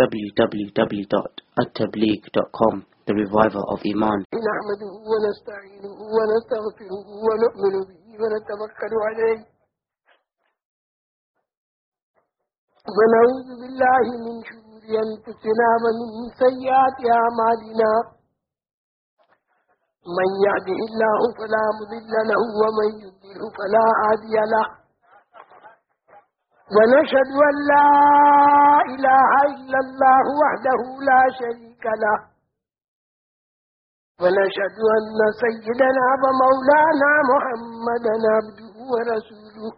www.attableek.com The Reviver of Iman. نحمده ونستعينه ونستغفره ونؤمن به ونتوكل عليه. ونعوذ بالله من شرور أنفسنا ومن سيئات أعمالنا. من يهده الله فلا مضل له ومن يضلل فلا هادي له. ونشهد أن لا إله إلا الله وحده لا شريك له. ونشهد أن سيدنا ومولانا محمدا عبده ورسوله.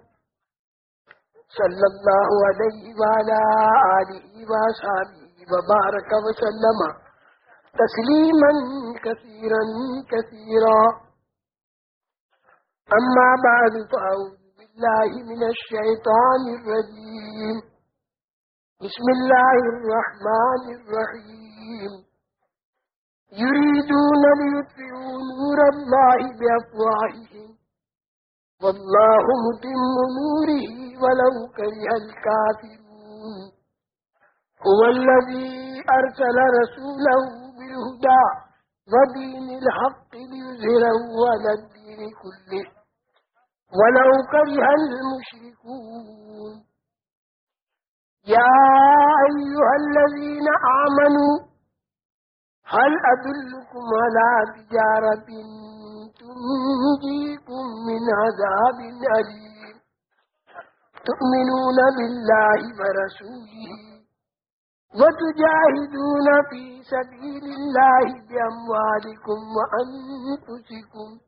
صلى الله عليه وعلى آله وأصحابه وبارك وسلم تسليما كثيرا كثيرا. أما بعد، فأعوذ بالله من الشيطان الرجيم. بسم الله الرحمن الرحيم. يريدون ليطفئوا نور الله بأفواههم. والله متم نوره ولو كره الكافرون. هو الذي أرسل رسوله بالهدى ودين الحق ليظهره على الدين كله. ولو كره المشركون يا أيها الذين آمنوا هل أدلكم على تجارة تنجيكم من عذاب أليم تؤمنون بالله ورسوله وتجاهدون في سبيل الله بأموالكم وأنفسكم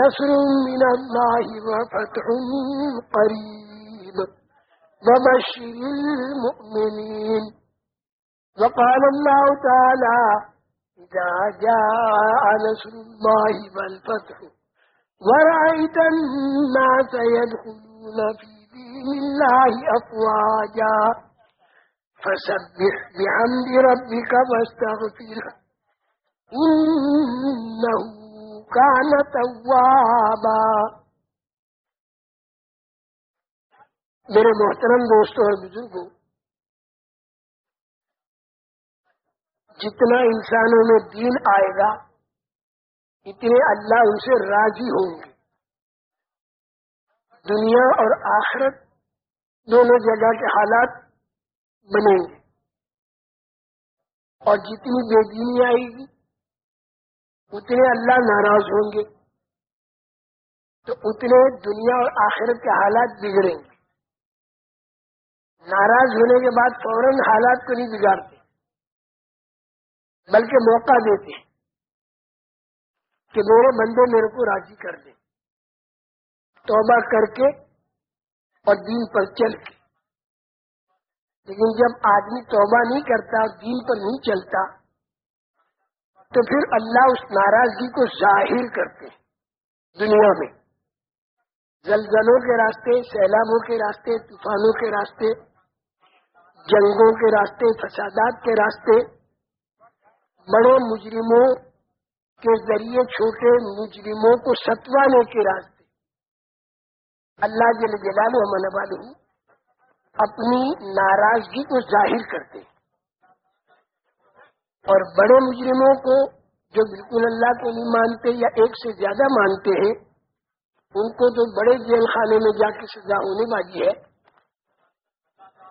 نصر من الله وفتح قريب وبشر المؤمنين. وقال الله تعالى إذا جاء نصر الله والفتح، ورأيت الناس يدخلون في دين الله أفواجا. فسبح بحمد ربك واستغفره، إنه كان توابا. میرے محترم دوستوں اور بزرگوں، جتنا انسانوں میں دین آئے گا، اتنے اللہ ان سے راضی ہوں گے۔ دنیا اور آخرت دونوں جگہ کے حالات بنیں گے۔ اور جتنی بے دینی آئے گی اتنے اللہ ناراض ہوں گے تو اتنے دنیا اور آخرت کے حالات بگڑیں گے۔ ناراض ہونے کے بعد فوراً حالات کو نہیں بگاڑتے، بلکہ موقع دیتے کہ میرے بندے میرے کو راضی کر دیں۔ توبہ کر کے اور دین پر چل کے۔ لیکن جب آدمی توبہ نہیں کرتا دین پر نہیں چلتا تو پھر اللہ اس ناراضگی کو ظاہر کرتے دنیا میں۔ زلزلوں کے راستے، سیلابوں کے راستے، طوفانوں کے راستے، جنگوں کے راستے، فسادات کے راستے۔ بڑے مجرموں کے ذریعے چھوٹے مجرموں کو ستوانے کے راستے۔ اللہ جل جلال من والے اپنی ناراضگی کو ظاہر کرتے اور بڑے مجرموں کو جو بالکل اللہ کو نہیں مانتے یا ایک سے زیادہ مانتے ہیں، ان کو تو بڑے جیل خانے میں جا کے سزا ہونے والی ہے،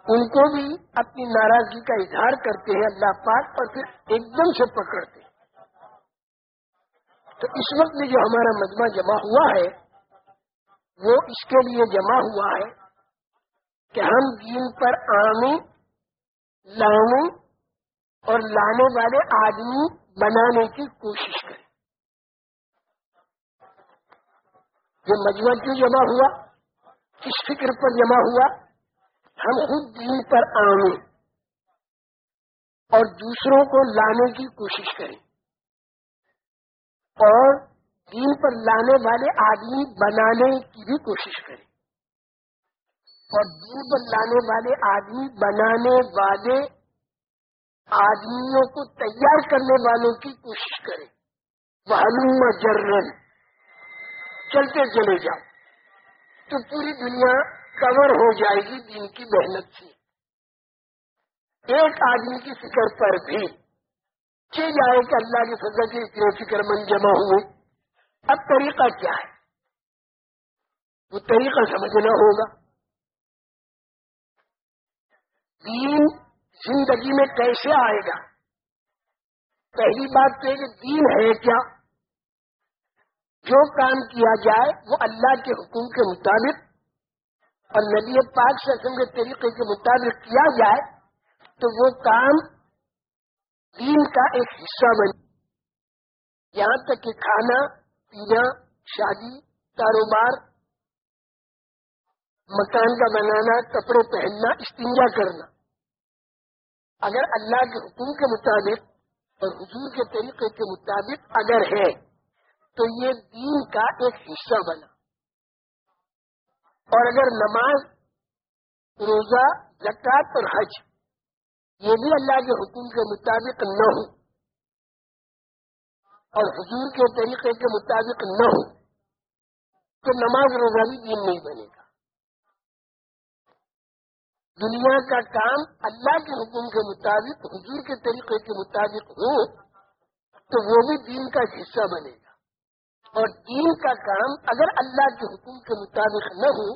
ان کو بھی اپنی ناراضگی کا اظہار کرتے ہیں اللہ پاک اور پھر ایک دم سے پکڑتے تو اس وقت میں جو ہمارا مجمع جمع ہوا ہے، وہ اس کے لیے جمع ہوا ہے کہ ہم دین پر آنے لانے اور لانے والے آدمی بنانے کی کوشش کریں۔ یہ مجمع کیوں جمع ہوا؟ کس فکر پر جمع ہوا؟ ہم خود دین پر آنے اور دوسروں کو لانے کی کوشش کریں۔ اور دین پر لانے والے آدمی بنانے کی بھی کوشش کریں۔ اور دین پر لانے والے آدمی بنانے والے آدمیوں کو تیار کرنے والوں کی کوشش کریں۔ معلوم جرن چلتے چلے جاؤ۔ تو پوری دنیا کور ہو جائے گی دین کی محنت سے۔ ایک آدمی کی فکر پر بھی چل جائے کہ اللہ کی فضل کی اتنے فکر مند جمع ہوئے۔ اب طریقہ کیا ہے؟ وہ طریقہ سمجھنا ہوگا۔ دین زندگی میں کیسے آئے گا؟ پہلی بات تو کہ دین ہے کیا؟ جو کام کیا جائے وہ اللہ کے حکم کے مطابق اور نبی پاک سے کے طریقے کے مطابق کیا جائے تو وہ کام دین کا ایک حصہ بنے۔ یہاں تک کہ کھانا، پینا، شادی، کاروبار، مکان کا بنانا، کپڑے پہننا، استنجا کرنا۔ اگر اللہ کے حکم کے مطابق اور حضور کے طریقے کے مطابق اگر ہے، تو یہ دین کا ایک حصہ بنا۔ اور اگر نماز، روزہ زکات اور حج، یہ بھی اللہ کے حکم کے مطابق نہ ہو، اور حضور کے طریقے کے مطابق نہ ہو، تو نماز روزہ بھی دین نہیں بنے گا۔ دنیا کا کام اللہ کے حکم کے مطابق، حضور کے طریقے کے مطابق ہو، تو وہ بھی دین کا حصہ بنے گا۔ اور دین کا کام اگر اللہ کے حکم کے مطابق نہ ہو،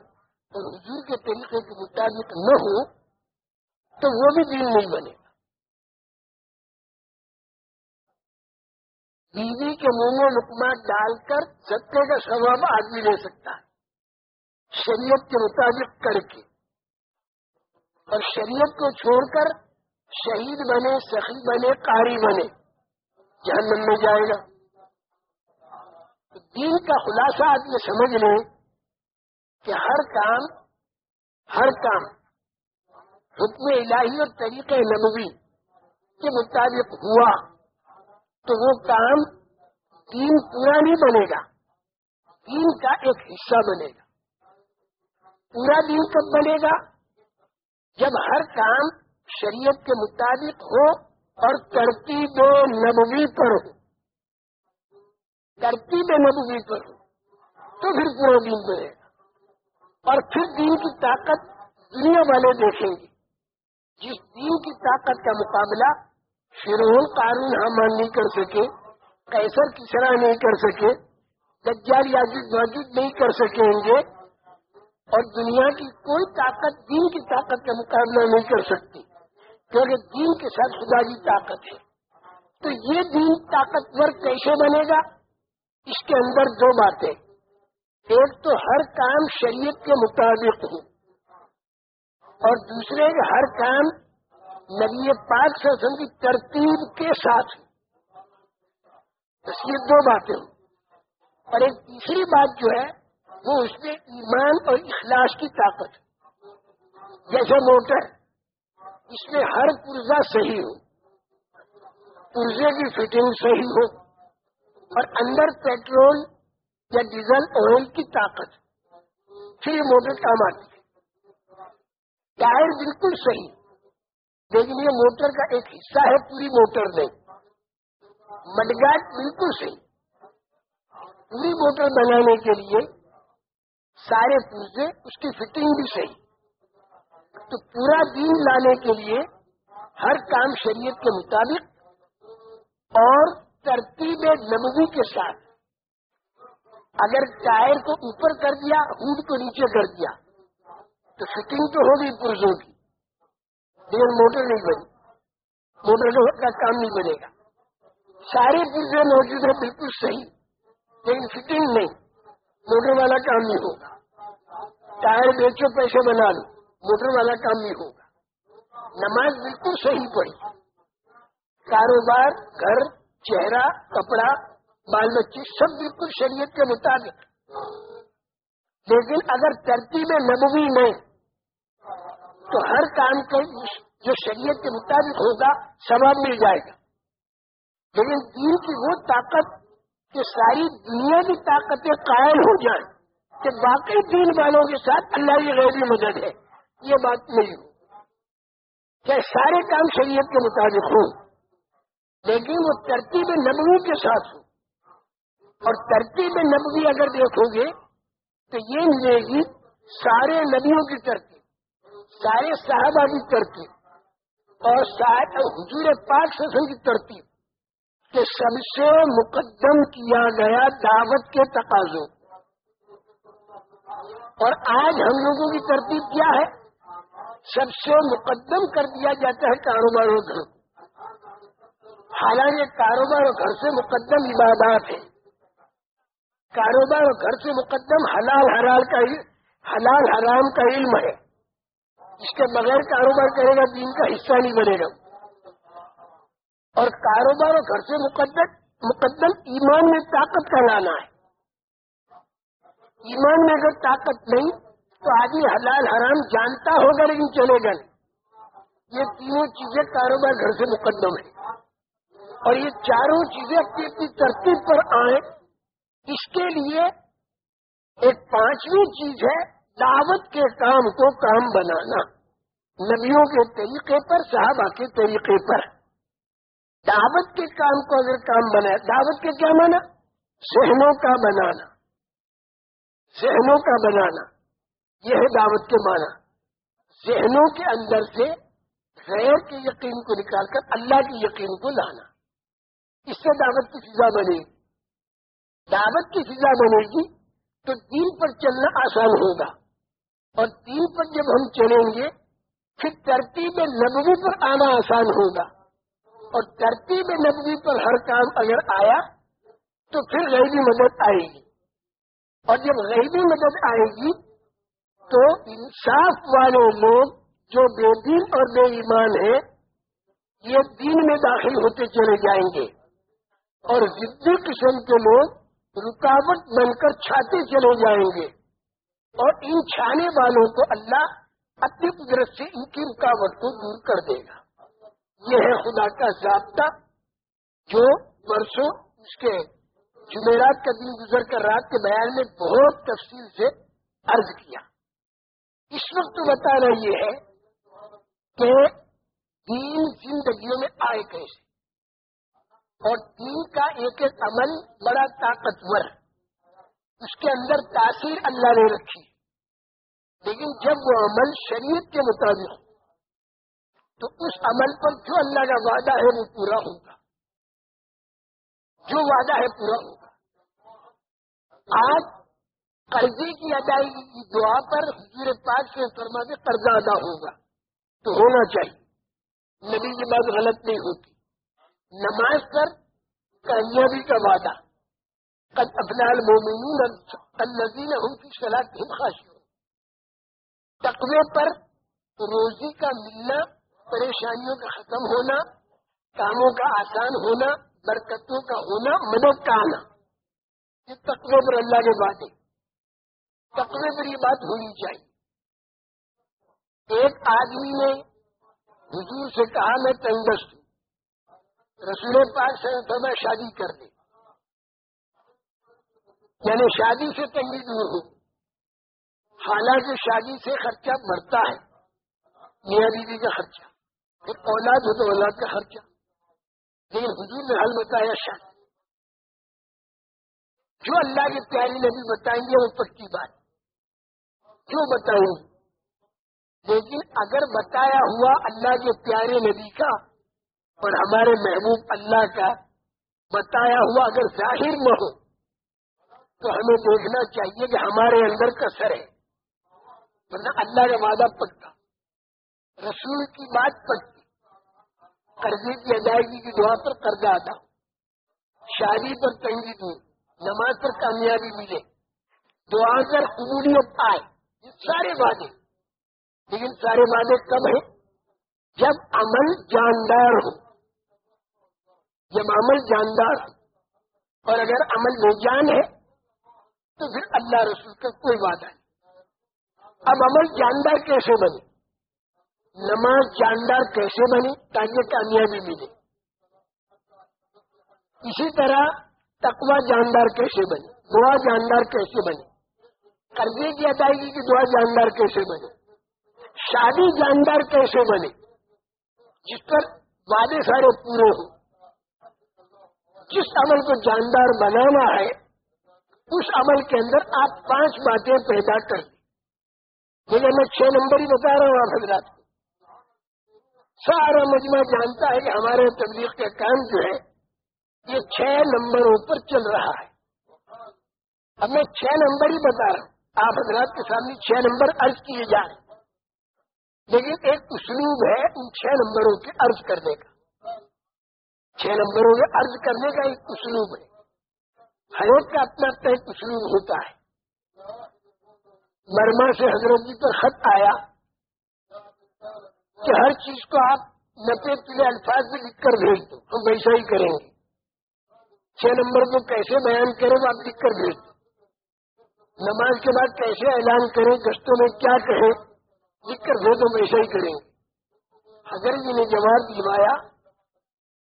اور حضور کے طریقے کے مطابق نہ ہو، تو وہ بھی دین نہیں بنے گا۔ بیوی کے منہ میں لکمات ڈال کر ستے کا سواب آدمی لے سکتا ہے۔ شریعت کے مطابق کر کے۔ اور شریعت کو چھوڑ کر شہید بنے، سخی بنے، قاری بنے، جہنم میں جائے گا۔ دین کا خلاصہ آدمی سمجھ لیں کہ ہر کام ہر کام حکم الہی اور طریقہ نبوی کے مطابق ہوا تو وہ کام دین پورا نہیں بنے گا، دین کا ایک حصہ بنے گا۔ پورا دین کب بنے گا؟ جب ہر کام شریعت کے مطابق ہو اور ترتیب نبوی پر ہو، ترتیب نبوی پر ہو، تو پھر پورا دین بنے گا۔ اور پھر دین کی طاقت دنیا والے دیکھیں گے۔ جس دین کی طاقت کا مقابلہ فرون قانون حمان نہیں کر سکے کیسر کسرا نہیں کر سکے، دجال یاجد ماجد نہیں کر سکیں گے اور دنیا کی کوئی طاقت دین کی طاقت کا مقابلہ نہیں کر سکتی، کیونکہ دین کے ساتھ خدا کی طاقت ہے۔ تو یہ دین طاقتور کیسے بنے گا؟ اس کے اندر دو باتیں۔ ایک تو ہر کام شریعت کے مطابق ہو۔ اور دوسرے، ہر کام نبی پاک سے کی ترتیب کے ساتھ۔ بس یہ دو باتیں ہوں۔ اور ایک تیسری بات جو ہے وہ اس میں ایمان اور اخلاص کی طاقت جیسے موٹر اس میں ہر پرزا صحیح ہو۔ پرزے کی فٹنگ صحیح ہو اور اندر پیٹرول یا ڈیزل آئل کی طاقت پھر یہ موٹر کام آتی ٹائر بالکل صحیح، لیکن یہ موٹر کا ایک حصہ ہے، پوری موٹر نہیں مڈگاٹ بالکل صحیح۔ پوری موٹر بنانے کے لیے سارے پورزے اس کی فٹنگ بھی صحیح۔ تو پورا دین لانے کے لیے ہر کام شریعت کے مطابق اور ترتیب نمبی کے ساتھ۔ اگر ٹائر کو اوپر کر دیا ہڈ کو نیچے کر دیا، تو فٹنگ تو ہوگی پرزوں کی۔ لیکن موٹر نہیں بنی۔ موٹر کا کام نہیں بنے گا۔ سارے پرزے موجود ہیں، بالکل صحیح، لیکن فٹنگ نہیں۔ موٹر والا کام نہیں ہوگا۔ ٹائر بیچو پیسے بنا لو، موٹر والا کام نہیں ہوگا۔ نماز بالکل صحیح پڑی کاروبار، گھر، چہرہ، کپڑا، بال بچی، سب بالکل شریعت کے مطابق۔ لیکن اگر ترتیب نبوی نہیں تو ہر کام کے جو شریعت کے مطابق ہوگا، ثواب مل جائے گا۔ لیکن دین کی وہ طاقت کہ ساری دنیا کی طاقتیں قائم ہو جائیں۔ کہ باقی دین والوں کے ساتھ اللہ کی غیبی مدد ہے، یہ بات نہیں ہو کہ سارے کام شریعت کے مطابق ہوں، لیکن وہ ترتیب نبوی کے ساتھ ہو اور ترتیب نبوی اگر دیکھو گے، تو یہ ملے گی سارے نبیوں کی ترتیب، سارے صحابہ کی ترتیب، اور سارے حضور پاک سسن کی ترتیب، کہ سب سے مقدم کیا گیا دعوت کے تقاضوں۔ اور آج ہم لوگوں کی ترتیب کیا ہے؟ سب سے مقدم کر دیا جاتا ہے کاروبار و گھر حالانکہ کاروبار و گھر سے مقدم عبادات ہے کاروبار و گھر سے مقدم حلال حلال کا حلال حرام کا علم ہے۔ اس کے بغیر کاروبار کرے گا، دین کا حصہ نہیں بنے گا۔ اور کاروبار اور گھر سے مقدم مقدم ایمان میں طاقت کا لانا ہے۔ ایمان میں اگر طاقت نہیں تو آدمی حلال حرام جانتا ہوگا لیکن چلے گا نہیں۔ یہ تینوں چیزیں کاروبار گھر سے مقدم ہے اور یہ چاروں چیزیں اپنی اپنی ترتیب پر آئیں۔ اس کے لیے ایک پانچویں چیز ہے دعوت کے کام کو کام بنانا۔ نبیوں کے طریقے پر، صحابہ کے طریقے پر۔ دعوت کے کام کو اگر کام بنایا، دعوت کے کیا مانا سہنوں کا بنانا۔ سہنوں کا بنانا، یہ ہے دعوت کے معنی۔ ذہنوں کے اندر سے غیر کے یقین کو نکال کر اللہ کے یقین کو لانا۔ اس سے دعوت کی فضا بنے۔ گی دعوت کی فضا بنے گی تو دین پر چلنا آسان ہوگا۔ اور دین پر جب ہم چلیں گے، پھر ترتیب نبوی پر آنا آسان ہوگا۔ اور ترتیب نبوی پر ہر کام اگر آیا، تو پھر غیبی مدد آئے گی۔ اور جب غیبی مدد آئے گی، تو انصاف والے لوگ جو بے دین اور بے ایمان ہیں، یہ دین میں داخل ہوتے چلے جائیں گے۔ اور ضدی قسم کے لوگ رکاوٹ بن کر چھاتے چلے جائیں گے۔ اور ان چھانے والوں کو اللہ اپنی قدرت سے ان کی رکاوٹ کو دور کر دے گا۔ یہ ہے خدا کا ضابطہ جو برسوں اس کے جمعرات کا دن گزر کر رات کے بیان میں بہت تفصیل سے عرض کیا۔ اس وقت بتانا یہ ہے کہ دین زندگیوں میں آئے کیسے۔ اور دین کا ایک ایک عمل بڑا طاقتور۔ اس کے اندر تاثیر اللہ نے رکھی۔ لیکن جب وہ عمل شریعت کے مطابق تو اس عمل پر جو اللہ کا وعدہ ہے وہ پورا ہوگا۔ جو وعدہ ہے پورا۔ ہوگا آج قرضے کی ادائیگی کی دعا پر حضور پاک سے فرما کے قرضہ ادا ہوگا۔ تو ہونا چاہیے۔ نبی کی بات غلط نہیں ہوتی۔ نماز پر کامیابی کا وعدہ۔ کل افنال مومنون النزین ان کی صلاح خاصی ہو تقوی پر روزی کا ملنا، پریشانیوں کا ختم ہونا، کاموں کا آسان ہونا برکتوں کا ہونا مدد کا آنا یہ تقوی پر اللہ کے باتیں تقوی پر یہ بات ہونی چاہیے. ایک آدمی نے حضور سے کہا، میں تندرست ہوں. رسول پاک سے میں شادی کر دے. یعنی شادی سے تنگی دور ہوں. حالانکہ شادی سے خرچہ بڑھتا ہے. میاں بیوی کا خرچہ. ایک اولاد ہو تو اولاد کا خرچہ. لیکن حضور نے حل بتایا شاید جو اللہ کے پیاری نبی بتائیں گے وہ پکی بات. کیوں بتائیں گے لیکن اگر بتایا ہوا اللہ کے پیارے نبی کا اور ہمارے محبوب اللہ کا بتایا ہوا اگر ظاہر نہ ہو، تو ہمیں دیکھنا چاہیے کہ ہمارے اندر کا سر ہے۔ ورنہ اللہ کا وعدہ پکا۔ رسول کی بات پکی۔ قرضے کی ادائیگی کی دعا پر قرضہ آتا شادی پر تنگی دور، نماز پر کامیابی ملے۔ دعا کر قبولیت آئے یہ سارے وعدے۔ لیکن سارے وعدے کب ہیں؟ جب عمل جاندار ہو۔ جب عمل جاندار ہو۔ اور اگر عمل بے جان ہے، تو پھر اللہ رسول کا کوئی وعدہ نہیں۔ اب عمل جاندار کیسے بنے؟ نماز جاندار کیسے بنے تاکہ کامیابی ملے اسی طرح تقوا جاندار کیسے بنے دعا جاندار کیسے بنے قرضے کی ادائیگی کی دعا جاندار کیسے بنے شادی جاندار کیسے بنے جس پر وعدے سارے پورے ہوں۔ جس عمل کو جاندار بنانا ہے، اس عمل کے اندر آپ پانچ باتیں پیدا کر دیں۔ مجھے میں چھ نمبر ہی بتا رہا ہوں آپ حضرات کو سارا مجمع جانتا ہے کہ ہمارے تبلیغ کا کام جو ہے، یہ چھ نمبروں پر چل رہا ہے۔ اب میں چھ نمبر ہی بتا رہا ہوں۔ آپ حضرات کے سامنے چھ نمبر ارض کیے جا رہے ہیں۔ لیکن ایک اسلوب ہے ان چھ نمبروں کے عرض کرنے کا۔ چھ نمبروں کے عرض کرنے کا ایک اسلوب ہے۔ ہر ایک کا اپنا اپنا ایک اسلوب ہوتا ہے۔ برما سے حضرت جی پر خط آیا۔ کہ ہر چیز کو آپ نپے پلے الفاظ میں لکھ کر بھیج دو، ہم ویسا ہی کریں گے۔ چھ نمبر کو کیسے بیان کریں وہ آپ لکھ کر بھیج دو۔ نماز کے بعد کیسے اعلان کریں، گشتوں میں کیا کہیں، لکھ کر دے تو ایسا ہی کریں گے۔ اگر جی نے جواب دلوایا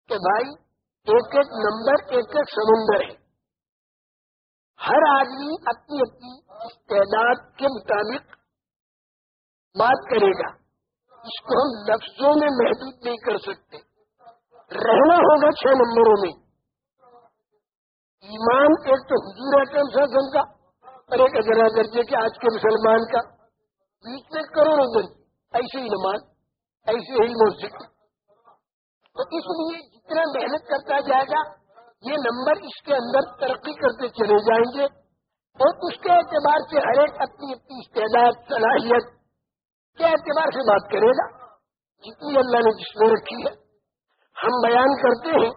کہ بھائی، ایک ایک نمبر، ایک ایک سمندر ہے۔ ہر آدمی اپنی اپنی تعداد کے مطابق بات کرے گا۔ اس کو ہم لفظوں میں محدود نہیں کر سکتے۔ رہنا ہوگا چھ نمبروں میں۔ ایمان ایک تو حضور اکرم صاحب کا اور ایک ادرا درجے کے آج کے مسلمان کا۔ بیچ میں کروڑوں دن ایسے ہی نماز ایسے ہی مسجد۔ تو اس لیے جتنا محنت کرتا جائے گا، یہ نمبر اس کے اندر ترقی کرتے چلے جائیں گے اور اس کے اعتبار سے ہر ایک اپنی اپنی استعداد، صلاحیت کے اعتبار سے بات کرے گا۔ جتنی اللہ نے جس میں رکھی ہے۔ ہم بیان کرتے ہیں،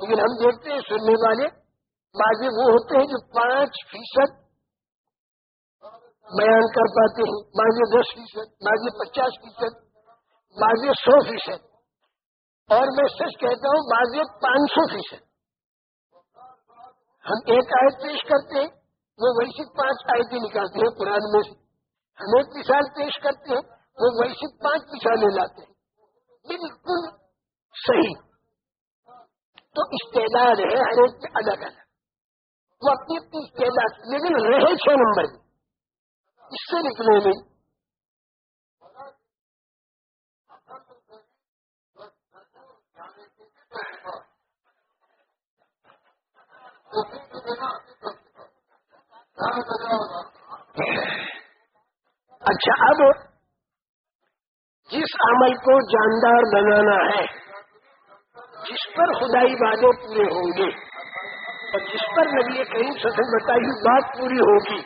لیکن ہم دیکھتے ہیں سننے والے۔ بازی وہ ہوتے ہیں جو پانچ فیصد بیان کر پاتے ہیں۔ بازی دس فیصد بازی پچاس فیصد بازی سو فیصد۔ اور میں سچ کہتا ہوں بازی پانچ سو فیصد۔ ہم ایک آیت پیش کرتے ہیں، وہ ویسی پانچ آیتیں نکالتے ہیں قرآن میں سے۔ ہم ایک مثال پیش کرتے ہیں، وہ ویسی پانچ مثالیں لاتے ہیں۔ بالکل صحیح۔ تو استعداد ہے ہر ایک الگ الگ۔ وہ اپنی اپنی استعداد، لیکن رہے چھ نمبر میں اس سے نکلے میں اچھا اب جس عمل کو جاندار بنانا ہے، جس پر خدائی باتیں پورے ہوں گے، اور جس پر نبی کہیں سفید بتائی بات پوری ہوگی،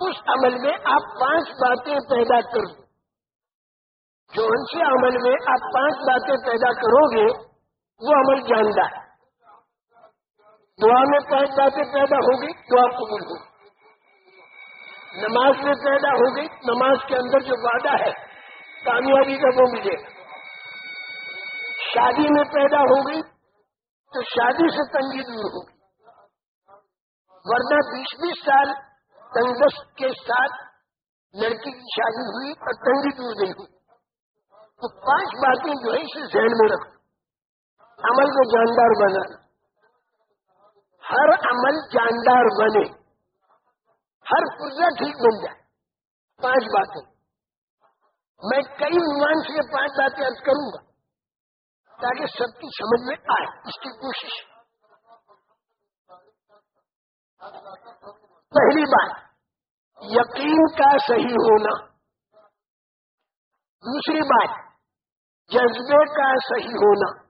اس عمل میں آپ پانچ باتیں پیدا کرو۔ جو ان سے عمل میں آپ پانچ باتیں پیدا کرو گے، وہ عمل جانتا ہے دعا میں پانچ باتیں پیدا ہوگی دعا قبول ہوگی۔ نماز میں پیدا ہوگی نماز کے اندر جو وعدہ ہے، کامیابی کا وہ ملے گا۔ شادی میں پیدا ہوگی تو شادی سے تنگی دور ہوگی ورنہ بیس بیس سال تنگس کے ساتھ لڑکی کی شادی ہوئی اور تنگی دور نہیں ہوئی۔ تو پانچ باتیں جو ہے، اسے ذہن میں رکھو۔ عمل کو جاندار بنا۔ ہر عمل جاندار بنے۔ ہر پرزا ٹھیک بن جائے۔ پانچ باتیں۔ میں کئی عنوان سے پانچ باتیں ارد کروں گا تاکہ سب کی سمجھ میں آئے۔ اس کی کوشش۔ پہلی بات، یقین کا صحیح ہونا۔ دوسری بات، جذبے کا صحیح ہونا۔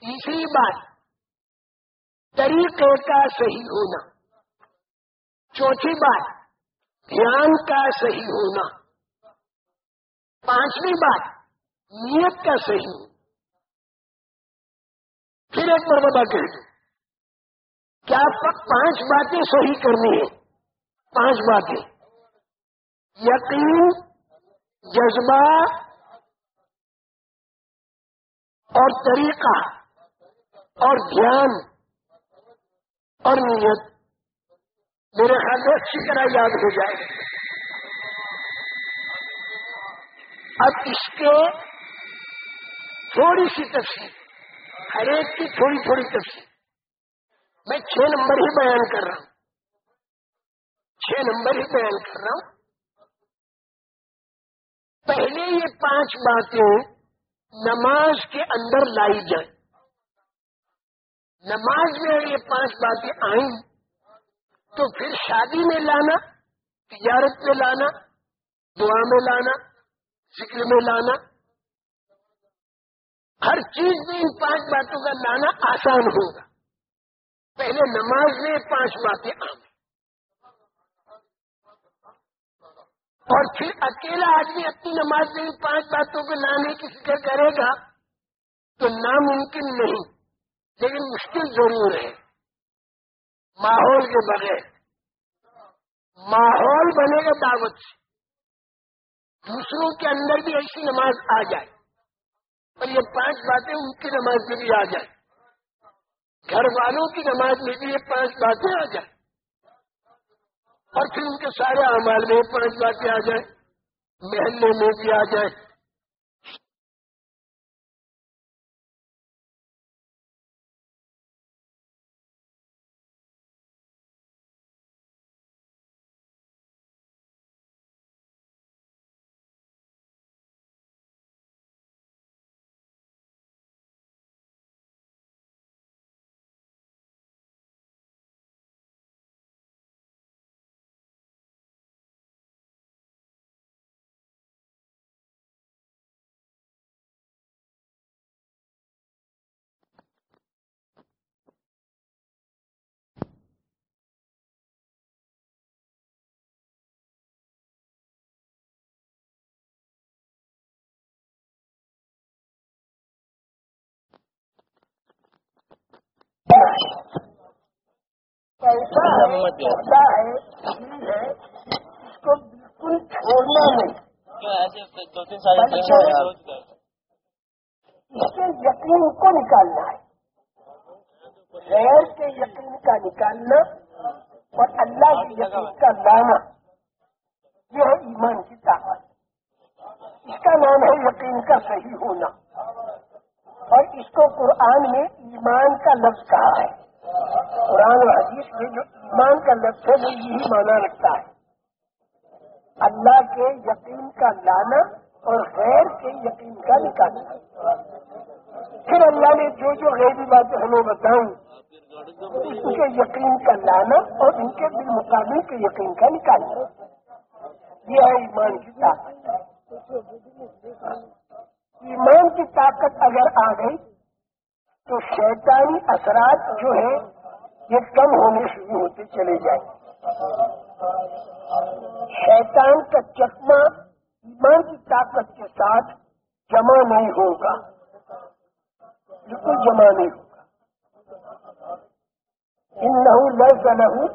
تیسری بات، طریقے کا صحیح ہونا۔ چوتھی بات، دھیان کا صحیح ہونا۔ پانچویں بات، نیت کا صحیح پھر ایک مرتبہ کہہ دوں کیا پانچ باتیں صحیح کرنی ہے پانچ باتیں۔ یقین، جذبہ اور طریقہ اور دھیان اور نیت۔ میرے خیال میں اچھی طرح یاد ہو جائے۔ اب اس کے تھوڑی سی تفصیل، ہر ایک کی تھوڑی تھوڑی تفصیل۔ میں چھ نمبر ہی بیان کر رہا ہوں۔ چھ نمبر ہی بیان کر رہا ہوں۔ پہلے یہ پانچ باتیں نماز کے اندر لائی جائیں۔ نماز میں اگر یہ پانچ باتیں آئیں۔ تو پھر شادی میں لانا، تجارت میں لانا، دعا میں لانا ذکر میں لانا، ہر چیز میں ان پانچ باتوں کا لانا آسان ہوگا۔ پہلے نماز میں پانچ باتیں عام اور پھر اکیلا آدمی اپنی نماز میں ان پانچ باتوں کو لانے کی فکر کرے گا تو ناممکن نہیں، لیکن مشکل ضرور ہے۔ ماحول کے بغیر ماحول بنے گا دعوت سے۔ دوسروں کے اندر بھی ایسی نماز آ جائے۔ اور یہ پانچ باتیں ان کی نماز میں بھی آ جائیں۔ گھر والوں کی نماز میں بھی یہ پانچ باتیں آ جائیں۔ اور پھر ان کے سارے اعمال میں پانچ باتیں آ جائیں۔ محلے میں بھی آ جائیں۔ ایسا ہوتا ہے اس کو بالکل چھوڑنا نہیں دو تین سال اس کے یقین کو نکالنا ہے۔ غیر کے یقین کا نکالنا اور اللہ کے یقین کا لانا۔ یہ ہے ایمان کی طاقت۔ اس کا نام ہے یقین کا صحیح ہونا۔ اور اس کو قرآن میں ایمان کا لفظ کہا ہے۔ قرآن و حدیث میں ایمان کا لفظ ہے، وہ یہی مانا رکھتا ہے۔ اللہ کے یقین کا لانا اور غیر کے یقین کا نکالنا۔ پھر اللہ نے جو جو غیبی باتیں ہمیں بتاؤں ان کے یقین کا لانا اور ان کے بالمقابل کے یقین کا نکالنا۔ یہ ہے ایمان کی طاقت۔ ایمان کی طاقت اگر آ گئی تو شیطانی اثرات جو ہے یہ کم ہونے شروع ہوتے چلے جائیں۔ شیطان کا چکما ایمان کی طاقت کے ساتھ جمع نہیں ہوگا۔ بالکل جمع نہیں ہوگا۔ ان لہو لفظ لہو۔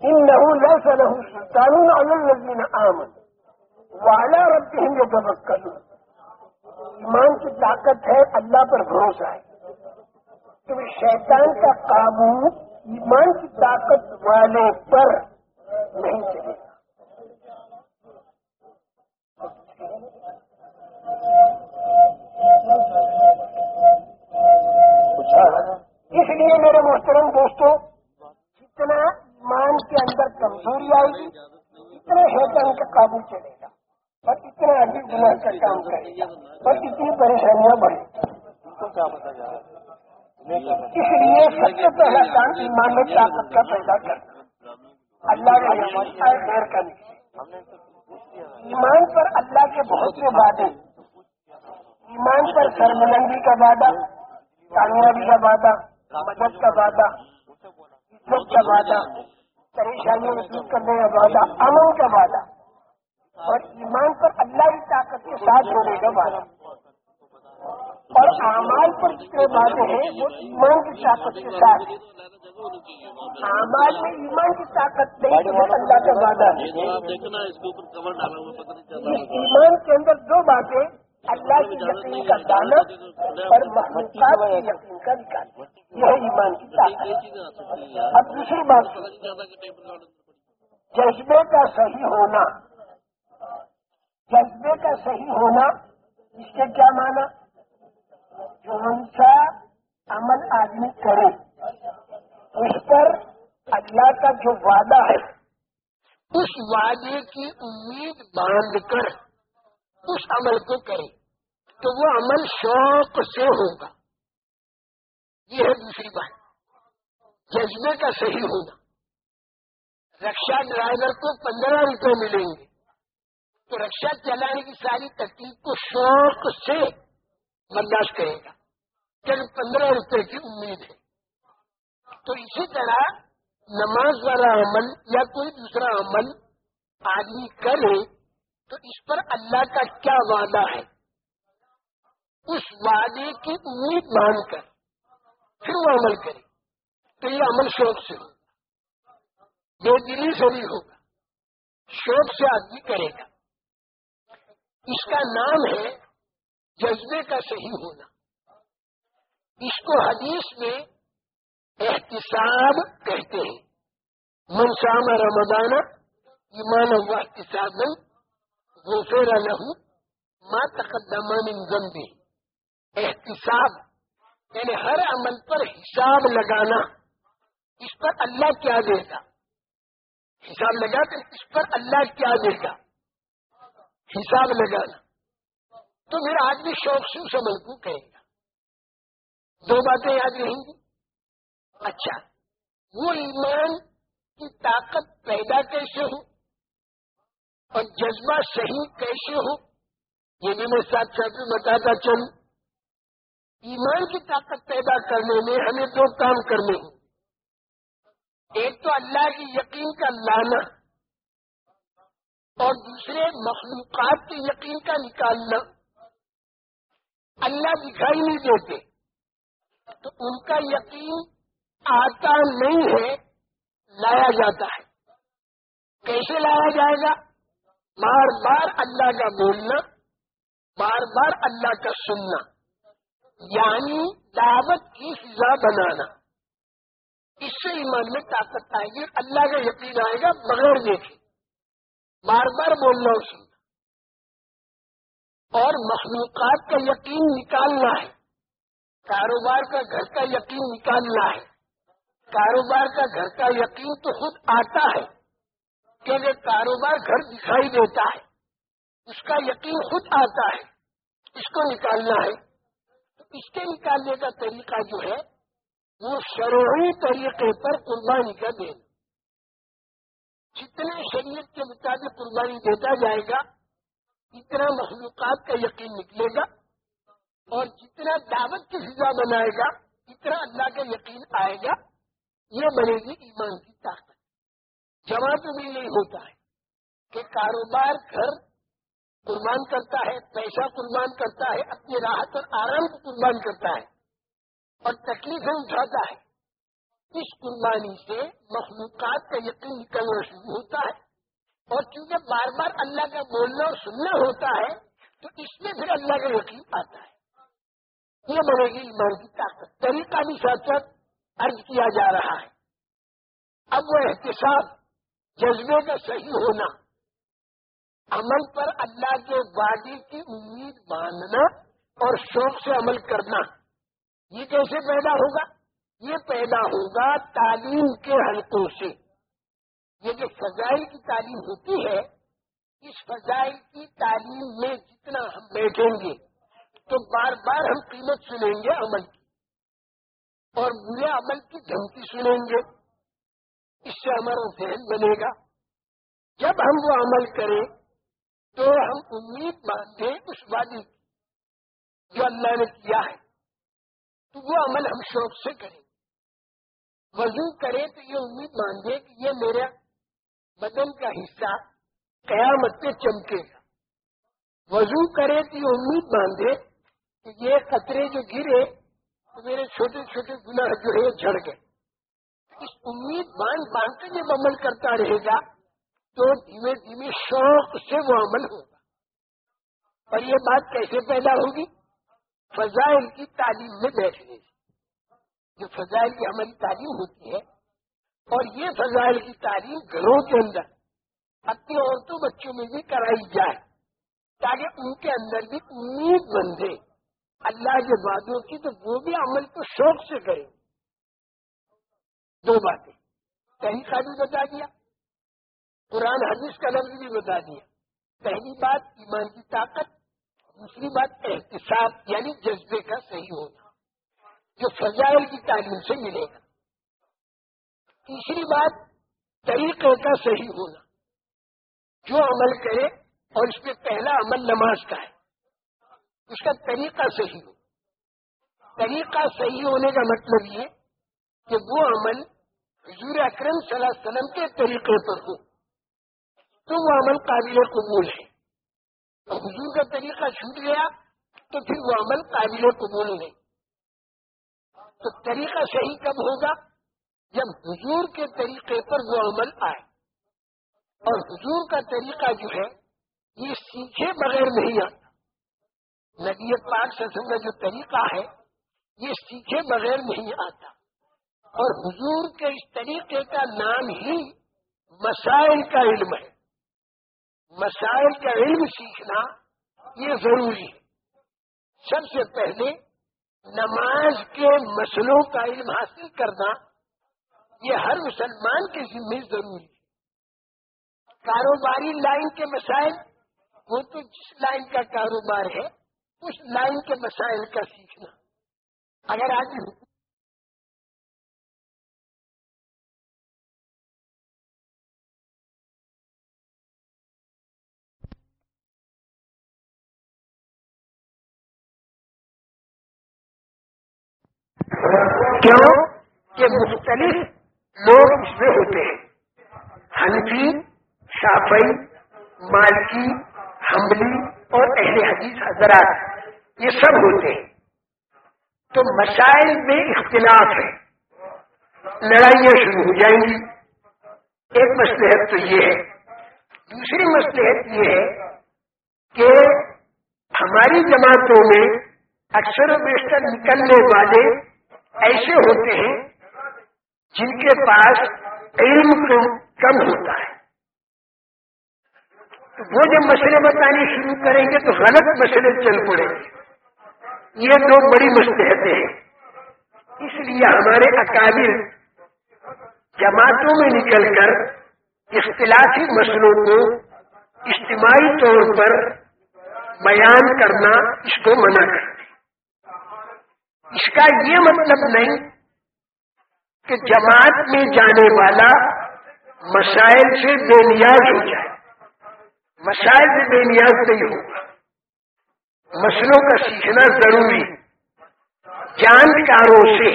ان لہو لفظ لہو سلطان الزین آمن والا رب ہند جبک کروں ایمان کی طاقت ہے، اللہ پر بھروسہ ہے۔ تو شیطان کا قابو ایمان کی طاقت والوں سے پہلا کام ایمان میں طاقت کا پیدا کرنا اللہ کا غیر کا نہیں ایمان پر اللہ کے بہت سے وعدے۔ ایمان پر سرملنگی کا وعدہ، کامیابی کا وعدہ، مدد کا وعدہ، عزت کا وعدہ، پریشانیوں میں دور کرنے کا وعدہ، امن کا وعدہ۔ اور ایمان پر اللہ کی طاقت کے ساتھ ہونے کا وعدہ۔ اور اعمال پر جتنے وعدے ہیں وہ ایمان کی طاقت کے ساتھ۔ اعمال میں ایمان کی طاقت نہیں اللہ کا وعدہ ایمان کے اندر دو باتیں اللہ کی یقین کا دانا اور مخلوقات کی یقین کا نکالنا یہ ایمان کی طاقت۔ اب دوسری بات۔ جذبے کا صحیح ہونا۔ جذبے کا صحیح ہونا اس کے کیا مانا جون سا عمل آدمی کرے۔ اس پر اللہ کا جو وعدہ ہے، اس وعدے کی امید باندھ کر اس عمل کو کرے۔ تو وہ عمل شوق سے ہوگا۔ یہ ہے دوسری بات۔ جذبے کا صحیح ہونا رکشا ڈرائیور کو پندرہ روپے ملیں گے۔ تو رکشا چلانے کی ساری تکلیف کو شوق سے برداشت کرے گا۔ چل پندرہ روپے کی امید ہے۔ تو اسی طرح نماز والا عمل یا کوئی دوسرا عمل آدمی کرے تو اس پر اللہ کا کیا وعدہ ہے؟ اس وعدے کی امید مان کر پھر وہ عمل کرے۔ تو یہ عمل شوق سے ہوگا۔ بے دلی سے نہیں ہوگا۔ شوق سے آدمی کرے گا۔ اس کا نام ہے جذبے کا صحیح ہونا۔ اس کو حدیث میں احتساب کہتے ہیں۔ منسام رمضان، ایمان ہوا احتساب وہ فیر لہو ماں تقدم ذنبی احتساب یعنی ہر عمل پر حساب لگانا، اس پر اللہ کیا دے گا؟ حساب لگا کر اس پر اللہ کیا دے گا؟ حساب لگانا۔ تو پھر آدمی شوق سے اس عمل کو کہے گا۔ دو باتیں یاد رہیں گی اچھا وہ ایمان کی طاقت پیدا کیسے ہو؟ اور جذبہ صحیح کیسے ہو؟ یہ بھی میں ساتھ ساتھ بھی بتاتا چل ایمان کی طاقت پیدا کرنے میں ہمیں دو کام کرنے ہوں ایک تو اللہ کی یقین کا لانا اور دوسرے مخلوقات کے یقین کا نکالنا۔ اللہ دکھائی نہیں دیتے۔ تو ان کا یقین آتا نہیں ہے، لایا جاتا ہے۔ کیسے لایا جائے گا؟ بار بار اللہ کا بولنا، بار بار اللہ کا سننا۔ یعنی دعوت کی فضا بنانا۔ اس سے ایمان میں طاقت آئے گی، اللہ کا یقین آئے گا بغیر دیکھے۔ بار بار بولنا اور سننا۔ اور مخلوقات کا یقین نکالنا ہے۔ کاروبار کا گھر کا یقین نکالنا ہے۔ کاروبار کا گھر کا یقین تو خود آتا ہے کیونکہ کاروبار گھر دکھائی دیتا ہے۔ اس کا یقین خود آتا ہے۔ اس کو نکالنا ہے۔ تو اس کے نکالنے کا طریقہ جو ہے، وہ شروعی طریقے پر قربانی کا دینا جتنے شریعت کے مطابق قربانی دیتا جائے گا، اتنا مخلوقات کا یقین نکلے گا۔ اور جتنا دعوت کی فضا بنائے گا اتنا اللہ کا یقین آئے گا، یہ بنے گی ایمان کی طاقت۔ جمع تو بھی ہوتا ہے کہ کاروبار گھر قربان کرتا ہے، پیسہ قربان کرتا ہے، اپنی راحت اور آرام کو قربان کرتا ہے اور تکلیفیں اٹھاتا ہے۔ اس قربانی سے مخلوقات کا یقین نکلنا شروع ہوتا ہے اور کیونکہ بار بار اللہ کا بولنا اور سننا ہوتا ہے، تو اس میں پھر اللہ کا یقین آتا ہے۔ یہ بنے گی ایمان کی طاقت طریقہ بھی ساتھ ساتھ ارض کیا جا رہا ہے۔ اب وہ احتساب جذبے کا صحیح ہونا، عمل پر اللہ کے وادی کی امید باندھنا اور شوق سے عمل کرنا، یہ کیسے پیدا ہوگا؟ یہ پیدا ہوگا تعلیم کے حلقوں سے۔ یہ جو فضائل کی تعلیم ہوتی ہے، اس فضائل کی تعلیم میں جتنا ہم بیٹھیں گے تو بار بار ہم قیمت سنیں گے عمل کی اور برے عمل کی دھمکی سنیں گے۔ اس سے ہمارا ذہن بنے گا۔ جب ہم وہ عمل کریں تو ہم امید باندھیں اس وادی کی جو اللہ نے کیا ہے۔ تو وہ عمل ہم شوق سے کریں۔ وضو کرے تو یہ امید مانگے کہ یہ میرا بدن کا حصہ قیامت پہ چمکے گا۔ وضو کرے تو یہ امید باندھے کہ یہ قطرے جو گرے، تو میرے چھوٹے چھوٹے گناہ جو ہے جھڑ گئے۔ اس امید باندھ باندھ کر جب عمل کرتا رہے گا، تو دھیمے دھیمے شوق سے وہ عمل ہوگا۔ اور یہ بات کیسے پیدا ہوگی؟ فضائل کی تعلیم میں بیٹھنے سے۔ جو فضائل کی ہماری تعلیم ہوتی ہے اور یہ فضائل کی تعلیم گھروں کے اندر، اپنی عورتوں بچوں میں بھی کرائی جائے تاکہ ان کے اندر بھی امید بندھے۔ اللہ کے وعدوں کی تو وہ بھی عمل کو شوق سے کریں دو باتیں۔ طریقہ بھی بتا دیا۔ قرآن حدیث کا لفظ بھی بتا دیا۔ پہلی بات ایمان کی طاقت، دوسری بات احتساب یعنی جذبے کا صحیح ہونا، جو فضائل کی تعلیم سے ملے گا۔ تیسری بات، طریقے کا صحیح ہونا۔ جو عمل کرے اور اس میں پہلا عمل نماز کا ہے۔ اس کا طریقہ صحیح ہو۔ طریقہ صحیح ہونے کا مطلب یہ کہ وہ عمل حضور اکرم صلی اللہ علیہ وسلم کے طریقے پر ہو۔ تو وہ عمل قابل قبول ہے۔ حضور کا طریقہ چھوٹ گیا تو پھر وہ عمل قابل قبول نہیں۔ تو طریقہ صحیح کب ہوگا؟ جب حضور کے طریقے پر وہ عمل آئے۔ اور حضور کا طریقہ جو ہے، یہ سیکھے بغیر نہیں آتا۔ نبی پاک سسم کا جو طریقہ ہے، یہ سیکھے بغیر نہیں آتا۔ اور حضور کے اس طریقے کا نام ہی مسائل کا علم ہے۔ مسائل کا علم سیکھنا یہ ضروری ہے۔ سب سے پہلے نماز کے مسئلوں کا علم حاصل کرنا یہ ہر مسلمان کے ذمہ ضروری ہے۔ کاروباری لائن کے مسائل، وہ تو جس لائن کا کاروبار ہے اس لائن کے مسائل کا سیکھنا۔ اگر آج کیوں؟ کہ مختلف لوگ اس میں ہوتے ہیں۔ ہنفی شافئی مالکی حملی اور اہل حدیث حضرات، یہ سب ہوتے ہیں۔ تو مسائل میں اختلاف ہے۔ لڑائیاں شروع ہو جائیں گی۔ ایک مسلحت تو یہ ہے۔ دوسری مسلحت یہ ہے کہ ہماری جماعتوں میں اکثر و بیشتر نکلنے والے ایسے ہوتے ہیں جن کے پاس علم کم ہوتا ہے۔ وہ جب مسئلے بتانے شروع کریں گے تو غلط مسئلے چل پڑیں گے یہ دو بڑی مستحدیں ہیں۔ اس لیے ہمارے اکابر جماعتوں میں نکل کر اختلافی مسئلوں کو اجتماعی طور پر بیان کرنا اس کو منع کرتے اس کا یہ مطلب نہیں کہ جماعت میں جانے والا مسائل سے بے نیاز ہو جائے۔ مسائل سے بے نیاز نہیں ہوگا مسئلوں کا سیکھنا ضروری۔ جانکاروں سے،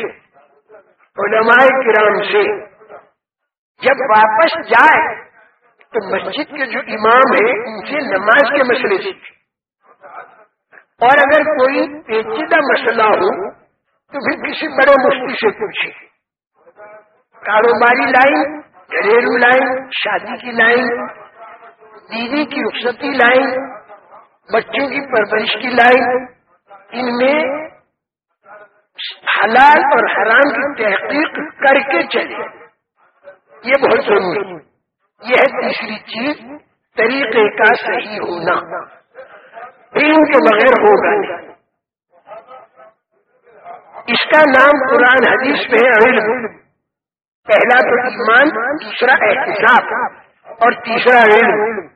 علماء کرام سے۔ جب واپس جائے، تو مسجد کے جو امام ہیں، ان سے نماز کے مسئلے سیکھے اور اگر کوئی پیچیدہ مسئلہ ہو، تو پھر کسی بڑے مفتی سے پوچھے کاروباری لائن، گھریلو لائن، شادی کی لائن بیوی کی رخصتی لائن، بچوں کی پرورش کی لائن، ان میں حلال اور حرام کی تحقیق کر کے چلے۔ یہ بہت ضروری۔ یہ ہے تیسری چیز طریقے کا صحیح ہونا۔ علم کے بغیر ہوگا نہیں۔ اس کا نام قرآن، حدیث میں علم۔ پہلا تو ایمان، دوسرا احتساب۔ اور تیسرا علم۔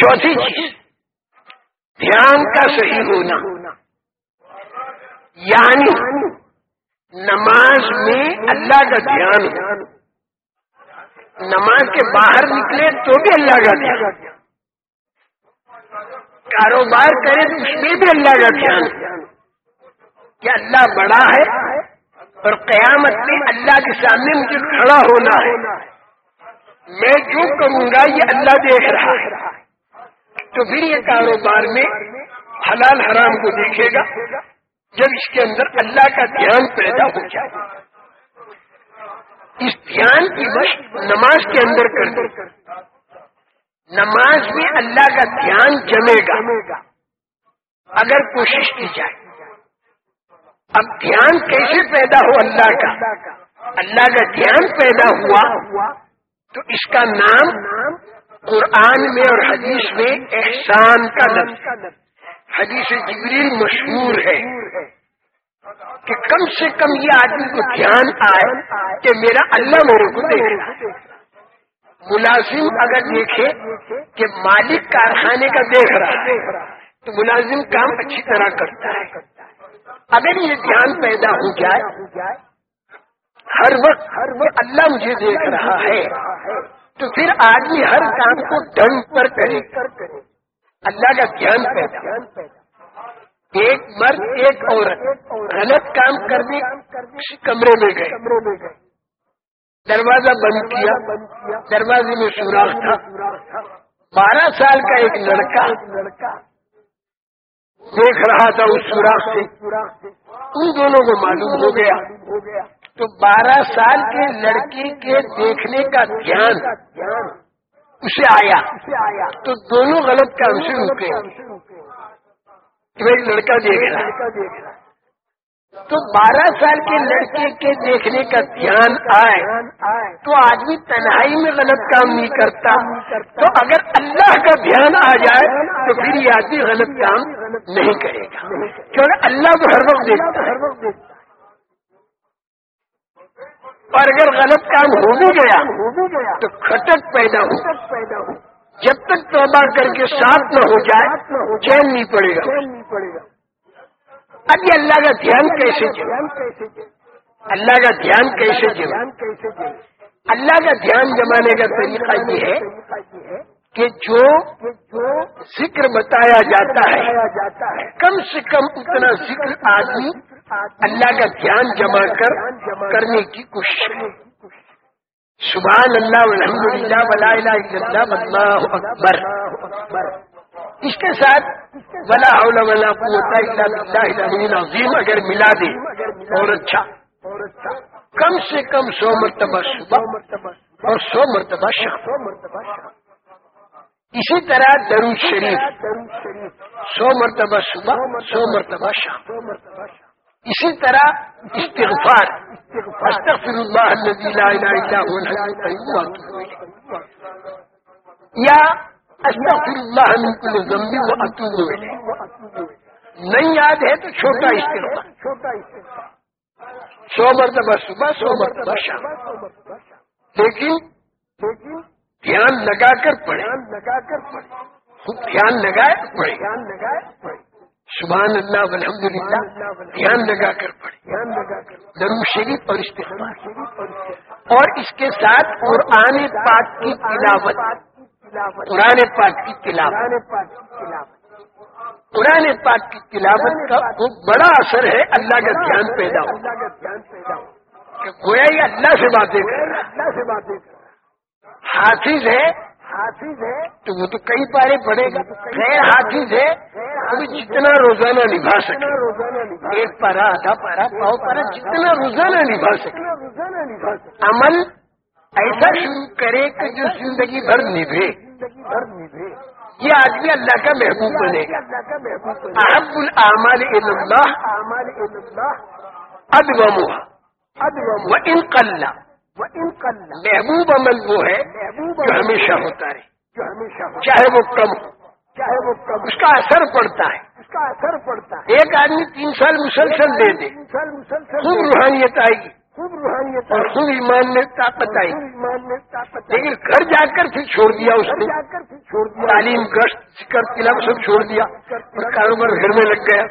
چوتھی چیز دھیان کا صحیح ہونا۔ یعنی نماز میں اللہ کا دھیان۔ ہو نماز کے باہر نکلے تو بھی اللہ کا دھیان۔ کاروبار کرے تو اس میں بھی اللہ کا دھیان۔ کہ اللہ بڑا ہے اور قیامت میں اللہ کے سامنے مجھے کھڑا ہونا ہے۔ میں جو کروں گا یہ اللہ دیکھ رہا ہے۔ تو پھر یہ کاروبار میں حلال حرام کو دیکھے گا، جب اس کے اندر اللہ کا دھیان پیدا ہو جائے۔ اس دھیان کی مشق نماز کے اندر کر دے نماز میں اللہ کا دھیان جمے گا۔ اگر کوشش کی جائے۔ اب دھیان کیسے پیدا ہو اللہ کا؟ اللہ کا دھیان پیدا ہوا تو اس کا نام قرآن میں اور حدیث میں احسان کا لفظ حدیث جبریل مشہور ہے کہ کم سے کم یہ آدمی کو دھیان آئے کہ میرا اللہ میرے کو دیکھ رہا ہے۔ ملازم اگر دیکھے کہ مالک کارخانے کا دیکھ رہا ہے، تو ملازم کام اچھی طرح کرتا ہے۔ اگر یہ دھیان پیدا ہو جائے، ہر وقت ہر وقت اللہ مجھے دیکھ رہا ہے۔ تو پھر آدمی ہر کام کو ڈنگ پر کرے۔ اللہ کا دھیان پیدا۔ ایک مرد، ایک عورت۔ غلط کام کرنے کمرے میں گئے۔ دروازہ بند کیا۔ دروازے میں سوراخ تھا۔ بارہ سال کا ایک لڑکا دیکھ رہا تھا اس سوراخ سے۔ ان دونوں کو معلوم ہو گیا۔ تو بارہ سال کے لڑکے کے دیکھنے کا دھیان اسے آیا۔ تو دونوں غلط کام سے رکے کہ لڑکا دیکھ رہا۔ تو بارہ سال کے لڑکے کے دیکھنے کا دھیان آئے۔ تو آدمی تنہائی میں غلط کام نہیں کرتا۔ تو اگر اللہ کا دھیان آ جائے، تو پھر یہ آدمی غلط کام نہیں کرے گا۔ کیونکہ اللہ کو ہر وقت دیکھتا ہر وقت دیکھتا اور اگر غلط کام ہو بھی گیا تو کھٹک پیدا ہو۔ جب تک توبہ کر کے صاف نہ ہو جائے چین نہیں پڑے گا۔ اب یہ اللہ کا دھیان کیسے جائے اللہ کا دھیان کیسے اللہ کا دھیان جمانے کا طریقہ یہ ہے کہ جو ذکر بتایا جاتا ہے کم سے کم اتنا ذکر آدمی اللہ کا دھیان جما کر کرنے کی کوشش سبحان اللہ الحمد للہ ولا الہ الا اللہ اکبر۔ اس کے ساتھ ولا حول ولا قوت الا باللہ العلی العظیم اگر ملا دے اور اچھا۔ کم سے کم سو مرتبہ صبح اور سو مرتبہ شام۔ اسی طرح درود شریف۔ سو مرتبہ صبح، سو مرتبہ شام۔ اسی طرح استغفار. استغفر اللہ لا الہ الا هو یا استغفر اللہ من كل ذنب واتوب الیہ. نہیں یاد ہے تو چھوٹا استغفار. چھوٹا استغفار سو مرتبہ صبح سو مرتبہ شام. لیکن دھیان لگا کر پڑھے لگا کر پڑھے خود دھیان لگائے پڑھے دھیان لگائے پڑھے سبحان اللہ الحمد للہ دھیان لگا کر پڑھے درو شریف اور استغفار۔ اور اس کے ساتھ قرآن پاک کی تلاوت۔ قرآن پاک کی تلاوت۔ قرآن پاک کی تلاوت کا بہت بڑا اثر ہے، اللہ کا دھیان پیدا ہو۔ گویا یہ اللہ سے باتیں اللہ سے باتیں حافظ ہے حافظ ہے۔ تو وہ تو کئی پارے پڑے گا۔ خیر حافظ ہے۔ جتنا روزانہ نبھا سکے۔ ایک پارا آدھا پارا پاؤ پارا جتنا روزانہ نبھا سکے۔ عمل ایسا شروع کرے کہ جو زندگی بھر نبھے۔ یہ آدمی اللہ کا محبوب بنے۔ گا احب العمال ادب و ان قلّہ محبوب عمل وہ ہے جو ہمیشہ ہوتا رہے۔ چاہے وہ کم ہو۔ چاہے وہ کم اس کا اثر پڑتا ہے۔ اس کا اثر پڑتا ہے۔ ایک آدمی تین سال مسلسل دے دے۔ خوب روحانیت آئے گی۔ خوب روحانیت اور خوب ایمان میں طاقت آئی لیکن گھر جا کر پھر چھوڑ دیا اس نے۔ تعلیم گشت کر قلعہ سب چھوڑ دیا۔ کاروبار گھر میں لگ گیا۔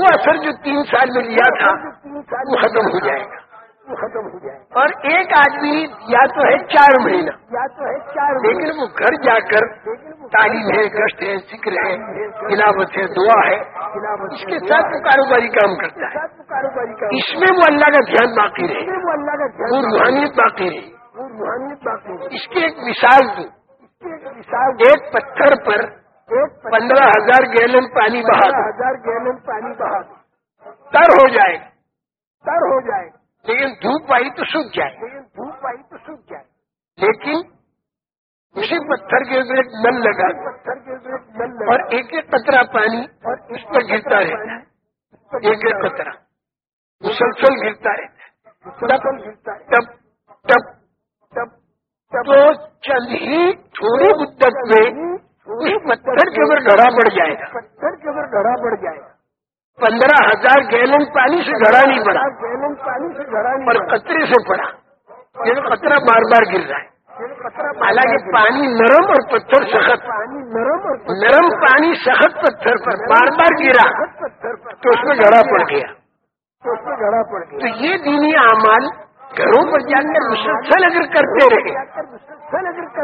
وہ اثر جو تین سال میں لیا تھا وہ ختم ہو جائے گا۔ ختم ہو جائے۔ اور ایک آدمی یا تو ہے چار مہینہ یا تو ہے چار لیکن وہ گھر جا کر تعلیم ہے گشت ہے ذکر ہے تلاوت ہے دعا ہے۔ اس کے ساتھ وہ کاروباری کام کرتا ہے۔ اس میں وہ اللہ کا دھیان باقی رہے۔ وہ روحانیت باقی رہے۔ روحانیت باقی اس کی ایک مثال دوں۔ ایک پتھر پر پندرہ ہزار گیلن پانی بہا ہزار گیلن پانی بہا تر ہو جائے۔ تر ہو جائے۔ لیکن دھوپ آئی تو سوکھ جائے۔ لیکن دھوپ آئی تو سوکھ جائے۔ لیکن اسی پتھر کے اوپر ایک نل لگا۔ اور ایک ایک قطرہ پانی اس پر گرتا رہتا ہے۔ ایک ایک قطرہ۔ مسلسل گرتا رہتا ہے۔ تب تب تب تو چند ہی تھوڑی مدت میں اس پتھر کے اوپر گڑا بڑھ جائے گا۔ پتھر کے اوپر گڑا بڑھ جائے گا۔ پندرہ ہزار گیلن پانی سے گھڑا نہیں پڑا گیلن پانی سے گھڑا اور قطرے سے پڑا۔ یہ قطرہ بار بار گر رہا ہے۔ حالانکہ پانی نرم اور پتھر سخت پانی نرم اور نرم پانی سخت پتھر پر بار بار گرا تو اس میں گڑا پڑ گیا۔ تو پڑ گیا تو یہ دینی اعمال گھروں پر جا کر مسلسل اگر کرتے رہے،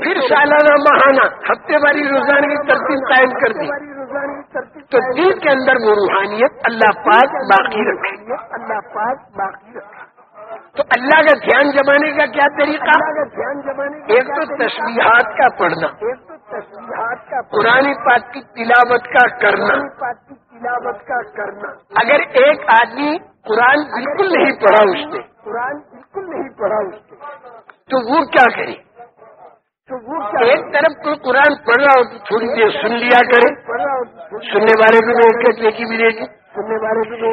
پھر سالانہ ماہانہ ہفتے واری روزانہ کی ترتیب قائم کر دی۔ تو دل کے اندر وہ روحانیت اللہ پاک باقی رکھے۔ اللہ پاک باقی رکھے۔ تو اللہ کا دھیان جمانے کا کیا طریقہ؟ دھیان جمانے ایک تو تصویرات کا پڑھنا۔ ایک تو تصویرات کا پرانی پاک کی تلاوت کا کرنا۔ پاک کی تلاوت کا کرنا۔ اگر ایک آدمی قرآن بالکل نہیں پڑھا اس نے قرآن بالکل نہیں پڑھا اس نے تو وہ کیا کرے؟ ایک طرف تو قرآن پڑھ رہا ہو تو تھوڑی دیر سن لیا کرے۔ سننے والے کو ایک نیکی ملے گی۔ سننے والے کو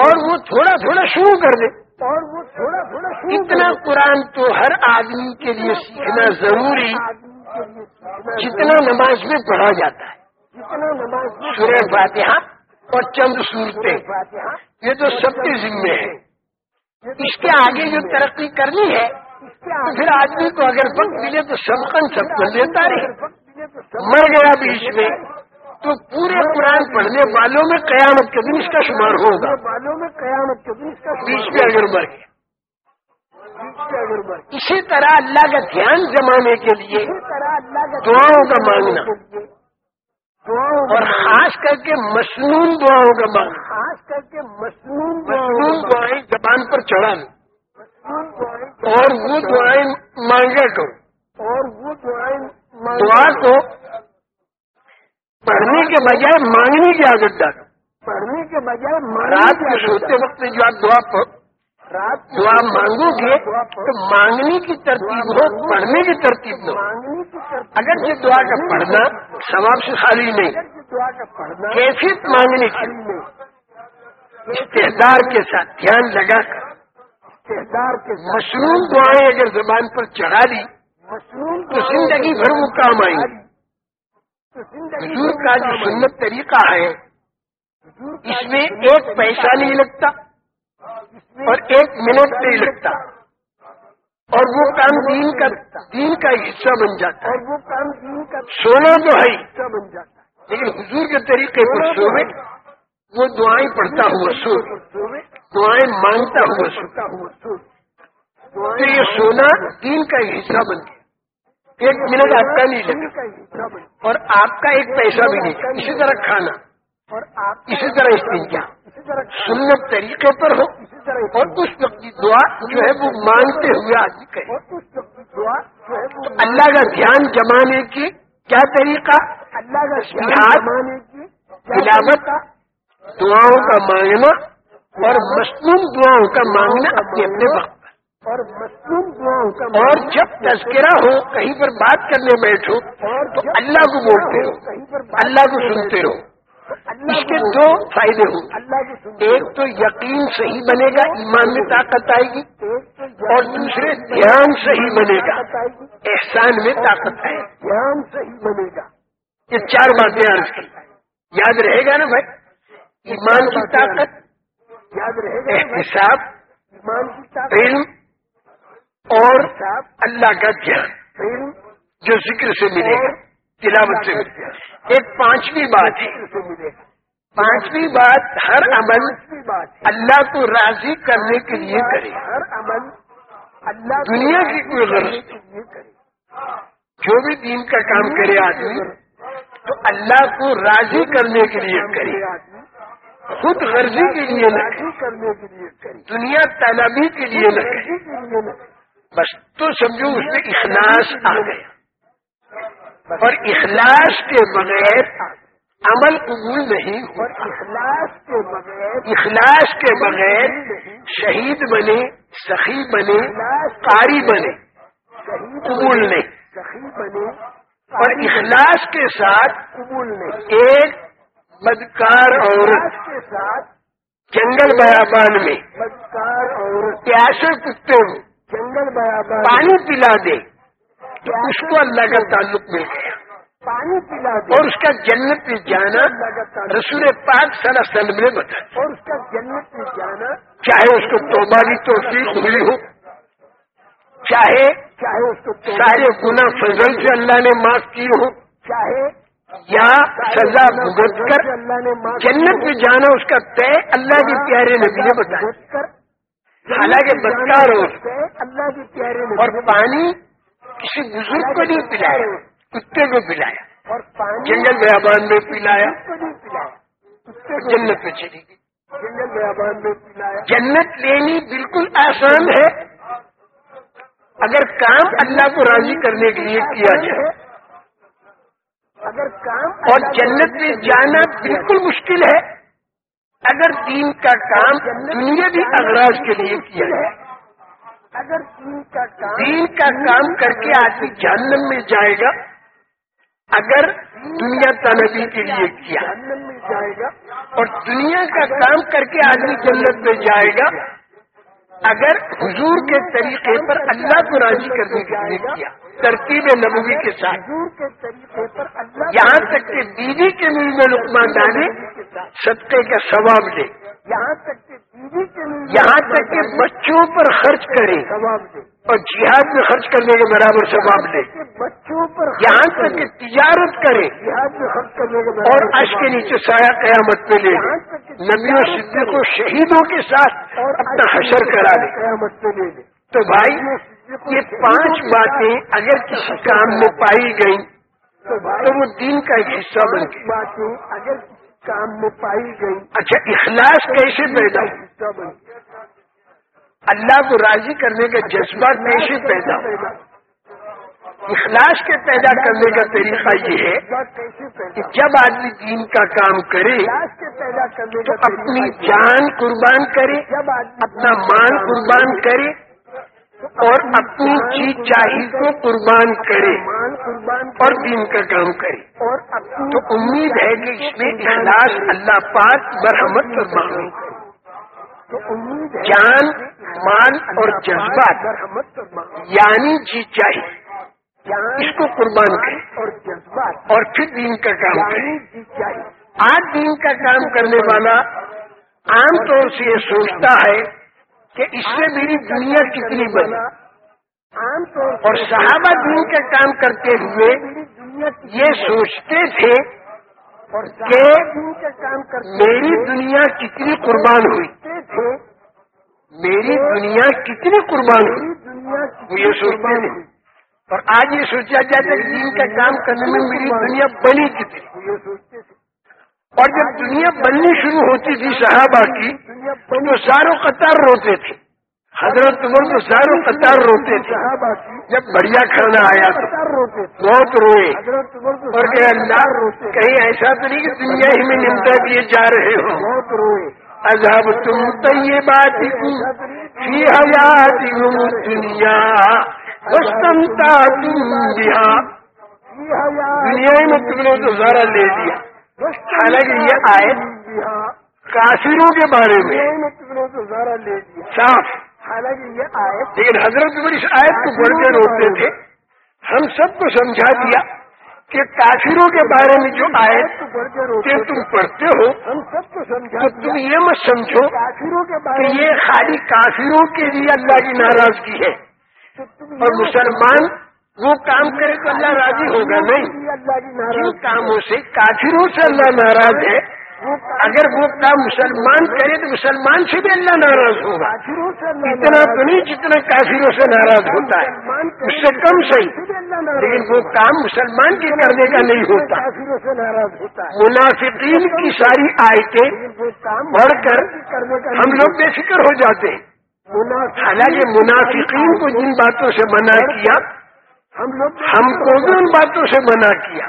اور وہ تھوڑا تھوڑا شروع کر دے۔ اور وہ تھوڑا تھوڑا اتنا قرآن تو ہر آدمی کے لیے سیکھنا ضروری۔ جتنا نماز میں پڑھا جاتا ہے۔ جتنا نماز سورہ فاتحہ اور چند صورتیں۔ یہ تو سب کے ذمے ہے۔ اس کے آگے جو ترقی کرنی ہے پھر آدمی کو اگر وقت ملے تو سب کن سب کو لیتا رہے مر گیا بیچ میں۔ تو پورے قرآن پڑھنے والوں میں قیامت کے دن اس کا شمار ہوگا۔ والوں میں قیامت کے دن اس کا بیچ میں اگر مر گیا۔ اسی طرح اللہ کا دھیان جمانے کے لیے دعاؤں کا مانگنا۔ اور خاص کر کے مصنون دعاؤں کا مانگنا۔ خاص کر کے مصنون دعائیں زبان پر چڑھانا۔ اور وہ دعائیں مانگا کرو۔ اور وہ دعائیں دعا کو پڑھنے کے بجائے مانگنے کی عادت ڈالو۔ پڑھنے کے بجائے رات میں سوتے وقت جو آپ دعا رات دعا مانگو گے تو مانگنے کی ترتیب ہو پڑھنے کی ترتیب ہو۔ اگر یہ دعا کا پڑھنا ثواب سے خالی نہیں کیفیت مانگنے کی۔ استحدار کے ساتھ دھیان لگا کر استحدار کے مشروم دعائیں اگر زبان پر چڑھا دی تو زندگی بھر وہ کام آئیں۔ حضور کا جو سنت طریقہ ہے اس میں ایک پیسہ نہیں لگتا اور ایک منٹ نہیں لگتا۔ اور وہ کام دین کا دین کا حصہ بن جاتا ہے۔ وہ کام دین کا سونا تو ہے۔ حصہ بن جاتا ہے۔ لیکن حضور کے طریقے پر سوے وہ دعائیں پڑھتا ہوا سو دعائیں مانگتا ہوا سوتا ہوا سو تو یہ سونا دین کا حصہ بن گیا۔ ایک منٹ آپ کا نہیں لگا۔ اور آپ کا ایک پیسہ بھی نہیں۔ اسی طرح کھانا۔ اور آپ اسی طرح استنجا۔ سنت طریقے پر ہو۔ اور اس وقت کی دعا جو ہے وہ مانگتے ہوئے آدمی کرے۔ اللہ کا دھیان جمانے کی کیا طریقہ؟ اللہ کا جمانے کی تلاوت۔ دعاؤں کا مانگنا اور مصنوع دعاؤں کا مانگنا اپنے اپنے وقت اور اور جب تذکرہ ہو کہیں پر بات کرنے بیٹھو تو اللہ کو بولتے رہو۔ اللہ کو سنتے رہو۔ اس کے دو فائدے ہوں۔ ایک تو یقین صحیح بنے گا ایمان میں طاقت آئے گی۔ اور دوسرے دھیان صحیح بنے گا۔ احسان میں طاقت آئے گی۔ دھیان صحیح بنے گا۔ یہ چار باتیں عرض کی۔ یاد رہے گا نا بھائی؟ ایمان کی طاقت یاد رہے گا احتساب ایمان کی طاقت اور اللہ کا دھیان جو ذکر سے ملے تلاوت سے ملے ایک پانچویں بات ہے۔ پانچویں بات ہر عمل اللہ کو راضی کرنے کے لیے کرے۔ ہر عمل اللہ دنیا کی کوئی غرض جو بھی دین کا کام کرے آدمی تو اللہ کو راضی کرنے کے لیے کرے۔ خود غرضی کے لیے نہ کرنے کے لیے دنیا طلبی کے لیے نہ بس تو سمجھو اس میں اخلاص آ گیا۔ اور اخلاص کے بغیر عمل قبول نہیں اور اخلاص کے بغیر اخلاص کے بغیر شہید بنے سخی بنے قاری بنے۔ قبول نہیں۔ بنے اور اخلاص کے ساتھ قبول نہیں۔ ایک بدکار عورت کے ساتھ جنگل بیابان میں بدکار اور پیاسے کتے ہو جنگل بیابان پانی پلا دے۔ تو اس کو اللہ کا تعلق مل گیا۔ پانی پلا دے۔ اور اس کا جنت میں جانا رسول پاک علیہ وسلم نے بتایا۔ اور اس کا جنت میں جانا چاہے اس کو توبہ کی توفیق ہوئی ہو چاہے چاہے اس کو سارے گناہ فضل سے اللہ نے معاف کی ہو۔ چاہے یا سزا بھگت کر اللہ نے جنت میں جانا اس کا طے اللہ کے پیارے نبی نے بتایا۔ کر حالانکہ بدکار ہو۔ اللہ کے پیارے اور پانی کسی بزرگ کو نہیں پلایا، کتے کو پلایا۔ اور جنگل بیابان میں پلایا۔ نہیں پلایا جنت میں چلی گئی۔ جنگل بیابان میں پلایا جنت لینی بالکل آسان ہے۔ اگر کام اللہ کو راضی کرنے کے لیے کیا جائے۔ اگر کام اور جنت میں جانا بالکل مشکل ہے۔ اگر دین کا کام دنیا بھی اغراض کے لیے کیا جائے۔ اگر دین کا کام دین کا کام کر کے آدمی جہنم میں جائے گا۔ اگر دنیا طلبی کے لیے کیا۔ جہنم میں جائے گا۔ اور دنیا کا کام کر کے آدمی جنت میں جائے گا۔ اگر حضور کے طریقے پر اللہ کو راضی کرنے کے لیے کیا، ترتیب نبوی کے ساتھ حضور کے طریقے پر اللہ یہاں تک کہ بیوی کے لیے میں لقمان ڈالے صدقے کا ثواب لے۔ یہاں تک کہ بیوی کے لیے یہاں تک کہ بچوں پر خرچ کرے ثواب دے۔ اور جہاد میں خرچ کرنے کے برابر ثواب کہ بچوں پر یہاں تک کہ تجارت کرے۔ جہاد میں خرچ کرنے کے اور عش کے نیچے سایہ قیامت پہ لے لے۔ نبیوں صدیقوں شہیدوں کے ساتھ اپنا حشر کرا دے قیامت پہ لے لے۔ تو بھائی یہ پانچ باتیں اگر کسی کام میں پائی گئیں تو وہ دین کا ایک حصہ بن گئی باتیں اگر کام میں پائی گئی۔ اچھا اخلاص کیسے پیدا اللہ کو راضی کرنے کا جذبہ کیسے پیدا اخلاص کے پیدا کرنے کا طریقہ یہ ہے کہ جب آدمی دین کا کام کرے تو کا اپنی جان قربان کرے اپنا مان قربان کرے اور اپنی چیز چاہی کو قربان کرے مان قربان اور دین کا کام کرے۔ اور تو امید ہے کہ اس میں اخلاص اللہ پاک برہمت فرمائے جان، مال اور جذبات برہمت یعنی جی چاہیے اس کو قربان کرے اور جذبات اور پھر دین کا کام کرے۔ آج دین کا کام کرنے والا عام طور سے یہ سوچتا ہے کہ اس سے میری دنیا کتنی بنی عام طور اور صحابہ دین کا کام کرتے ہوئے دنیا یہ سوچتے تھے اور کہ میری دنیا کتنی قربان ہوئی۔ تھے میری دنیا کتنی قربان ہوئی۔ دنیا یہ سوچتے تھے۔ اور آج یہ سوچا جاتا ہے کہ دین کا کام کرنے میں میری دنیا بنی کتنی۔ یہ سوچتے تھے اور جب دنیا بننی شروع ہوتی تھی صحابہ کی دنیا تو زاروں قطار روتے تھے۔ حضرت عمر تو زاروں قطار روتے تھے۔ جب بڑھیا کھانا آیا تو بہت روئے۔ اور کہ اللہ کہیں ایسا تو نہیں کہ دنیا ہی میں نمٹا دیے جا رہے ہو بہت روئے عذاب تم تو یہ بات فی حیات دنیا وسطمتا تم دیا دنیا میں تم نے تو سارا لے لیا۔ حالانکہ یہ آئے کافروں کے بارے میں صاف۔ حالانکہ یہ آئے لیکن حضرت عمر اس آیت کو بڑھ کے روکتے تھے۔ ہم سب کو سمجھا دیا کہ کافروں کے بارے میں جو آیت کے کہ تم پڑھتے ہو ہم سب کو سمجھا تو تم یہ مت سمجھو کافروں کے کہ بارے میں یہ خالی کافروں کے لیے اللہ کی ناراضگی ہے۔ اور مسلمان وہ کام کرے تو اللہ راضی ہوگا نہیں؟ اللہ جن کاموں سے کافروں سے اللہ ناراض ہے۔ اگر وہ کام مسلمان کرے تو مسلمان سے بھی اللہ ناراض ہوگا۔ سے اتنا تو نہیں جتنا کافروں سے ناراض ہوتا ہے۔ اس سے کم صحیح۔ لیکن وہ کام مسلمان کے کرنے کا نہیں ہوتا۔ ناراض ہوتا ہے منافقین کی ساری آیتیں وہ کام کر ہم لوگ بے فکر ہو جاتے ہیں۔ حالانکہ منافقین کو جن باتوں سے منع کیا ہم کو بھی ان باتوں سے منع کیا۔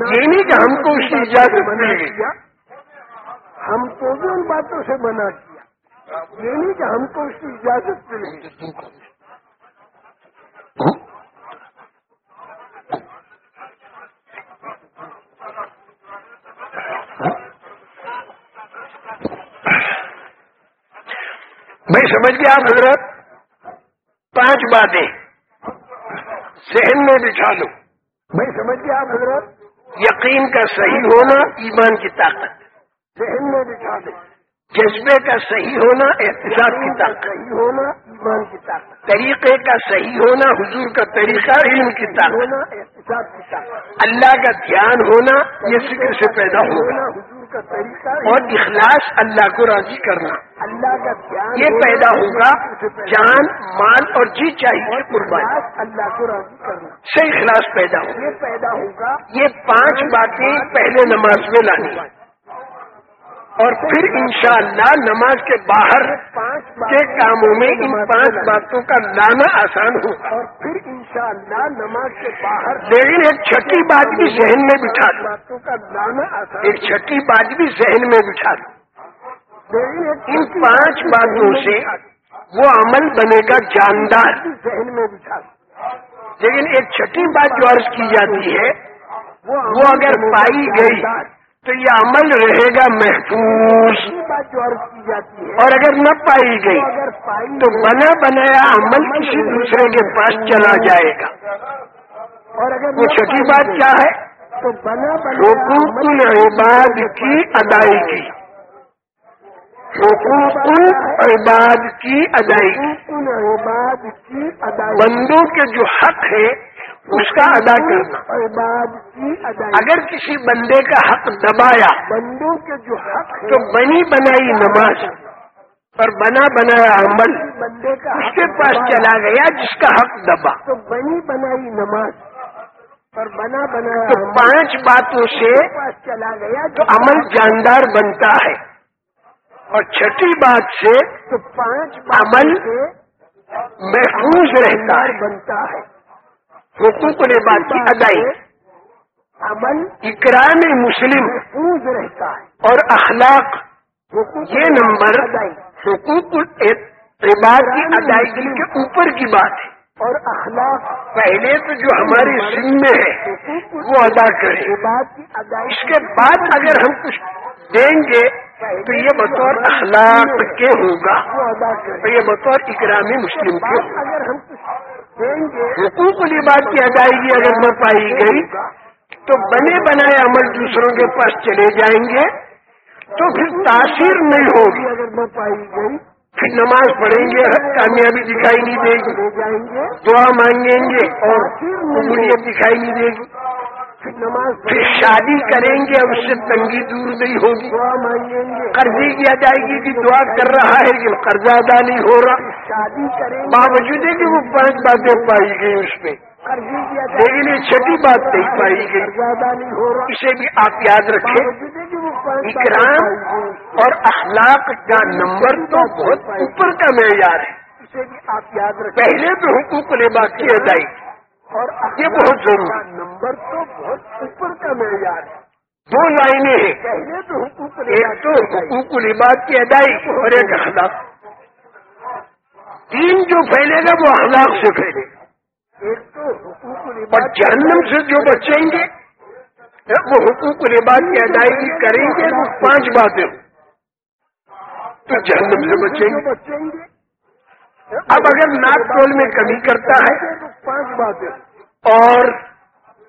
یہ نہیں کہ ہم کو اس کی اجازت ہم کو بھی ان باتوں سے منع کیا۔ یہ نہیں کہ ہم کو اس کی اجازت مل میں سمجھ گیا آپ حضرت؟ پانچ باتیں۔ ذہن میں بٹھا لو۔ میں سمجھ گیا آپ حضرت یقین کا صحیح ہونا ایمان کی طاقت۔ ذہن میں بٹھا دو جذبے کا صحیح ہونا احتساب کی طاقت۔ صحیح ہونا ایمان کی طاقت. طریقے کا صحیح ہونا حضور کا طریقہ علم کی طاقت. احتساب کی طاقت. اللہ کا دھیان ہونا یہ فکر سے پیدا ہونا. حضور کا طریقہ اور اخلاص اللہ کو راضی کرنا. اللہ کا دھیان یہ پیدا ہوگا جان مال اور جی چاہیے قربانی. اللہ کو راضی کرنا. سے اخلاص پیدا ہوگا. یہ پیدا ہوگا. یہ پانچ باتیں پہلے نماز میں لانی. اور پھر انشاءاللہ نماز کے باہر کے کاموں میں ان پانچ باتوں کا لانا آسان ہوگا۔ اور پھر انشاءاللہ نماز کے باہر لیکن ایک چھٹی بات بھی ذہن میں بٹھا دو۔ باتوں کا لانا آسان ایک چھٹی بات بھی ذہن میں بٹھا دو۔ ان پانچ باتوں سے وہ عمل بنے گا جاندار۔ ذہن میں بٹھا دو۔ لیکن ایک چھٹی بات جو عرض کی جاتی ہے وہ اگر پائی گئی تو یہ عمل رہے گا محفوظ۔ اور اگر نہ پائی گئی تو بنا بنایا عمل کسی دوسرے کے پاس چلا جائے گا۔ اور اگر وہ چھٹی بات کیا ہے؟ تو بنا حقوق العباد کی ادائیگی۔ حقوق العباد کی ادائیگی۔ بندوں کے جو حق ہے اس کا ادا کرنا۔ اگر کسی بندے کا حق دبایا بندوں کے جو حق تو بنی بنائی نماز اور بنا بنایا عمل بندے کا اس کے پاس چلا گیا جس کا حق دبا۔ تو بنی بنائی نماز اور بنا بنایا تو پانچ باتوں سے چلا گیا تو عمل جاندار بنتا ہے۔ اور چھٹی بات سے تو پانچ عمل محفوظ رہتا بنتا ہے۔ حقوق العباد کی ادائی عمل اکرام مسلم۔ رہتا ہے۔ اور اخلاق۔ یہ نمبر حقوق العباد کی ادائیگی کے اوپر کی بات ہے۔ اور اخلاق پہلے تو جو ہمارے ذمے میں ہے، وہ ادا کریں۔ اس کے بعد اگر ہم کچھ دیں گے، تو یہ بطور اخلاق کے ہوگا۔ تو یہ بطور اکرام مسلم کے ہوگا۔ اگر ہم کچھ بات کی ادائیگی اگر نہ پائی گئی، تو بنے بنائے عمل دوسروں کے پاس چلے جائیں گے، تو پھر تاثیر نہیں ہوگی۔ اگر نہ پائی گئی پھر نماز پڑھیں گے، کامیابی دکھائی نہیں دے گی۔ دعا مانگیں گے اور قبولیت دکھائی نہیں دے گی۔ پھر شادی کریں گے، اب اس سے تنگی دور نہیں ہوگی۔ قرضے کی ادائیگی کی دعا کر رہا ہے کہ قرضہ ادا نہیں ہو رہا۔ شادی کریں باوجود ہے کہ وہ پانچ باتیں پائی گئی اس میں لیکن یہ چھٹی بات نہیں پائی گئی۔ اسے بھی آپ یاد رکھیں۔ اکرام اور اخلاق کا نمبر تو بہت اوپر کا معیار ہے۔ اسے بھی آپ یاد رکھیں۔ پہلے تو حقوق لباس کی ادائیگی اور یہ بہت ضروری نمبر تو بہت اوپر کا معیار ہے۔ دو لائنیں ہیں۔ پہلے تو حقوق ایک تو حقوق العباد کی ادائیگی اور ایک اخلاق۔ تین جو پھیلے گا وہ اخلاق سے پھیلے۔ گا ایک تو حقوق اور جہنم سے جو بچیں گے۔ وہ حقوق العباد کی ادائیگی کریں گے وہ پانچ باتیں تو جہنم سے بچیں گے۔ اب اگر ناک ٹول میں کمی کرتا ہے تو پانچ باتیں اور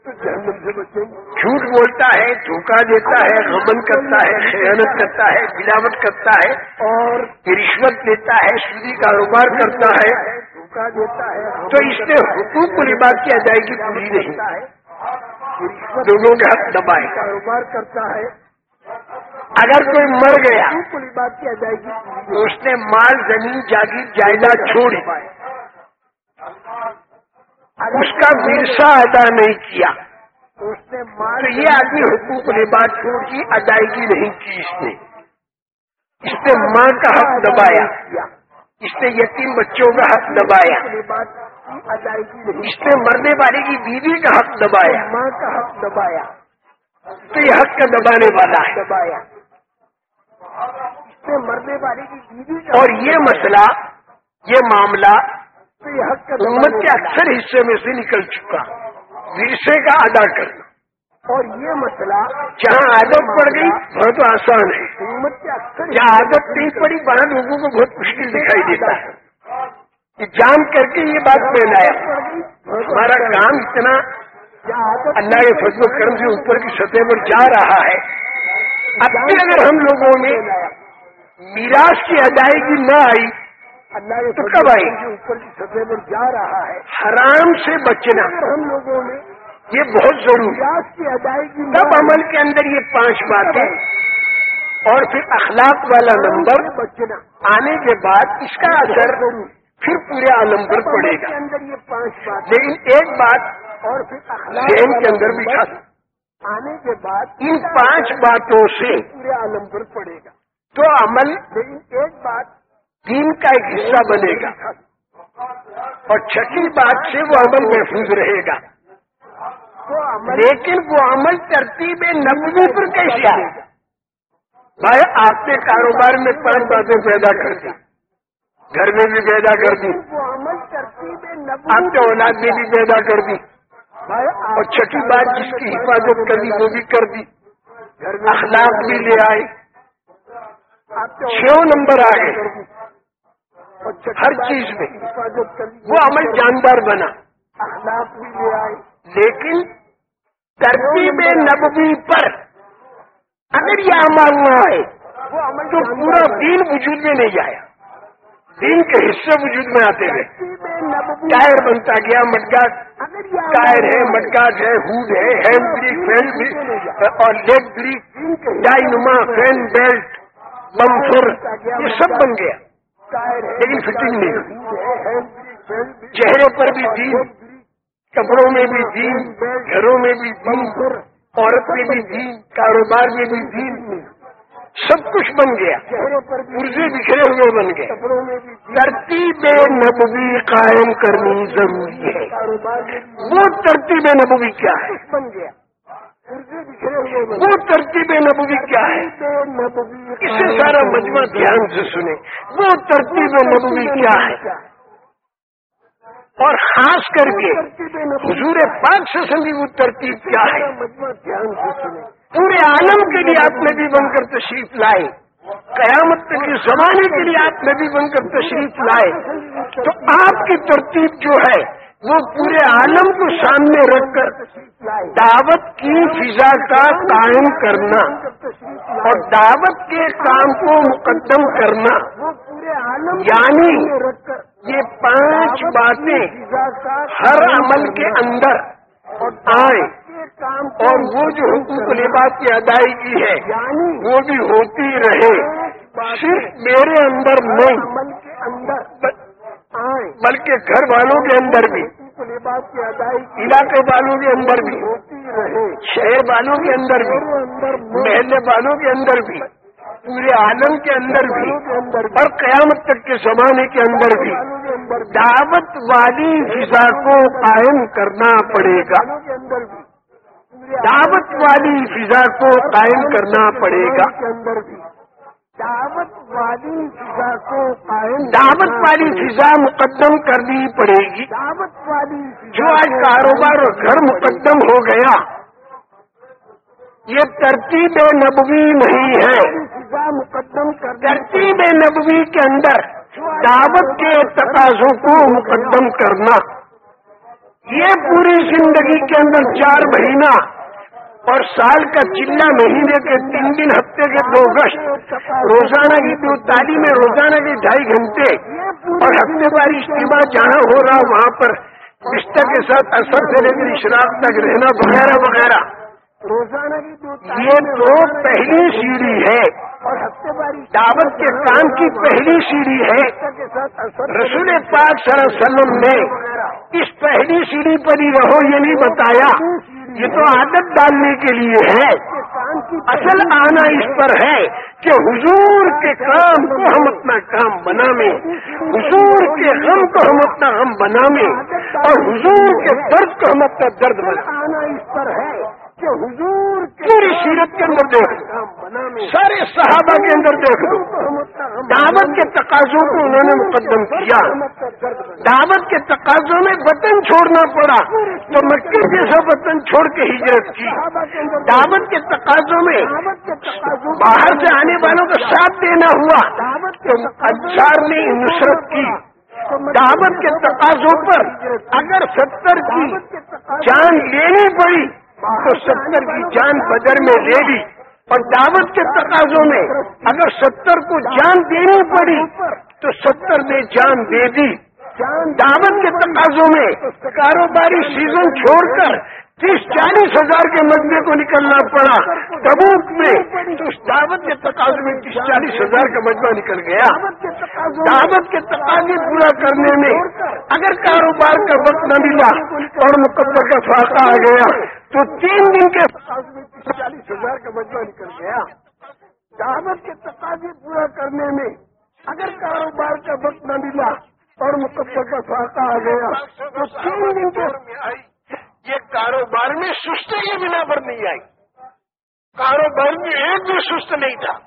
جھوٹ بولتا ہے، دھوکہ دیتا ہے غمن کرتا ہے، خیانت کرتا ہے، گلاوٹ کرتا ہے اور رشوت دیتا ہے سودی کاروبار کرتا ہے۔ دھوکہ دیتا ہے تو اس نے حقوق لباس کی ادائیگی پوری نہیں۔ دونوں کے حق دبائے کاروبار کرتا ہے۔ اگر کوئی مر گیا بات کی ادائیگی؟ تو اس نے مال زمین جاگیر جائیداد چھوڑی اس کا ورثہ ادا نہیں کیا۔ تو یہ آدمی حقوق لباس چھوڑ کی ادائیگی نہیں کی اس نے۔ اس نے ماں کا حق دبایا۔ اس نے یتیم بچوں کا حق دبایا۔ اس نے مرنے والے کی بیوی کا حق دبایا۔ ماں کا حق دبایا۔ تو یہ حق کا دبانے والا ہے۔ دبایا۔ اس سے مرنے والے کی بیوی اور یہ مسئلہ یہ معاملہ امت کے اکثر حصے میں سے نکل چکا۔ ورثے کا ادا کرنا۔ اور یہ مسئلہ جہاں عادت پڑ گئی بہت آسان ہے۔ یہ عادت نہیں پڑی بڑا لوگوں کو بہت مشکل دکھائی دیتا ہے۔ جان کر کے یہ بات میں لایا ہمارا کام اتنا اللہ کے فضل و کرم سے اوپر کی سطح پر جا رہا ہے۔ اب بھی اگر ہم لوگوں میں میراث کی ادائیگی نہ آئی اللہ تو کب آئی اوپر کی سطح پر جا رہا ہے۔ حرام سے بچنا۔ ہم لوگوں نے یہ بہت ضروری۔ کی ادائیگی تب عمل کے اندر یہ پانچ باتیں اور پھر اخلاق والا نمبر بچنا۔ آنے کے بعد اس کا اثر پھر پورے عالم پر پڑے کے گا لیکن ایک بات اور ذہن کے اندر بھی آنے کے بعد ان پانچ باتوں سے پورے عالم پر پڑے گا۔ تو عمل لیکن ایک بات دین کا ایک حصہ بنے گا۔ اور چھٹی بات سے وہ عمل محفوظ رہے گا۔ لیکن وہ عمل ترتیب نبوی پر کیسے آئے؟ گا بھائی آپ نے کاروبار میں پانچ باتیں پیدا کر دی۔ گھر میں بھی پیدا کر دی آپ کے اولاد میں بھی پیدا کر دی اور چھٹی بات جس کی حفاظت کرنی وہ بھی کر دی اخلاق بھی لے آئے۔ چھ نمبر آ گئے ہر چیز میں۔ وہ عمل جاندار بنا۔ اخلاق بھی لے آئے۔ لیکن ترتیب نبوی پر اگر یہ عمل نہ آئے تو پورا دین وجود میں نہیں آیا۔ دین کے حصے وجود میں آتے گئے ترتیب نبوی ٹائر بنتا گیا مٹگاٹ اگر یہ ٹائر ہے مٹگاٹ ہے ہوڈ ہے، ہینڈ بریک فین بریک اور leg brake dynamo, fan belt, bumper, یہ سب بن گیا۔ لیکن فٹنگ نہیں۔ چہرے چہرے پر بھی دین، کپڑوں میں بھی دین، گھروں میں بھی دین، عورت میں بھی دین، کاروبار میں بھی دین۔ سب کچھ بن گیا۔ پر بھی پرزے بکھرے ہوئے بن گئے۔ کپڑوں میں بھی ترتیب نبوی قائم کرنی ضروری ہے۔ وہ ترتیب نبوی کیا ہے؟ بن گیا بکھرے ہوئے وہ ترتیب نبوی کیا ہے؟ گئے نبوی اس سے سارا مجمع دھیان سے سنے وہ ترتیب نبوی کیا ہے؟ اور خاص کر کے ترتیب حضور پاک سے سنگی وہ ترتیب کیا ہے؟ مجمع دھیان سے سنے پورے عالم کے لیے آپ نبی بن کر تشریف لائے۔ قیامت تک کے زمانے کے لیے آپ نبی بن کر تشریف لائے۔ تو آپ کی ترتیب جو ہے، وہ پورے عالم کو سامنے رکھ کر دعوت کی فضا کا قائم کرنا اور دعوت کے کام کو مقدم کرنا۔ یعنی یہ پانچ باتیں ہر عمل کے اندر آئیں۔ کام اور وہ جو حقوق لباس کی ادائیگی ہے یعنی وہ بھی ہوتی رہے۔ صرف میرے اندر نہیں بلکہ گھر والوں کے اندر بھی لباس کی ادائیگی علاقے والوں کے اندر بھی شہر والوں کے اندر بھی محلے والوں کے اندر بھی پورے عالم کے اندر بھی اور قیامت تک کے زمانے کے اندر بھی۔ دعوت والی فضا کو قائم کرنا پڑے گا۔ دعوت والی فضا کو قائم کرنا پڑے گا۔ دعوت والی فضا کو قائم دعوت والی فضا مقدم کرنی پڑے گی۔ دعوت والی جو آج کاروبار اور گھر مقدم ہو گیا، یہ ترتیب نبوی نہیں ہے۔ فضا مقدم کر ترتیب نبوی کے اندر دعوت کے تقاضوں کو مقدم کرنا۔ یہ پوری زندگی کے اندر چار مہینہ اور سال کا چلا مہینے کے تین دن ہفتے کے دو گشت روزانہ کی دو تعلیم روزانہ کے ڈھائی گھنٹے اور ہفتے وار اجتماع جہاں ہو رہا وہاں پر بستر کے ساتھ اثر سے لے کر اشراق تک رہنا وغیرہ وغیرہ۔ روزانہ کی جو یہ تو پہلی سیڑھی ہے۔ دعوت کے کام کی پہلی سیڑھی ہے۔ رسول پاک صلی اللہ علیہ وسلم نے اس پہلی سیڑھی پر ہی رہو یہ نہیں بتایا۔ یہ تو عادت ڈالنے کے لیے ہے۔ اصل آنا اس پر ہے کہ حضور کے کام کو ہم اپنا کام بنا میں حضور کے غم کو ہم اپنا غم بنا میں اور حضور کے درد کو ہم اپنا درد بنا کہ حضور کے پوری سیرت کے اندر دیکھ لو۔ سارے صحابہ کے اندر دیکھ لو۔ دعوت کے تقاضوں کو انہوں نے مقدم کیا۔ دعوت کے تقاضوں میں وطن چھوڑنا پڑا۔ تو مکے جیسا وطن چھوڑ کے ہجرت کی۔ دعوت کے تقاضوں میں باہر سے آنے والوں کا ساتھ دینا ہوا۔ تو انصار نے نصرت کی۔ دعوت کے تقاضوں پر اگر ستر کی جان لینی پڑی تو ستر کی جان بدر میں لے لی اور دعوت کے تقاضوں میں اگر ستر کو جان دینی پڑی تو ستر نے جان دے دی۔ دعوت کے تقاضوں میں کاروباری سیزن چھوڑ کر تیس چالیس ہزار کے مجمے کو نکلنا پڑا۔ تبوک میں تو اس دعوت کے تقاضے میں تیس چالیس ہزار کا مجمع نکل گیا۔ دعوت کے تقاضے پورا کرنے میں اگر کاروبار کا وقت نہ ملا اور مقدر کا فاقہ آ گیا، تو تین دن کے تیس چالیس ہزار کا مجمع نکل گیا۔ دعوت کے تقاضے پورا کرنے میں اگر کاروبار کا وقت نہ ملا اور مقدر کا فاقہ آ گیا، تو تین دن کے یہ کاروبار میں سستی کے بنا پر نہیں آئی۔ کاروبار میں ایک بھی سست نہیں تھا۔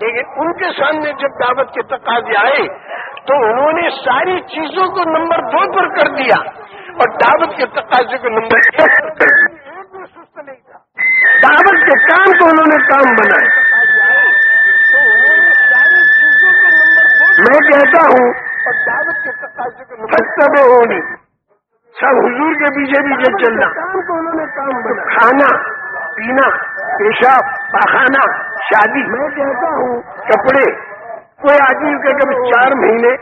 لیکن ان کے سامنے جب دعوت کے تقاضے آئے تو انہوں نے ساری چیزوں کو نمبر دو پر کر دیا۔ اور دعوت کے تقاضے کو نمبر ایک پر کر دیا۔ ایک بھی سست نہیں تھا دعوت کے کام کو انہوں نے کام بنایا۔ میں کہتا ہوں اور دعوت کے تقاضے کو نمبر ہونی سب حضور کے پیچھے پیچھے چلنا۔ کھانا پینا پیشاب پاخانہ شادی میں کہتا ہوں کپڑے۔ کوئی آدمی کہ کبھی چار مہینے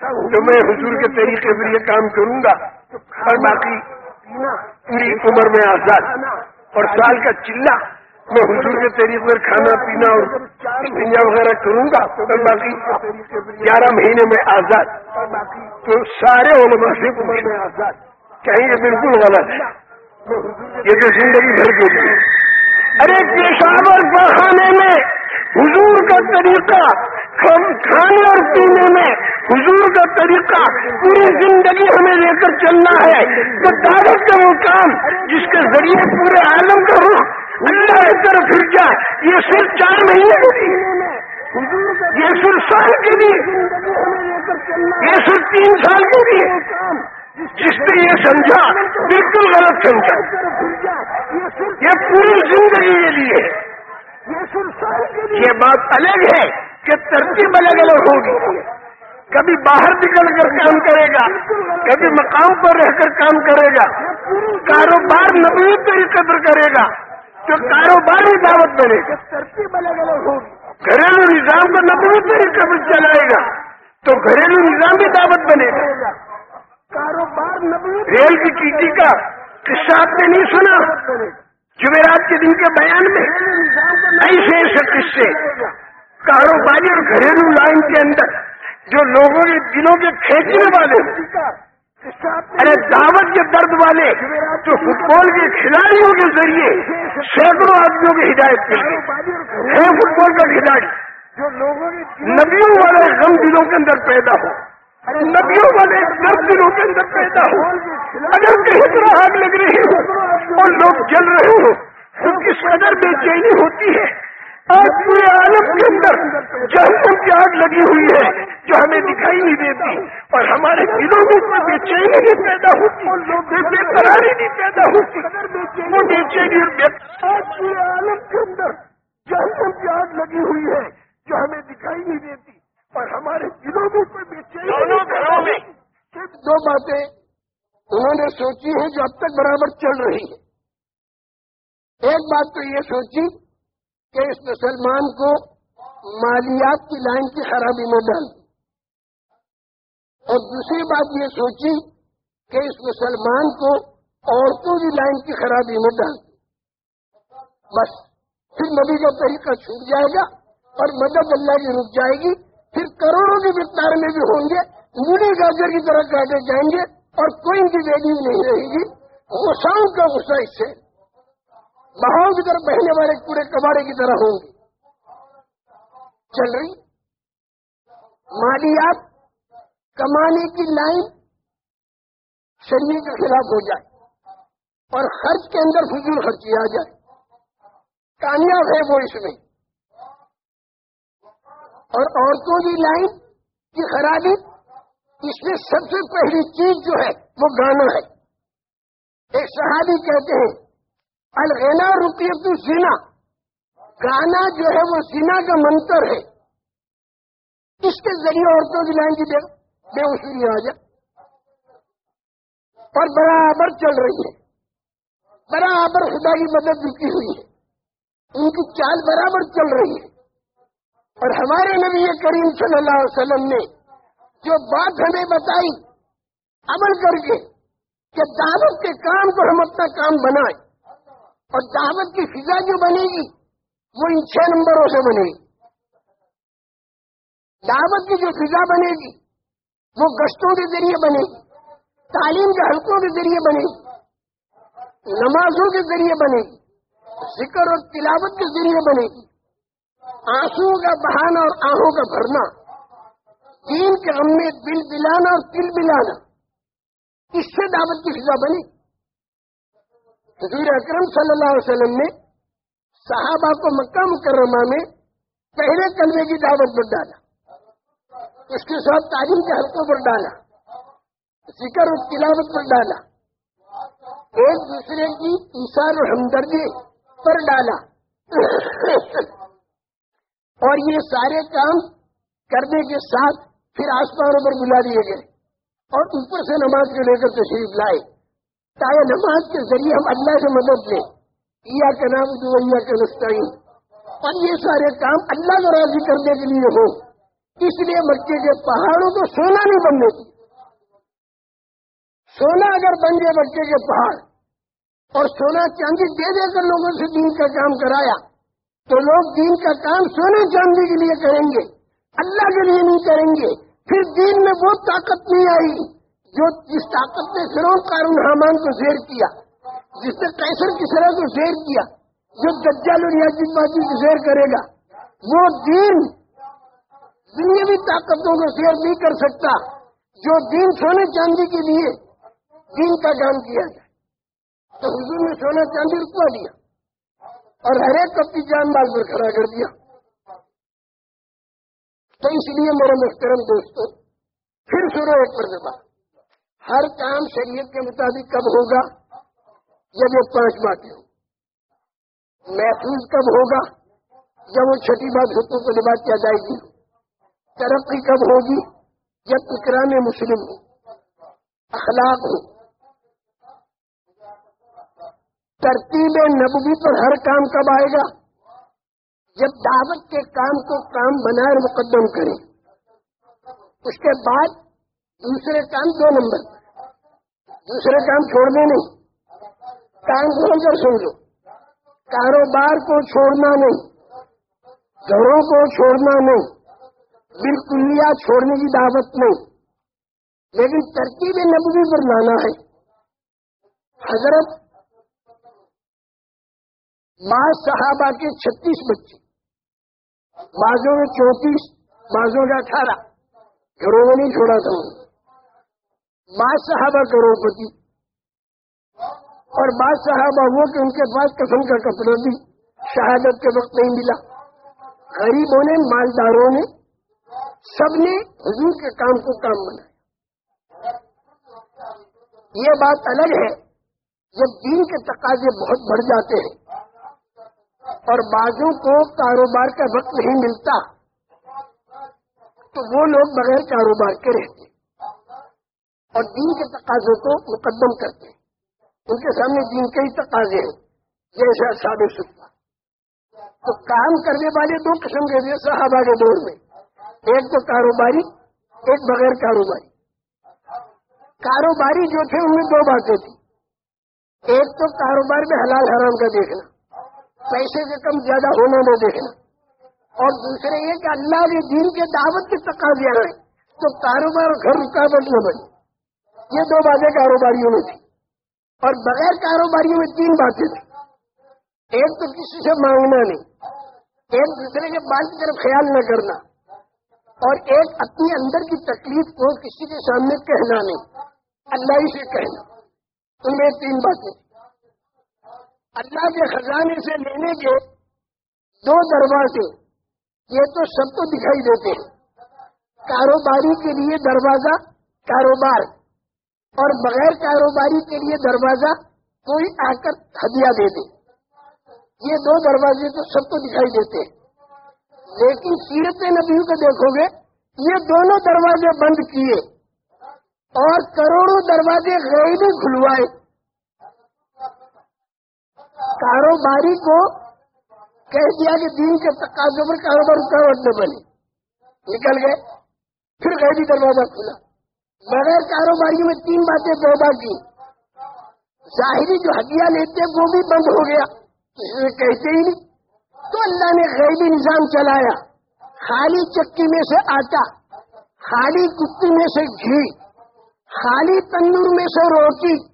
تو میں حضور کے طریقے پر یہ کام کروں گا۔ اور باقی پوری عمر میں آزاد۔ اور سال کا چلہ میں حضور کے طریقے پر کھانا پینا اور دنیا وغیرہ کروں گا۔ اور باقی گیارہ مہینے میں آزاد۔ تو سارے علماء سے عمر میں آزاد کہیں یہ بالکل غلط۔ ہے یہ تو زندگی بھر کے لیے۔ ارے پیشاب اور پڑھانے میں حضور کا طریقہ کھانے اور پینے میں حضور کا طریقہ، پوری زندگی ہمیں لے کر چلنا ہے۔ تو دعوت کا وہ کام جس کے ذریعے پورے عالم کا رخ اللہ طرف پھر کیا یہ صرف چار مہینے کے لیے۔ یہ صرف سال کے لیے۔ یہ صرف تین سال کے لیے۔ جس نے یہ سمجھا، بالکل غلط سمجھا۔ یہ پوری زندگی کے لیے۔ یہ بات الگ ہے کہ ترتیب الگ الگ ہوگی۔ کبھی باہر نکل کر کام کرے گا، کبھی مقام پر رہ کر کام کرے گا۔ کاروبار نبی طریقے پر کرے گا، تو کاروباری دعوت بنے گا۔ ترتیب الگ الگ ہوگی گھریلو نظام کو نبی طریقے پر چلائے گا، تو گھریلو نظام بھی دعوت بنے گا۔ کاروبار ریل کی چیٹی کا قصہ آپ نے نہیں سنا؟ جمعرات کے دن کے بیان میں ایسے ایسے قصے کاروباری اور گھریلو لائن کے اندر جو لوگوں کے دلوں کے کھینچنے والے ارے دعوت کے درد والے جو فٹ بال کے کھلاڑیوں کے ذریعے سینکڑوں آدمیوں کی ہدایت کی ہے فٹ بال کا کھلاڑی۔ جو لوگوں نبیوں والے غم دلوں کے اندر پیدا ہو۔ نبیوں والے درد دنوں کے اندر پیدا ہو، اگر کہیں طرح آگ لگ رہی ہو اور لوگ جل رہے ہو تو کس قدر بے چینی ہوتی ہے۔ آج پورے عالم کے اندر جہنم کی آگ لگی ہوئی ہے جو ہمیں دکھائی نہیں دیتی اور ہمارے دلوں میں کوئی بے چینی نہیں پیدا ہوتی، کوئی بے قراری نہیں پیدا ہوتی۔ وہ بے چینی اور آج پورے عالم کے اندر جہنم کی آگ لگی ہوئی ہے جو ہمیں دکھائی نہیں دیتی۔ اور ہمارے دلوں میں کوئی صرف دو باتیں انہوں نے سوچی ہے جو اب تک برابر چل رہی ہے ایک بات تو یہ سوچی کہ اس مسلمان کو مالیات کی لائن کی خرابی میں ڈال اور دوسری بات یہ سوچی کہ اس مسلمان کو عورتوں کی لائن کی خرابی میں ڈال بس پھر نبی کا طریقہ چھوٹ جائے گا اور مدد اللہ کی رک جائے گی۔ پھر کروڑوں کی مقدار میں بھی ہوں گے مولی گاجر کی طرح کاٹے جائیں گے اور کوئی ان کی ویلو نہیں رہے گی۔ غساؤں کا غصہ اس سے۔ بہاؤ کی طرف بہنے والے پورے کباڑے کی طرح ہوں گے۔ چل رہی۔ مالیات کمانے کی لائن شریر کے خلاف ہو جائے اور خرچ کے اندر فضول خرچی آ جائے۔ کامیاب ہے وہ اس میں۔ اور عورتوں کی لائن کی خرابی اس میں سب سے پہلی چیز جو ہے وہ گانا ہے۔ ایک صحابی کہتے ہیں، الغنا روپیے سینا گانا جو ہے وہ سینا کا منتر ہے۔ اس کے ذریعے عورتوں کی لائن کی بے وصولی آ جائے۔ اور برابر چل رہی ہے۔ برابر خدا کی مدد رکی ہوئی ہے۔ ان کی چال برابر چل رہی ہے۔ اور ہمارے نبی کریم صلی اللہ علیہ وسلم نے جو بات ہمیں بتائی عمل کر کے کہ دعوت کے کام کو ہم اپنا کام بنائیں اور دعوت کی فضا جو بنے گی وہ ان چھ نمبروں سے بنے گی۔ دعوت کی جو فضا بنے گی وہ گشتوں کے ذریعے بنے گی، تعلیم کے حلقوں کے ذریعے بنے گی، نمازوں کے ذریعے بنے گی، ذکر اور تلاوت کے ذریعے بنے گی۔ آنسو کا بہانا اور آہوں کا بھرنا۔ دین کے ہم میں دل دلانا اور دل بلانا۔ اس سے دعوت کی فضا بنی۔ حضور اکرم صلی اللہ علیہ وسلم نے صحابہ کو مکہ مکرمہ میں پہلے کلمے کی دعوت پر ڈالا۔ اس کے ساتھ تعلیم کے حلقوں پر ڈالا۔ ذکر اور تلاوت پر ڈالا۔ ایک دوسرے کی ایسار اور ہمدردی پر ڈالا۔ اور یہ سارے کام کرنے کے ساتھ پھر آسمانوں پر بلا دیے گئے اور اوپر سے نماز کو لے کر تشریف لائے۔ تاکہ نماز کے ذریعے ہم اللہ سے مدد لیں۔ یا کے نام دیا کے نسطین اور یہ سارے کام اللہ کو راضی کرنے کے لیے ہو اس لیے مکے کے پہاڑوں کو سونا نہیں بننے کی سونا اگر بن گئے مکے کے پہاڑ اور سونا چاندی دے دے کر لوگوں سے دین کا کام کرایا تو لوگ دین کا کام سونے چاندی کے لیے کریں گے، اللہ کے لیے نہیں کریں گے۔ پھر دین میں وہ طاقت نہیں آئی۔ جو جس طاقت نے فرون قارون حامان کو زیر کیا، جس نے کیسر کسرا کو زیر کیا، جو دجال اور یاجد بازی کو زیر کرے گا، وہ دین دنیاوی طاقتوں کو زیر نہیں کر سکتا۔ جو دین سونے چاندی کے لیے دین کا کام کیا جائے تو حضور نے سونا چاندی رکوا دیا۔ اور ہر ایک اپنی جان مال پر کھڑا کر دیا۔ تو اس لیے میرے محترم دوستوں پھر شروع ایک مرتبہ ہر کام شریعت کے مطابق کب ہوگا؟ جب یہ پانچ باتیں ہوں۔ محفوظ کب ہوگا؟ جب وہ چھٹی بات حقوق کو لباس کیا جائے گی؟ ترقی کب ہوگی؟ جب اکرام مسلم ہو، اخلاق ہو ترتیب نبوی پر ہر کام کب آئے گا؟ جب دعوت کے کام کو کام بنائے مقدم کریں اس کے بعد دوسرے کام دو نمبر۔ دوسرے کام چھوڑنے نہیں۔ کام کھول کر سن لو کاروبار کو چھوڑنا نہیں۔ گھروں کو چھوڑنا نہیں۔ بالکل چھوڑنے کی دعوت نہیں۔ لیکن ترکیب نبوی پر لانا ہے۔ حضرت ماں صحابہ کے چھتیس بچے بازوں میں چونتیس بازوں کا اٹھارہ۔ گھروں میں نہیں چھوڑا تھا۔ بعض صحابہ کروڑ پتی اور بعض صحابہ وہ کہ ان کے پاس قسم کا کپڑا بھی شہادت کے وقت نہیں ملا۔ غریبوں نے، مالداروں نے، سب نے حضور کے کام کو کام بنایا۔ یہ بات الگ ہے۔ جب دین کے تقاضے بہت بڑھ جاتے ہیں اور بازو کو کاروبار کا وقت نہیں ملتا، تو وہ لوگ بغیر کاروبار کے رہتے اور دین کے تقاضوں کو مقدم کرتے ان کے سامنے دین کے ہی تقاضے ہیں جیسے ساد سکتا۔ تو کام کرنے والے دو قسم کے لیے صحابہ کے دور میں۔ ایک تو کاروباری، ایک بغیر کاروباری۔ کاروباری جو تھے، ان میں دو باتیں تھیں۔ ایک تو کاروبار میں حلال حرام کا دیکھنا۔ پیسے سے کم زیادہ ہونا نہ دیکھنا اور دوسرے یہ کہ اللہ نے دین کے دعوت کے تقاضے ہیں تو کاروبار اور گھر رکاوٹ نہ بنی یہ دو باتیں کاروباریوں میں تھی اور بغیر کاروباریوں میں تین باتیں تھیں۔ ایک تو کسی سے مانگنا نہیں۔ ایک دوسرے کے بال کی طرف خیال نہ کرنا۔ اور ایک اپنی اندر کی تکلیف کو کسی کے سامنے کہنا نہیں۔ اللہ ہی سے کہنا۔ ان میں تین باتیں۔ اللہ کے خزانے سے لینے کے دو دروازے یہ تو سب کو دکھائی دیتے ہیں۔ کاروباری کے لیے دروازہ، کاروبار۔ اور بغیر کاروباری کے لیے دروازہ کوئی آ کر ہدیہ دے دے۔ یہ دو دروازے تو سب کو دکھائی دیتے ہیں۔ لیکن سیرت نبی کو دیکھو گے، یہ دونوں دروازے بند کیے اور کروڑوں دروازے غیبی کھلوائے۔ کاروباری کو کہہ دیا کہ دین کے تقاضوں پر کاروبار رکاوٹ نہ بنے نکل گئے، پھر غیبی دروازہ کھلا۔ بغیر کاروباری میں تین باتیں پیدا کی ظاہری جو ہڈیاں لیتے وہ بھی بند ہو گیا۔ کسی کہتے ہی نہیں۔ تو اللہ نے غیبی نظام چلایا۔ خالی چکی میں سے آٹا، خالی کتی میں سے گھی، خالی تندور میں سے روٹی۔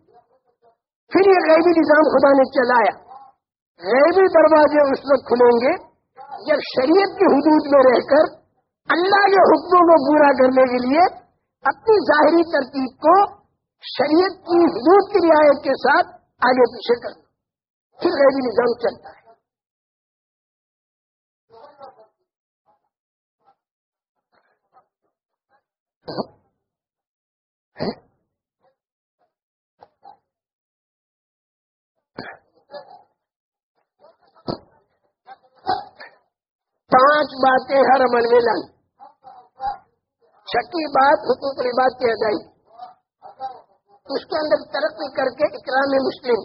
پھر یہ غیبی نظام خدا نے چلایا۔ غیبی دروازے اس وقت کھلیں گے جب شریعت کی حدود میں رہ کر اللہ کے حکموں کو پورا کرنے کے لیے اپنی ظاہری ترتیب کو شریعت کی حدود کی رعایت کے ساتھ آگے پیچھے کرنا پھر غیبی نظام چلتا ہے۔ پانچ باتیں ہر عمل میں لائی چھٹی بات حقوق بات کی ادائی اس کے اندر ترقی کر کے اکرام مسلم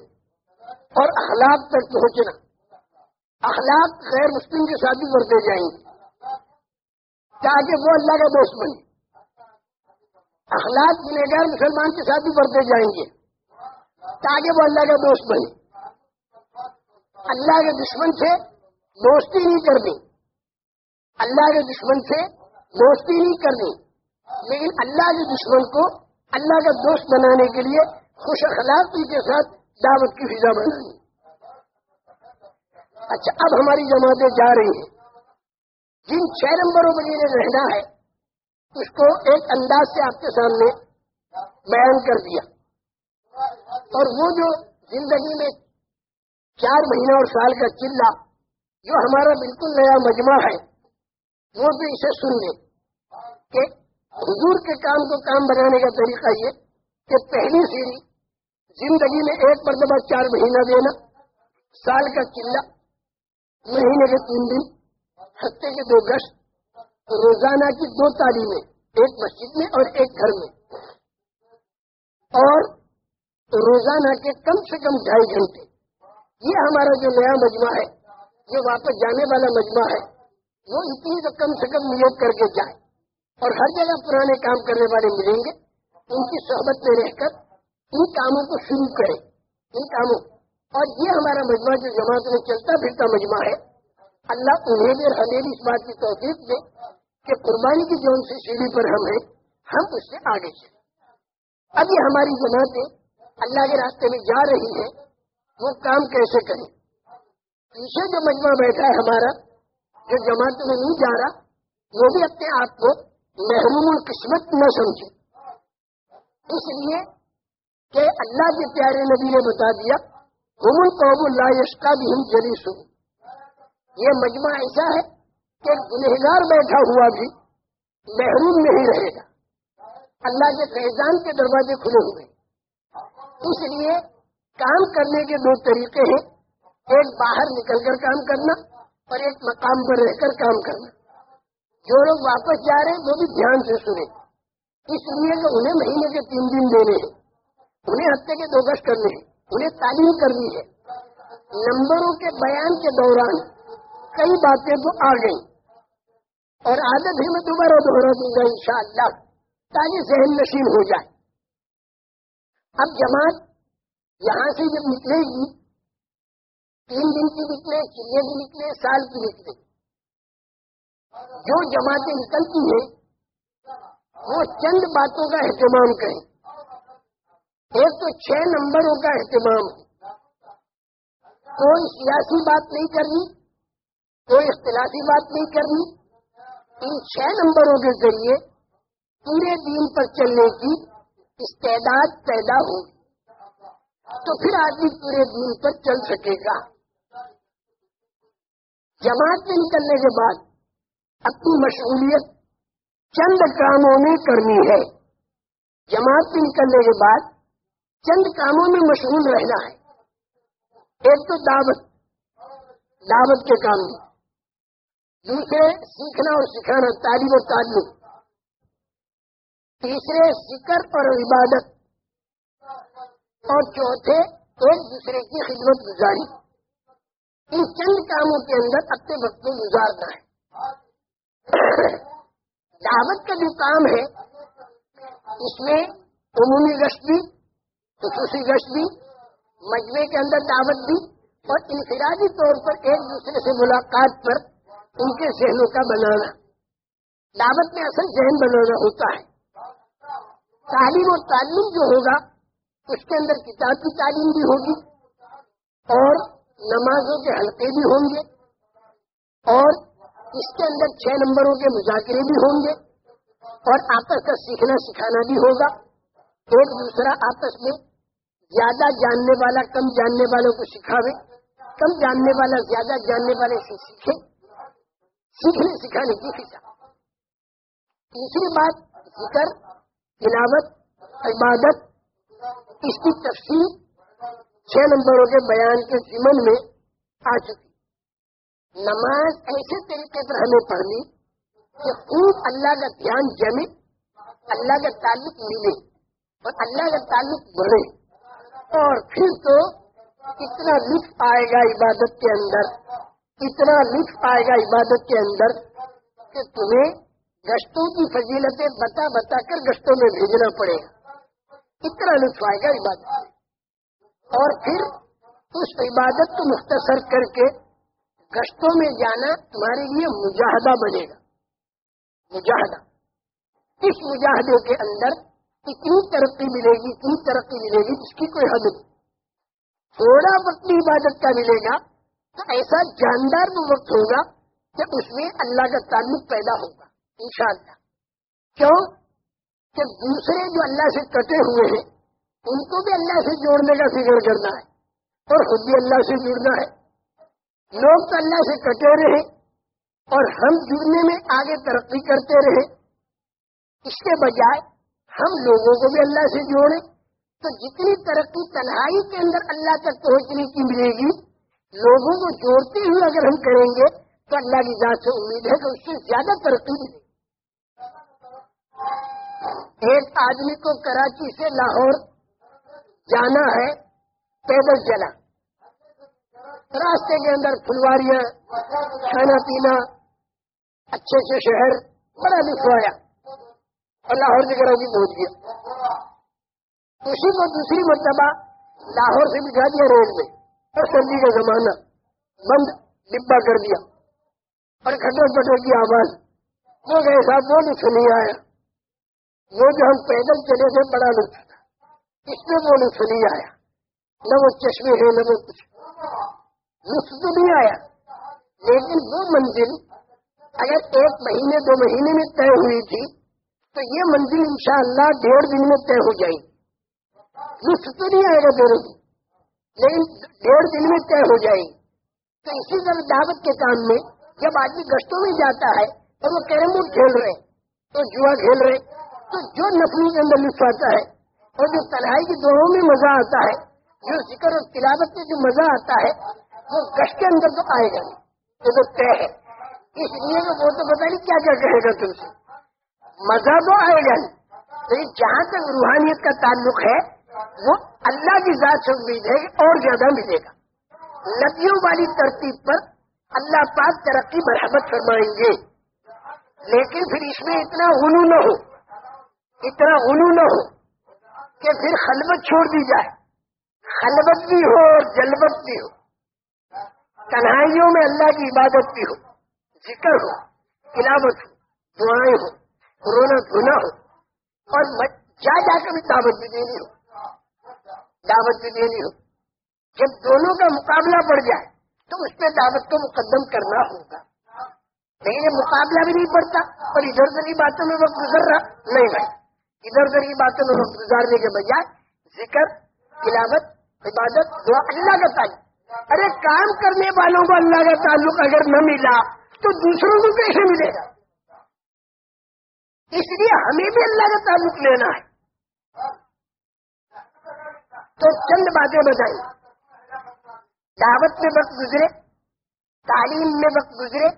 اور اخلاق تک پہنچنا۔ اخلاق غیر مسلم کے ساتھ بھی بڑھتے جائیں۔ گے تاکہ وہ اللہ کا دوست بنے۔ اخلاق گنہگار مسلمان کے ساتھ بھی بڑھتے جائیں گے۔ تاکہ وہ اللہ کا دوست بنے۔ اللہ کے دشمن سے دوستی نہیں کرنی اللہ کے دشمن سے دوستی نہیں کرنی۔ لیکن اللہ کے دشمن کو اللہ کا دوست بنانے کے لیے خوش اخلاقی کے ساتھ دعوت کی فضا بنانی اچھا اب ہماری جماعتیں جا رہی ہیں۔ جن چھ نمبروں پر انہیں رہنا ہے، اس کو ایک انداز سے آپ کے سامنے بیان کر دیا۔ اور وہ جو زندگی میں چار مہینہ اور سال کا چلہ، جو ہمارا بالکل نیا مجمع ہے وہ بھی اسے سن لیں کہ حضور کے کام کو کام بنانے کا طریقہ یہ کہ پہلی سیڑھی زندگی میں ایک مرتبہ چار مہینہ دینا، سال کا چلا مہینے کے تین دن، ہفتے کے دو گشت، روزانہ کی دو تعلیمیں، ایک مسجد میں اور ایک گھر میں۔ اور روزانہ کے کم سے کم ڈھائی گھنٹے۔ یہ ہمارا جو نیا مجمع ہے، جو واپس جانے والا مجمع ہے وہ اتنی تو کم سے کم نیت کر کے جائے اور ہر جگہ پرانے کام کرنے والے ملیں گے، ان کی صحبت میں رہ کر ان کاموں کو شروع کریں، ان کاموں۔ اور یہ ہمارا مجمع جو جماعت میں چلتا پھرتا مجمع ہے، اللہ انہیں بھی اور ہمیں بھی اس بات کی توفیق دے کہ قربانی کی جون سی سیڑھی پر ہم ہیں، ہم اس سے آگے چلیں۔ اب یہ ہماری جماعتیں اللہ کے راستے میں جا رہی ہیں، وہ کام کیسے کریں؟ پیچھے جو مجمع بیٹھا ہے ہمارا جو جماعت میں نہیں جا رہا، وہ بھی اپنے آپ کو محروم القسمت نہ سمجھے۔ اس لیے کہ اللہ کے پیارے نبی نے بتا دیا، ہم قوم اللہ یشکا بھی ہم جلی سن یہ مجمع ایسا ہے کہ گنہگار بیٹھا ہوا بھی محروم نہیں رہے گا۔ اللہ کے فیضان کے دروازے کھلے ہوئے اس لیے کام کرنے کے دو طریقے ہیں۔ ایک باہر نکل کر کام کرنا اور ایک مقام پر رہ کر کام کرنا۔ جو لوگ واپس جا رہے ہیں، وہ بھی دھیان سے سنیں۔ اس لیے کہ انہیں مہینے کے تین دن دینے ہیں۔ انہیں ہفتے کے دو گش کرنے ہیں۔ انہیں تعلیم کرنی ہے۔ نمبروں کے بیان کے دوران کئی باتیں تو آ گئی اور عادت ہی میں دوبارہ دوہرا دوں گا ان شاء اللہ تاکہ ذہن نشین ہو جائے۔ اب جماعت یہاں سے جب نکلے گی تین دن کی نکلے چلے بھی نکلے، سال کی نکلے۔ جو جماعتیں نکلتی ہیں، وہ چند باتوں کا اہتمام کریں۔ ایک تو چھ نمبروں کا اہتمام۔ کوئی سیاسی بات نہیں کرنی، کوئی اختلافی بات نہیں کرنی۔ ان چھ نمبروں کے ذریعے پورے دین پر چلنے کی استعداد پیدا ہوگی۔ تو پھر آدمی پورے دین پر چل سکے گا۔ جماعت میں نکلنے کے بعد اپنی مشغولیت چند کاموں میں کرنی ہے۔ جماعت سے نکلنے کے بعد چند کاموں میں مشغول رہنا ہے۔ ایک تو دعوت دعوت کے کام۔ میں دوسرے سیکھنا اور سکھانا، تعلیم و تعلق۔ تیسرے ذکر اور عبادت۔ اور چوتھے ایک دوسرے کی خدمت گزاری۔ ان چند کاموں کے اندر اپنے وقت کو گزارنا ہے۔ دعوت کا جو کام ہے، اس میں عمومی گشت بھی، خصوصی گشت بھی مجمے کے اندر دعوت بھی اور انفرادی طور پر ایک دوسرے سے ملاقات پر ان کے ذہنوں کا بنانا۔ دعوت میں اصل ذہن بنانا ہوتا ہے۔ تعلیم اور تعلیم جو ہوگا، اس کے اندر کتاب کی تعلیم بھی ہوگی اور نمازوں کے حلقے بھی ہوں گے اور اس کے اندر چھ نمبروں کے مذاکرے بھی ہوں گے اور آپس کا سیکھنا سکھانا بھی ہوگا۔ ایک دوسرا آپس میں زیادہ جاننے والا کم جاننے والوں کو سکھاوے، کم جاننے والا زیادہ جاننے والے سے سیکھے۔ سیکھنے سکھانے کی فضا۔ تیسری بات، ذکر، تلاوت، عبادت، اس کی تفصیل چھ نمبروں کے بیان کے ضمن میں آ چکی۔ نماز ایسے طریقے پر ہمیں پڑھنی کہ خوب اللہ کا دھیان جمے، اللہ کا تعلق ملے اور اللہ کا تعلق بڑھے۔ اور پھر تو اتنا لطف آئے گا عبادت کے اندر اتنا لطف آئے گا عبادت کے اندر کہ تمہیں گشتوں کی فضیلتیں بتا بتا کر گشتوں میں بھیجنا پڑے گا۔ اتنا لطف آئے گا عبادت اور پھر اس عبادت کو مختصر کر کے گشتوں میں جانا تمہارے لیے مجاہدہ بنے گا۔ مجاہدہ۔ اس مجاہدے کے اندر اتنی ترقی ملے گی اتنی ترقی ملے گی جس کی کوئی حد نہیں۔ تھوڑا وقت عبادت کا ملے گا تو ایسا جاندار وہ وقت ہوگا کہ اس میں اللہ کا تعلق پیدا ہوگا، انشاءاللہ۔ کیوں؟ کہ دوسرے جو اللہ سے کٹے ہوئے ہیں ان کو بھی اللہ سے جوڑنے کا فکر کرنا ہے اور خود بھی اللہ سے جڑنا ہے۔ لوگ تو اللہ سے کٹے رہے اور ہم جڑنے میں آگے ترقی کرتے رہے۔ اس کے بجائے ہم لوگوں کو بھی اللہ سے جوڑیں۔ تو جتنی ترقی تنہائی کے اندر اللہ تک پہنچنے کی ملے گی، لوگوں کو جوڑتے ہوئے اگر ہم کریں گے تو اللہ کی ذات سے امید ہے کہ اس سے زیادہ ترقی ملے ایک آدمی کو کراچی سے لاہور جانا ہے پیدل چلا راستے کے اندر پھلواریاں، کھانا پینا، اچھے سے شہر، بڑا لکھوایا اور لاہور کی طرح بھی پہنچ گیا۔ اسی کو دوسری مرتبہ لاہور سے بٹھا دیا روڈ میں۔ اور سردی کا زمانہ بند ڈبا کر دیا۔ اور کھٹر پٹر کی آواز۔ وہ گئے صاحب، وہ لطف نہیں آیا وہ جو ہم پیدل چلے تھے، بڑا لطف اس میں وہ لطف نہیں آیا۔ نہ وہ چشمے ہے نہ وہ کچھ۔ لطف تو نہیں آیا۔ لیکن وہ منزل اگر ایک مہینے، دو مہینے میں طے ہوئی تھی، تو یہ منزل انشاءاللہ ڈیڑھ دن میں طے ہو جائے۔ گی لطف تو نہیں آئے گا دونوں دن۔ لیکن ڈیڑھ دن میں طے ہو جائے۔ گی تو اسی طرح دعوت کے کام میں جب آدمی گشتوں میں جاتا ہے تو وہ کیرم بورڈ کھیل رہے تو جوا کھیل رہے، تو جو نفلی کے اندر لطف آتا ہے اور جو تنہائی کی دونوں میں مزہ آتا ہے، جو ذکر اور تلاوت میں جو مزہ آتا ہے، وہ گش کے اندر تو آئے گا۔ نہیں وہ تو طے ہے۔ اس لیے وہ تو پتا نہیں کیا کیا کہے گا تم سے۔ مزہ تو آئے گا۔ نہیں لیکن جہاں تک روحانیت کا تعلق ہے، وہ اللہ کی ذات سے امید ہے اور زیادہ ملے گا۔ ندیوں والی ترتیب پر اللہ پاک ترقی مرحمت فرمائیں گے۔ لیکن پھر اس میں اتنا غلو نہ ہو۔ اتنا غلو نہ ہو۔ کہ پھر خلبت چھوڑ دی جائے۔ خلبت بھی ہو اور جلبت بھی ہو۔ تنہائیوں میں اللہ کی عبادت بھی ہو۔ ذکر ہو، تلاوت ہو، دعائیں ہو رونا دھونا ہو۔ اور جا جا کر بھی دعوت بھی دینی ہو۔ دعوت بھی دینی ہو۔ جب دونوں کا مقابلہ بڑھ جائے، تو اس پہ دعوت کو مقدم کرنا ہوگا۔ لیکن یہ مقابلہ بھی نہیں پڑتا اور ادھر ادھر باتوں میں وقت گزر رہا، نہیں بھائی ادھر ادھر کی باتوں میں وقت گزارنے کے بجائے ذکر، تلاوت، عبادت، دعا اللہ کا تعلق۔ ارے، کام کرنے والوں کو اللہ کا تعلق اگر نہ ملا تو دوسروں کو کیسے ملے گا؟ اس لیے ہمیں بھی اللہ کا تعلق لینا ہے۔ تو چند باتیں بتائیں۔ دعوت میں وقت گزرے، تعلیم میں وقت گزرے،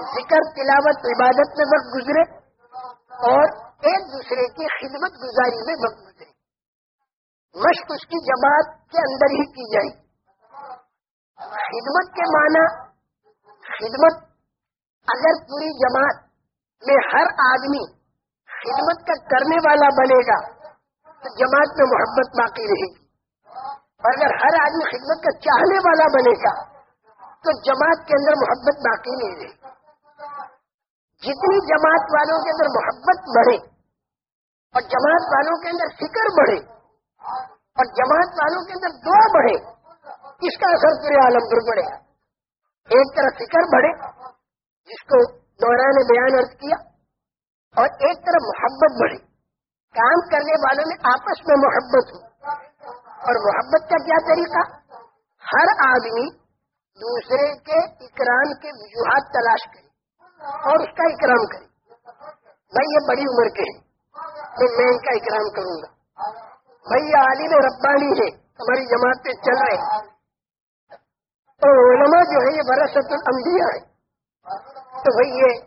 ذکر، تلاوت، عبادت میں وقت گزرے اور ایک دوسرے کی خدمت گزاری میں وقت گزرے مشق اس کی جماعت کے اندر ہی کی جائے۔ خدمت کے معنی، خدمت اگر پوری جماعت میں ہر آدمی خدمت کا کرنے والا بنے گا، تو جماعت میں محبت باقی رہے گی۔ اور اگر ہر آدمی خدمت کا چاہنے والا بنے گا، تو جماعت کے اندر محبت باقی نہیں رہے گی۔ جتنی جماعت والوں کے اندر محبت بڑھے اور جماعت والوں کے اندر فکر بڑھے اور جماعت والوں کے اندر دعا بڑھے، اس کا اثر پورے عالم پر پڑے۔ گا ایک طرف فکر بڑھے، جس کو دوران بیان ارد کیا، اور ایک طرف محبت بڑھے۔ کام کرنے والوں میں آپس میں محبت ہو۔ اور محبت کا کیا طریقہ؟ ہر آدمی دوسرے کے اکرام کے وجوہات تلاش کرے اور اس کا اکرام کرے۔ بھائی یہ بڑی عمر کے ہیں۔ تو میں ان کا اکرام کروں گا۔ بھائی، یہ عالم ربانی ہے، ہماری جماعت پہ چل رہے ہیں۔ تو علماء جو ہے یہ برست الانبیاء ہے تو بھائی، یہ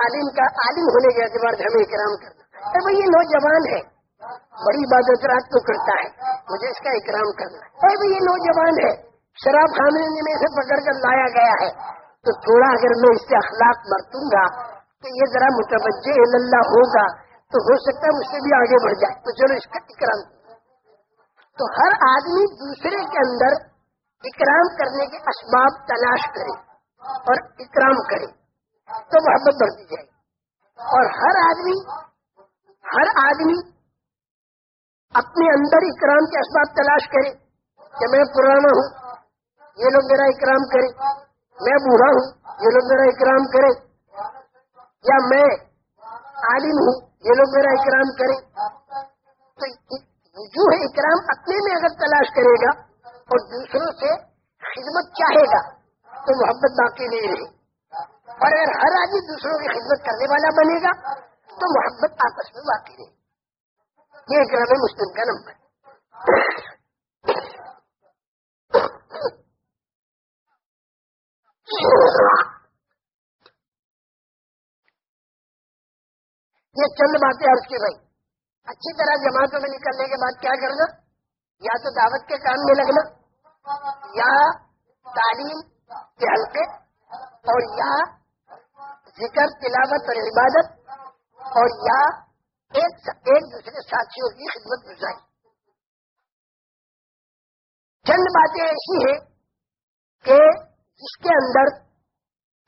عالم کا عالم ہونے کے اعتبار سے ہمیں اکرام کرنا۔ اے بھائی، یہ نوجوان ہے، بڑی عبادت رات کو کرتا ہے، مجھے اس کا اکرام کرنا ہے۔ بھائی، یہ نوجوان ہے، شراب خانے میں سے پکڑ کر لایا گیا ہے۔ تو تھوڑا اگر میں اس سے اخلاق برتوں گا، تو یہ ذرا متوجہ اللہ ہوگا۔ تو ہو سکتا ہے مجھ سے بھی آگے بڑھ جائے۔ تو چلو اس کا اکرام۔ تو ہر آدمی دوسرے کے اندر اکرام کرنے کے اسباب تلاش کرے اور اکرام کرے تو محبت بڑھتی جائے۔ اور ہر آدمی ہر آدمی اپنے اندر اکرام کے اسباب تلاش کرے کہ میں پرانا ہوں، یہ لوگ میرا اکرام کرے۔ میں بوڑھا ہوں، یہ لوگ میرا اکرام کرے۔ یا میں عالم ہوں یہ لوگ میرا اکرام کرے تو جو ہے اکرام اپنے میں اگر تلاش کرے گا اور دوسروں سے خدمت چاہے گا، تو محبت باقی نہیں رہے۔ اور اگر ہر آدمی دوسروں کی خدمت کرنے والا بنے گا، تو محبت آپس میں باقی رہے۔ یہ اکرام ہے مسلم کا نمبر یہ چند باتیں عرض کی بھائی۔ اچھی طرح جماعتوں میں نکلنے کے بعد کیا کرنا؟ یا تو دعوت کے کام میں لگنا، یا تعلیم کے حلقے، اور یا ذکر، تلاوت اور عبادت، اور یا ایک ایک دوسرے ساتھیوں کی خدمت گزاری۔ چند باتیں ایسی ہیں کہ جس کے اندر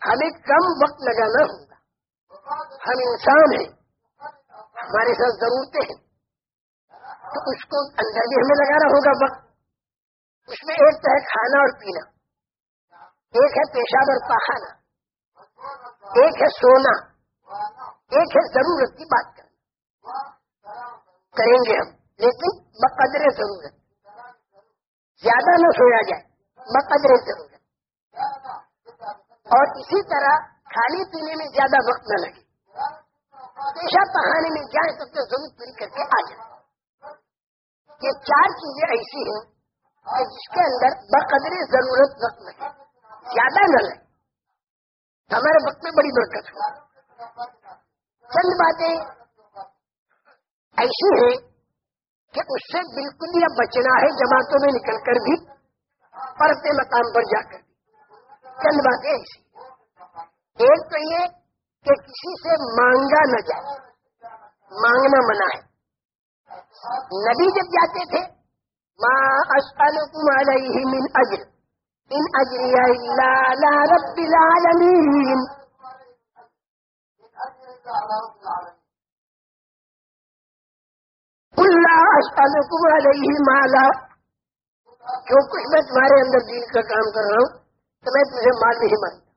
ہمیں کم وقت لگانا ہوگا۔ ہم انسان ہیں۔ ہمارے ساتھ ضرورتیں ہیں تو اس کو اندر بھی ہمیں لگانا ہوگا وقت۔ اس میں ایک تو ہے کھانا اور پینا۔ ایک ہے پیشاب اور پہانا ایک ہے سونا۔ ایک ہے ضرورت کی بات کرنا۔ کریں گے ہم۔ لیکن بقدر ضرورت۔ زیادہ نہ سویا جائے۔ بقدر ضرورت۔ اور اسی طرح کھانے پینے میں زیادہ وقت نہ لگے۔ پیشہ پہانے میں جائیں تو ضرورت پوری کر کے آ جائے۔ یہ چار چیزیں ایسی ہیں کہ جس کے اندر بقدر ضرورت وقت لگے زیادہ نہ لگے ہمارے وقت میں بڑی برکت ہو۔ چند باتیں ایسی ہیں کہ اس سے بالکل یا بچنا ہے، جماعتوں میں نکل کر بھی اور اپنے مقام پر جا کر چند باتیں ایسی۔ ایک تو یہ کہ کسی سے مانگا نہ جائے، مانگنا منع ہے۔ نبی جب جاتے تھے ماں اسلکم علیہ من اجر ان اجری رب العالمین اللہ اسلکم علیہ مالا۔ جو کچھ میں تمہارے اندر دین کا کام کر رہا ہوں، تو میں تجھے مال نہیں مانتا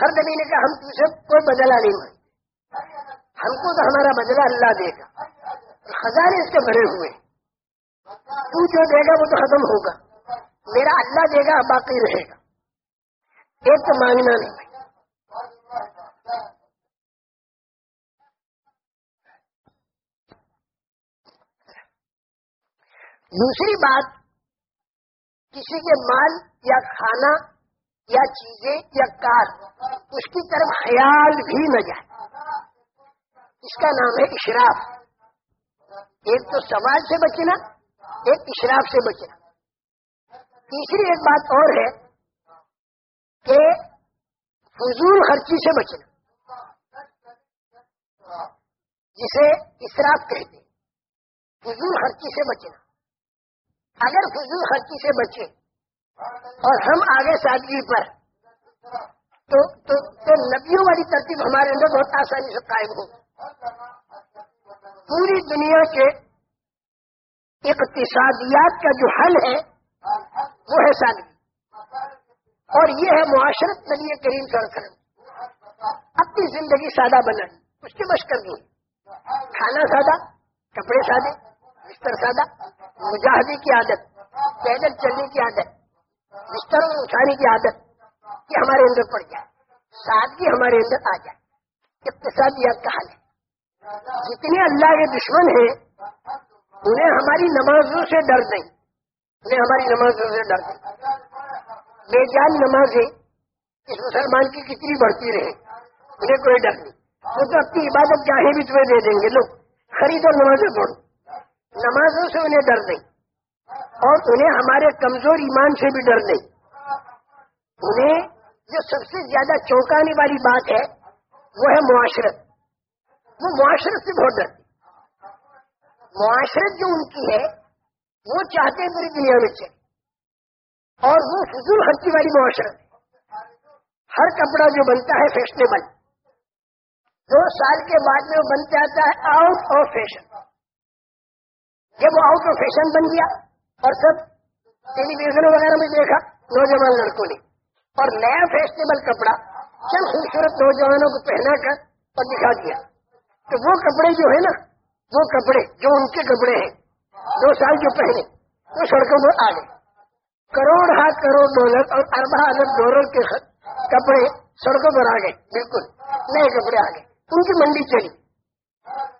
ہر نبی نے کہا ہم تجھے کوئی بدلا نہیں مانتے ہم کو تو ہمارا بدلا اللہ دے گا۔ خزانے اس کے بھرے ہوئے۔ تو جو دے گا وہ تو ختم ہوگا۔ میرا اللہ دے گا باقی رہے گا۔ ایک تو مانگنا نہیں۔ دوسری بات، کسی کے مال یا کھانا یا چیزیں یا کار، اس کی طرف خیال بھی نہ جائے۔ اس کا نام ہے اشراف۔ ایک تو سوال سے بچنا، ایک اشراف سے بچنا۔ تیسری ایک بات اور ہے کہ فضول خرچی سے بچنا، جسے اسراف کہتے فضول خرچی سے بچنا۔ اگر فضول خرچی سے بچے اور ہم آگے سادگی پر۔ تو تو, تو نبیوں والی ترتیب ہمارے اندر بہت آسانی سے قائم ہو۔ پوری دنیا کے اقتصادیات کا جو حل ہے وہ ہے سادگی۔ اور یہ ہے معاشرت نبی کریم کرم اپنی زندگی سادہ بنا اس کی مشکل نہیں کھانا سادہ کپڑے سادے بستر سادہ مجاہدے کی عادت پیدل چلنے کی عادت۔ بستروں میں اٹھانے کی عادت یہ ہمارے اندر پڑ جائے سادگی ہمارے اندر آ جائے۔ اقتصادیات کا حل ہے۔ جتنے اللہ کے دشمن ہیں، انہیں ہماری نمازوں سے ڈر نہیں۔ انہیں ہماری نمازوں سے ڈر نہیں۔ بے جان نمازیں اس مسلمان کی کتنی بڑھتی رہے انہیں کوئی ڈر نہیں۔ وہ تو اپنی عبادت چاہے بھی تمہیں دے دیں گے لوگ خریدو نمازیں پڑھو۔ نمازوں سے انہیں ڈر نہیں۔ اور انہیں ہمارے کمزور ایمان سے بھی ڈر نہیں۔ انہیں جو سب سے زیادہ چونکانے والی بات ہے، وہ ہے معاشرت۔ وہ معاشرت سے بہت ڈرتی۔ معاشرت جو ان کی ہے، وہ چاہتے ہیں پوری دنیا میں چلے۔ اور وہ فضول خرچی والی معاشرت ہے۔ ہر کپڑا جو بنتا ہے، فیشنیبل۔ دو سال کے بعد میں وہ بن جاتا ہے آؤٹ آف فیشن۔ جب وہ آؤٹ آف فیشن بن گیا اور سب ٹیلی ویژن وغیرہ میں دیکھا، نوجوان لڑکوں نے۔ اور نیا فیشنیبل کپڑا چند خوبصورت نوجوانوں کو پہنا کر اور دکھا دیا۔ تو وہ کپڑے جو ہے نا، وہ کپڑے جو ان کے کپڑے ہیں، دو سال جو پہنے، وہ سڑکوں پر آ گئے۔ کروڑ ہاتھ کروڑ ڈالر اور اربا ارب ڈالر کے کپڑے سڑکوں پر آ گئے۔ بالکل نئے کپڑے آ گئے۔ ان کی منڈی چلی۔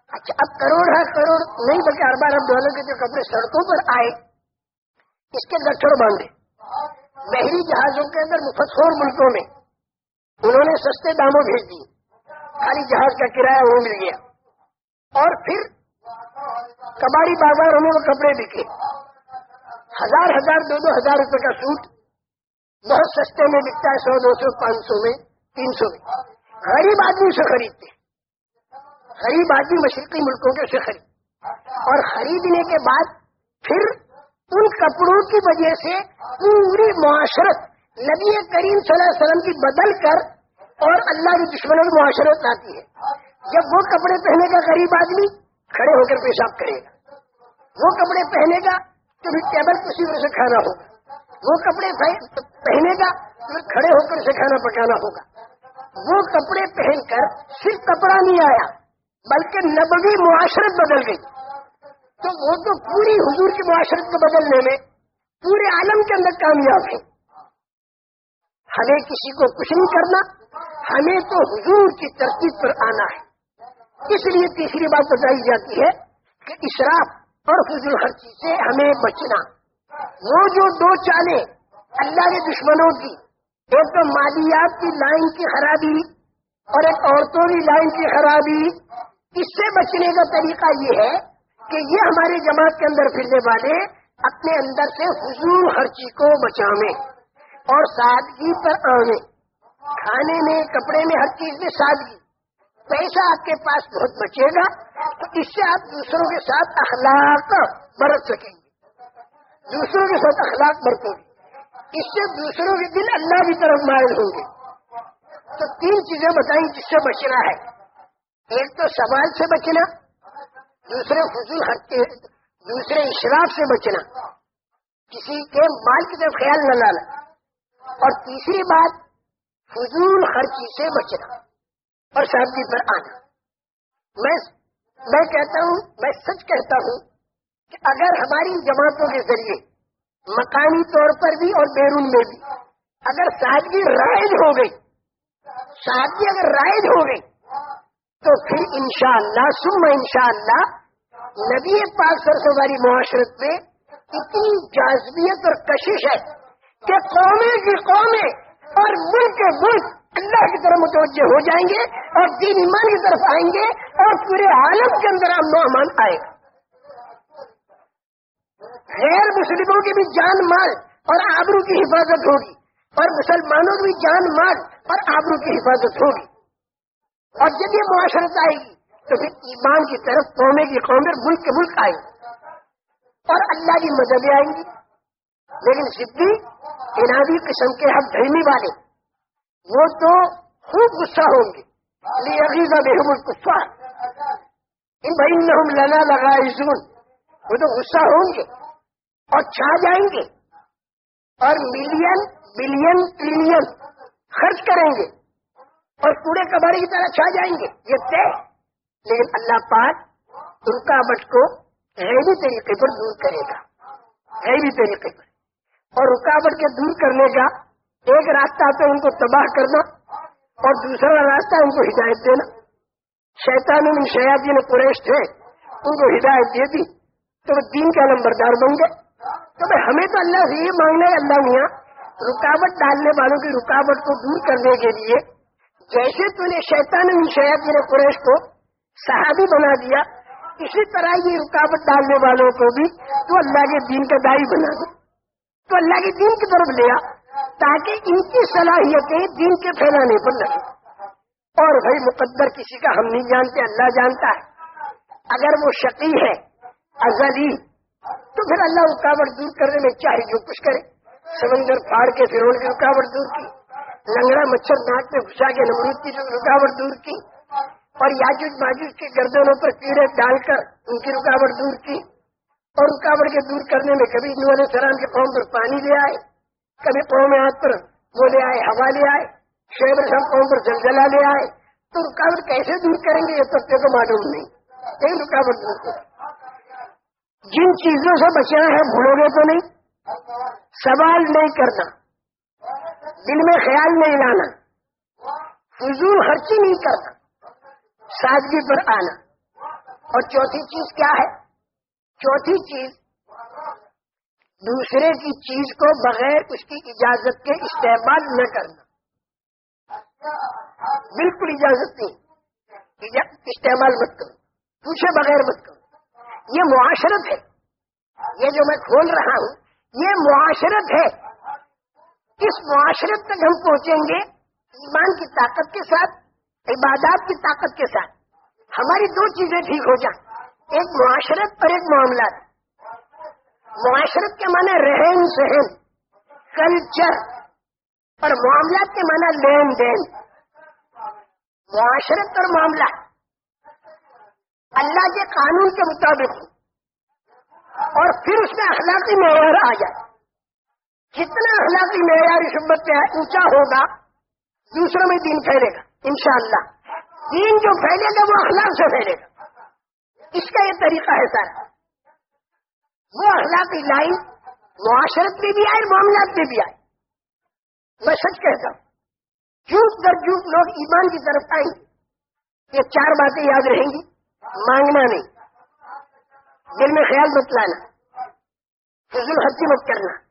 اچھا اب کروڑ ہاتھ کروڑ نہیں، بلکہ اربا ارب ڈالر کے جو کپڑے سڑکوں پر آئے اس کے گٹھڑ باندھے بحری جہازوں کے اندر مفسور ملکوں میں انہوں نے سستے داموں بھیج دیے۔ خالی جہاز کا کرایہ وہ مل گیا۔ اور پھر کباڑی بازاروں میں وہ کپڑے بکے۔ ہزار ہزار دو دو ہزار روپے کا سوٹ بہت سستے میں بکتا ہے، سو دو سو، پانچ سو میں، تین سو میں۔ غریب آدمی سے خریدتے۔ غریب آدمی مشرقی ملکوں کے سے خرید۔ اور خریدنے کے بعد پھر ان کپڑوں کی وجہ سے پوری معاشرت نبی کریم صلی اللہ علیہ وسلم کی بدل کر اور اللہ کی دشمنوں کی معاشرت لاتی ہے۔ جب وہ کپڑے پہنے گا غریب آدمی، کھڑے ہو کر پیشاب کرے گا۔ وہ کپڑے پہنے گا تو پھر ٹیبل کسی وجہ سے کھانا ہوگا۔ وہ کپڑے پہنے گا تو پھر کھڑے ہو کر اسے کھانا پکانا ہوگا۔ وہ کپڑے پہن کر صرف کپڑا نہیں آیا، بلکہ نبوی معاشرت بدل گئی۔ تو وہ تو پوری حضور کی معاشرت کو بدلنے میں پورے عالم کے اندر کامیاب ہے ہمیں کسی کو کچھ نہیں کرنا، ہمیں تو حضور کی ترتیب پر آنا ہے۔ اس لیے تیسری بات بتائی جاتی ہے کہ اشراف اور فضول خرچی سے ہمیں بچنا۔ وہ جو دو چالیں اللہ کے دشمنوں کی، ایک تو مالیات کی لائن کی خرابی اور ایک عورتوں کی لائن کی خرابی، اس سے بچنے کا طریقہ یہ ہے کہ یہ ہماری جماعت کے اندر پھرنے والے اپنے اندر سے فضول خرچی کو بچاویں اور سادگی پر آنے کھانے میں، کپڑے میں، ہر چیز میں سادگی۔ پیسہ آپ کے پاس بہت بچے گا، تو اس سے آپ دوسروں کے ساتھ اخلاق برت سکیں گے۔ دوسروں کے ساتھ اخلاق برتیں گے۔ اس سے دوسروں کے دل اللہ کی طرف مائل ہوں گے۔ تو تین چیزیں بتائیں جس سے بچنا ہے۔ ایک تو سوال سے بچنا۔ دوسرے فضول ہٹتے دوسرے اشراف سے بچنا۔ کسی کے مال کی طرف خیال نہ لانا۔ اور تیسری بات فضول خرچی سے بچنا۔ اور شادی پر آنا۔ میں میں کہتا ہوں، میں سچ کہتا ہوں کہ اگر ہماری جماعتوں کے ذریعے مکانی طور پر بھی اور بیرون میں بھی، اگر سادگی رائج ہو گئی سادگی اگر رائج ہو گئی تو پھر انشاءاللہ شاء اللہ ان شاء اللہ نبی پاک سرسوں والی معاشرت میں اتنی جازبیت اور کشش ہے کہ قومیں کی قومیں اور ملک کے ملک اللہ کی طرف متوجہ ہو جائیں گے اور دین ایمان کی طرف آئیں گے اور پورے عالم کے اندر امن و امان آئے گا غیر مسلموں کی بھی جان مال اور آبرو کی حفاظت ہوگی اور مسلمانوں کی بھی جان مال اور آبرو کی حفاظت ہوگی۔ اور جب یہ معاشرت آئے گی تو پھر ایمان کی طرف قومے کی قومیں ملک کے ملک آئیں گی اور اللہ کی مدد آئیں گی لیکن صدی انادی قسم کے حق دھرمی والے، وہ تو خوب غصہ ہوں گے۔ عقیدہ بےحم القفا ان بھائی ہم لنا لگا وہ تو غصہ ہوں گے اور چھا جائیں گے۔ اور ملین، بلین، ٹریلین خرچ کریں گے۔ اور پورے کباڑی کی طرح چھا جائیں گے۔ یہ طے لیکن اللہ پاک رکاوٹ کو غیبی طریقے پر دور کرے گا۔ غیبی طریقے پر۔ اور رکاوٹ کے دور کرنے کا ایک راستہ تو ان کو تباہ کرنا اور دوسرا راستہ ان کو ہدایت دینا۔ شیطان ان شیاتی نے قریش تھے، ان کو ہدایت دے دی۔ تو وہ دین کا نمبردار بن گئے۔ تو بھائی ہمیں تو اللہ سے یہ مانگنا ہے، اللہ میاں، رکاوٹ ڈالنے والوں کی رکاوٹ کو دور کرنے کے لیے جیسے تو نے شیطان شیات نے قریش کو صحابی بنا دیا۔ اسی طرح یہ رکاوٹ ڈالنے والوں کو بھی تو اللہ کے دین کا دائی بنا دو تو اللہ کے دین کی طرف لیا تاکہ ان کی صلاحیتیں دین کے پھیلانے پر لگے اور بھائی مقدر کسی کا ہم نہیں جانتے، اللہ جانتا ہے۔ اگر وہ شقی ہے، ازلی، تو پھر اللہ رکاوٹ دور کرنے میں چاہے جو کچھ کرے۔ سمندر پھاڑ کے پھر کی رکاوٹ دور کی۔ لنگڑا مچھر ناک میں گھسا کے نمرود کی رکاوٹ دور کی۔ اور یاجوج ماجوج کے گردنوں پر کیڑے ڈال کر ان کی رکاوٹ دور کی اور رکاوٹ کے دور کرنے میں کبھی نور سلام کے قوم پر پانی لے آئے، کبھی قوم ہاتھ پر وہ لے آئے، ہوا لے آئے شیب رسم قوم پر زلزلہ لے آئے۔ تو رکاوٹ کیسے دور کریں گے، یہ سب کو معلوم نہیں۔ کئی رکاوٹ دور کریں۔ جن چیزوں سے بچنا ہے، بھولو گے تو نہیں۔ سوال نہیں کرنا۔ دل میں خیال نہیں لانا۔ فضول خرچی نہیں کرنا۔ سادگی پر آنا۔ اور چوتھی چیز کیا ہے؟ چوتھی چیز، دوسرے کی چیز کو بغیر اس کی اجازت کے استعمال نہ کرنا۔ بالکل اجازت نہیں استعمال مت کرو، پوچھے بغیر مت کرو۔ یہ معاشرت ہے۔ یہ جو میں کھول رہا ہوں، یہ معاشرت ہے۔ اس معاشرت تک ہم پہنچیں گے؟ ایمان کی طاقت کے ساتھ عبادات کی طاقت کے ساتھ۔ ہماری دو چیزیں ٹھیک ہو جائیں۔ ایک معاشرت اور ایک معاملات۔ معاشرت کے معنی رہن سہن کلچر اور معاملات کے معنی لین دین۔ معاشرت اور معاملات۔ اللہ کے قانون کے مطابق۔ اور پھر اس میں اخلاقی معیار آ جائے۔ جتنا اخلاقی معیار اس امت پہ اونچا ہوگا، دوسروں میں دین پھیلے گا۔ انشاءاللہ۔ دین جو پھیلے گا، وہ اخلاق سے پھیلے گا۔ اس کا یہ طریقہ ہے سر۔ وہ اخلاقی لائن معاشرت میں بھی آئے، معاملات میں بھی آئے۔ میں سچ کہتا ہوں، جھوٹ در جھوٹ لوگ ایمان کی طرف آئیں، یہ چار باتیں یاد رہیں گی، مانگنا نہیں۔ دل میں خیال مت لانا، فضول حرچی مت کرنا۔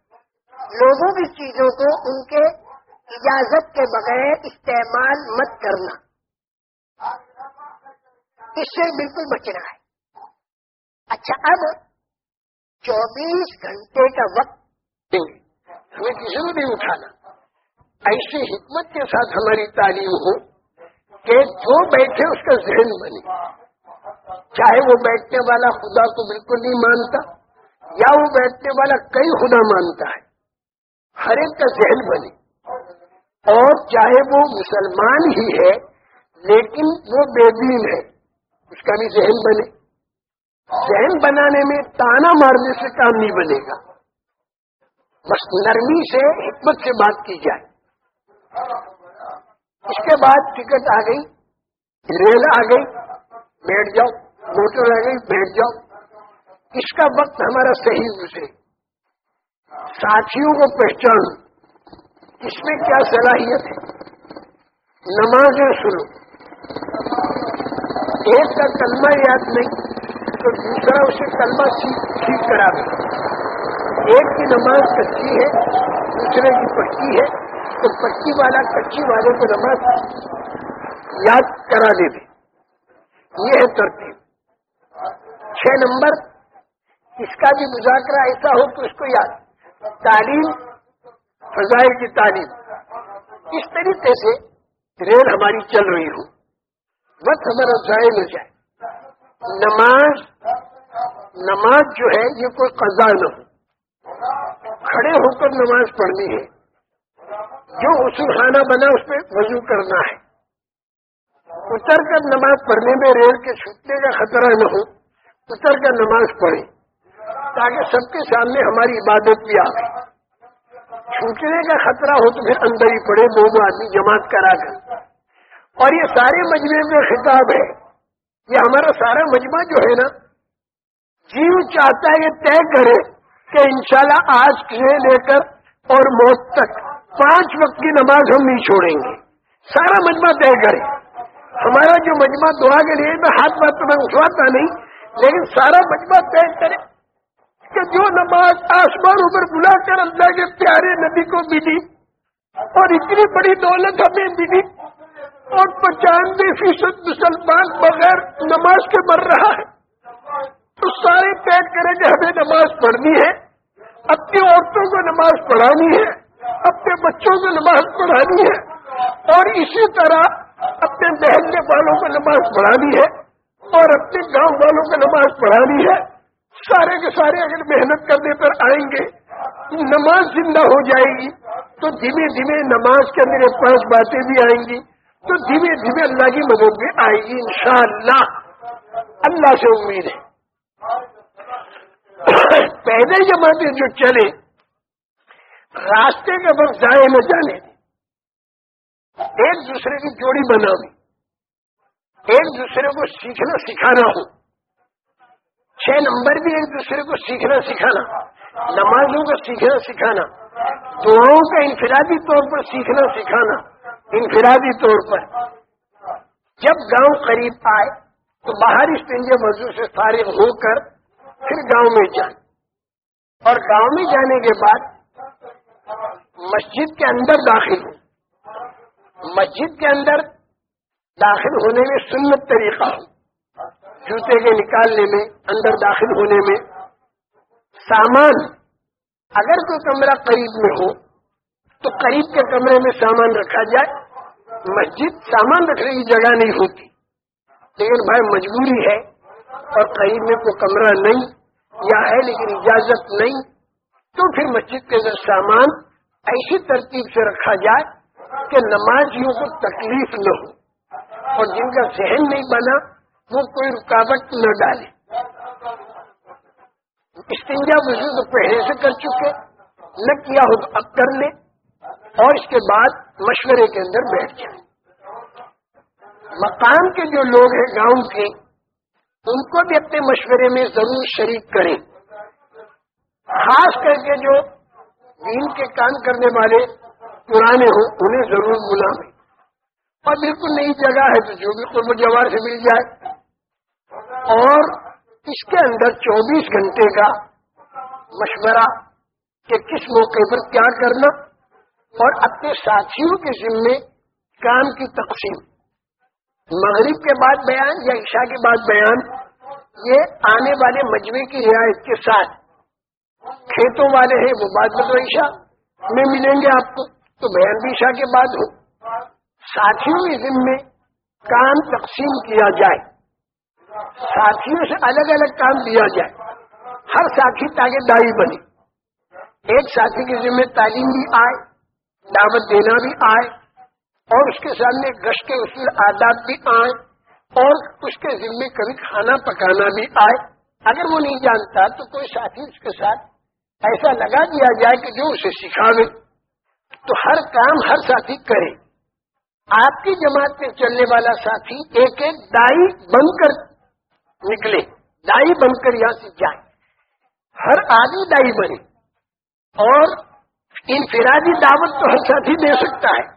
لوگوں کی چیزوں کو ان کے اجازت کے بغیر استعمال مت کرنا۔ اس سے بالکل بچنا ہے۔ اچھا اب چوبیس گھنٹے کا وقت ہمیں کسی کو نہیں اٹھانا ایسی حکمت کے ساتھ ہماری تعلیم ہو کہ جو بیٹھے اس کا ذہن بنے۔ چاہے وہ بیٹھنے والا خدا کو بالکل نہیں مانتا یا وہ بیٹھنے والا کئی خدا مانتا ہے۔ ہر ایک کا ذہن بنے۔ اور چاہے وہ مسلمان ہی ہے، لیکن وہ بے دین ہے۔ اس کا بھی ذہن بنے۔ ذہن بنانے میں تانا مارنے سے کام نہیں بنے گا۔ بس نرمی سے، حکمت سے بات کی جائے۔ اس کے بعد ٹکٹ آ گئی، ریل آ گئی، بیٹھ جاؤ، موٹر آ گئی، بیٹھ جاؤ۔ اس کا وقت ہمارا صحیح گزرے ساتھیوں کو پہچان اس میں کیا صلاحیت ہے؟ نمازیں سنو۔ ایک کا کلمہ یاد نہیں، تو دوسرا اسے کلمہ سیکھ کرا دے۔ ایک کی نماز کچی ہے، دوسرے کی پکی ہے، تو پکی والا کچی والے کو نماز یاد کرا دے دے۔ یہ ہے ترتیب۔ چھ نمبر، اس کا بھی مذاکرہ ایسا ہو تو اس کو یاد۔ تعلیم فضائل کی تعلیم۔ اس طریقے سے ریل ہماری چل رہی ہو۔ وقت ہمارا ضائع ہو جائے۔ نماز نماز جو ہے، یہ کوئی قضا نہ ہو۔ کھڑے ہو کر نماز پڑھنی ہے۔ جو اصول خانہ بنا، اس پہ وضو کرنا ہے۔ اتر کر نماز پڑھنے میں ریل کے چھوٹنے کا خطرہ نہ ہو۔ اتر کر نماز پڑھے تاکہ سب کے سامنے ہماری عبادت بھی آ گئی چھوٹنے کا خطرہ ہو تو پھر اندر ہی پڑے، دو دو آدمی جماعت کرا کر۔ اور یہ سارے مجمے میں خطاب ہے۔ یہ ہمارا سارا مجمع جو ہے نا، جیو چاہتا ہے، یہ طے کرے کہ انشاءاللہ آج سے لے کر اور موت تک پانچ وقت کی نماز ہم نہیں چھوڑیں گے۔ سارا مجمع طے کرے۔ ہمارا جو مجمع دعا کے لیے میں ہاتھ بات تو میں اٹھواتا نہیں، لیکن سارا مجمع طے کرے۔ کہ جو نماز آسمان پر بلا کر اللہ کے پیارے نبی کو ملی اور اتنی بڑی دولت ہمیں ملی اور پچانوے فیصد مسلمان بغیر نماز کے مر رہا ہے، تو سارے طے کریں کہ ہمیں نماز پڑھنی ہے، اپنی عورتوں کو نماز پڑھانی ہے، اپنے بچوں کو نماز پڑھانی ہے اور اسی طرح اپنے بہننے والوں کو نماز پڑھانی ہے اور اپنے گاؤں والوں کو نماز پڑھانی ہے۔ سارے کے سارے اگر محنت کرنے پر آئیں گے، نماز زندہ ہو جائے گی۔ تو دھیمے دھیمے نماز کے اندر پانچ باتیں بھی آئیں گی۔ تو دھیمے دھیمے اللہ کی مدد بھی آئے گی انشاءاللہ۔ اللہ سے امید ہے۔ پہلے جماعتیں جو چلے راستے کا وقت ضائع نہ جانے۔ ایک دوسرے کی جوڑی بنا ایک دوسرے کو سیکھنا سکھانا ہو۔ چھ نمبر بھی ایک دوسرے کو سیکھنا سکھانا، نمازوں کو سیکھنا سکھانا، دعاؤں کا انفرادی طور پر سیکھنا سکھانا، انفرادی طور پر۔ جب گاؤں قریب آئے تو باہر استنجے وضو سے فارغ ہو کر پھر گاؤں میں جائیں۔ اور گاؤں میں جانے کے بعد مسجد کے اندر داخل ہو مسجد کے اندر داخل ہونے میں سنت طریقہ ہو۔ جوتے کے نکالنے میں، اندر داخل ہونے میں۔ سامان، اگر کوئی کمرہ قریب میں ہو، تو قریب کے کمرے میں سامان رکھا جائے۔ مسجد سامان رکھنے کی جگہ نہیں ہوتی۔ لیکن بھائی مجبوری ہے اور قریب میں کوئی کمرہ نہیں، یا ہے لیکن اجازت نہیں، تو پھر مسجد کے اندر سامان ایسی ترتیب سے رکھا جائے کہ نمازیوں کو تکلیف نہ ہو اور جن کا ذہن نہیں بنا وہ کوئی رکاوٹ نہ ڈالے۔ استنجا وضو تو پہلے سے کر چکے، نہ کیا ہو تو اب کر لے اور اس کے بعد مشورے کے اندر بیٹھ جائیں مقام کے جو لوگ ہیں، گاؤں کے، ان کو بھی اپنے مشورے میں ضرور شریک کریں۔ خاص کر کے جو دین کے کام کرنے والے پرانے ہوں، انہیں ضرور بلائیں اور بالکل نئی جگہ ہے تو جو بھی قرب جوار سے مل جائے۔ اور اس کے اندر چوبیس گھنٹے کا مشورہ کہ کس موقع پر کیا کرنا اور اپنے ساتھیوں کے ذمے کام کی تقسیم۔ مغرب کے بعد بیان یا عشاء کے بعد بیان، یہ آنے والے مجمے کی رعایت کے ساتھ۔ کھیتوں والے ہیں، وہ بعد میں تو عشاء میں ملیں گے آپ کو۔ تو بیان بھی عشاء کے بعد ہو۔ ساتھیوں کے ذمے کام تقسیم کیا جائے۔ ساتھیوں سے الگ الگ کام دیا جائے۔ ہر ساتھی تاکہ دائی بنے۔ ایک ساتھی کے ذمے تعلیم بھی آئے، دعوت دینا بھی آئے، اور اس کے سامنے گشت کے اصول، آداب بھی آئے، اور اس کے ذمے کبھی کھانا پکانا بھی آئے۔ اگر وہ نہیں جانتا تو کوئی ساتھی اس کے ساتھ ایسا لگا دیا جائے کہ جو اسے سکھاوے۔ تو ہر کام ہر ساتھی کرے۔ آپ کی جماعت میں چلنے والا ساتھی ایک ایک دائی بن کر نکلے۔ دائی بن کر یہاں سے جائے ہر آدمی دائی بنے۔ اور انفرادی دعوت تو ہر ساتھی دے سکتا ہے۔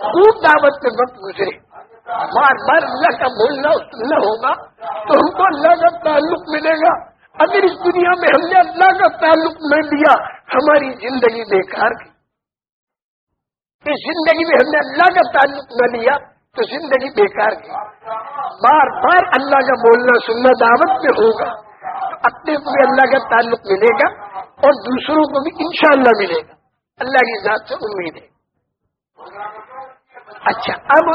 خوب دعوت میں وقت گزرے۔ بار بار اللہ کا بولنا نہ ہوگا تو ہم کو اللہ کا تعلق ملے گا۔ اگر اس دنیا میں ہم نے اللہ کا تعلق نہ دیا ہماری زندگی بیکار گئی اس زندگی میں ہم نے اللہ کا تعلق نہ لیا تو زندگی بیکار گئی بار بار اللہ کا بولنا سننا دعوت میں ہوگا۔ اپنے کو بھی اللہ کا تعلق ملے گا اور دوسروں کو بھی انشاءاللہ ملے گا۔ اللہ کی ذات سے امید ہے۔ اچھا اب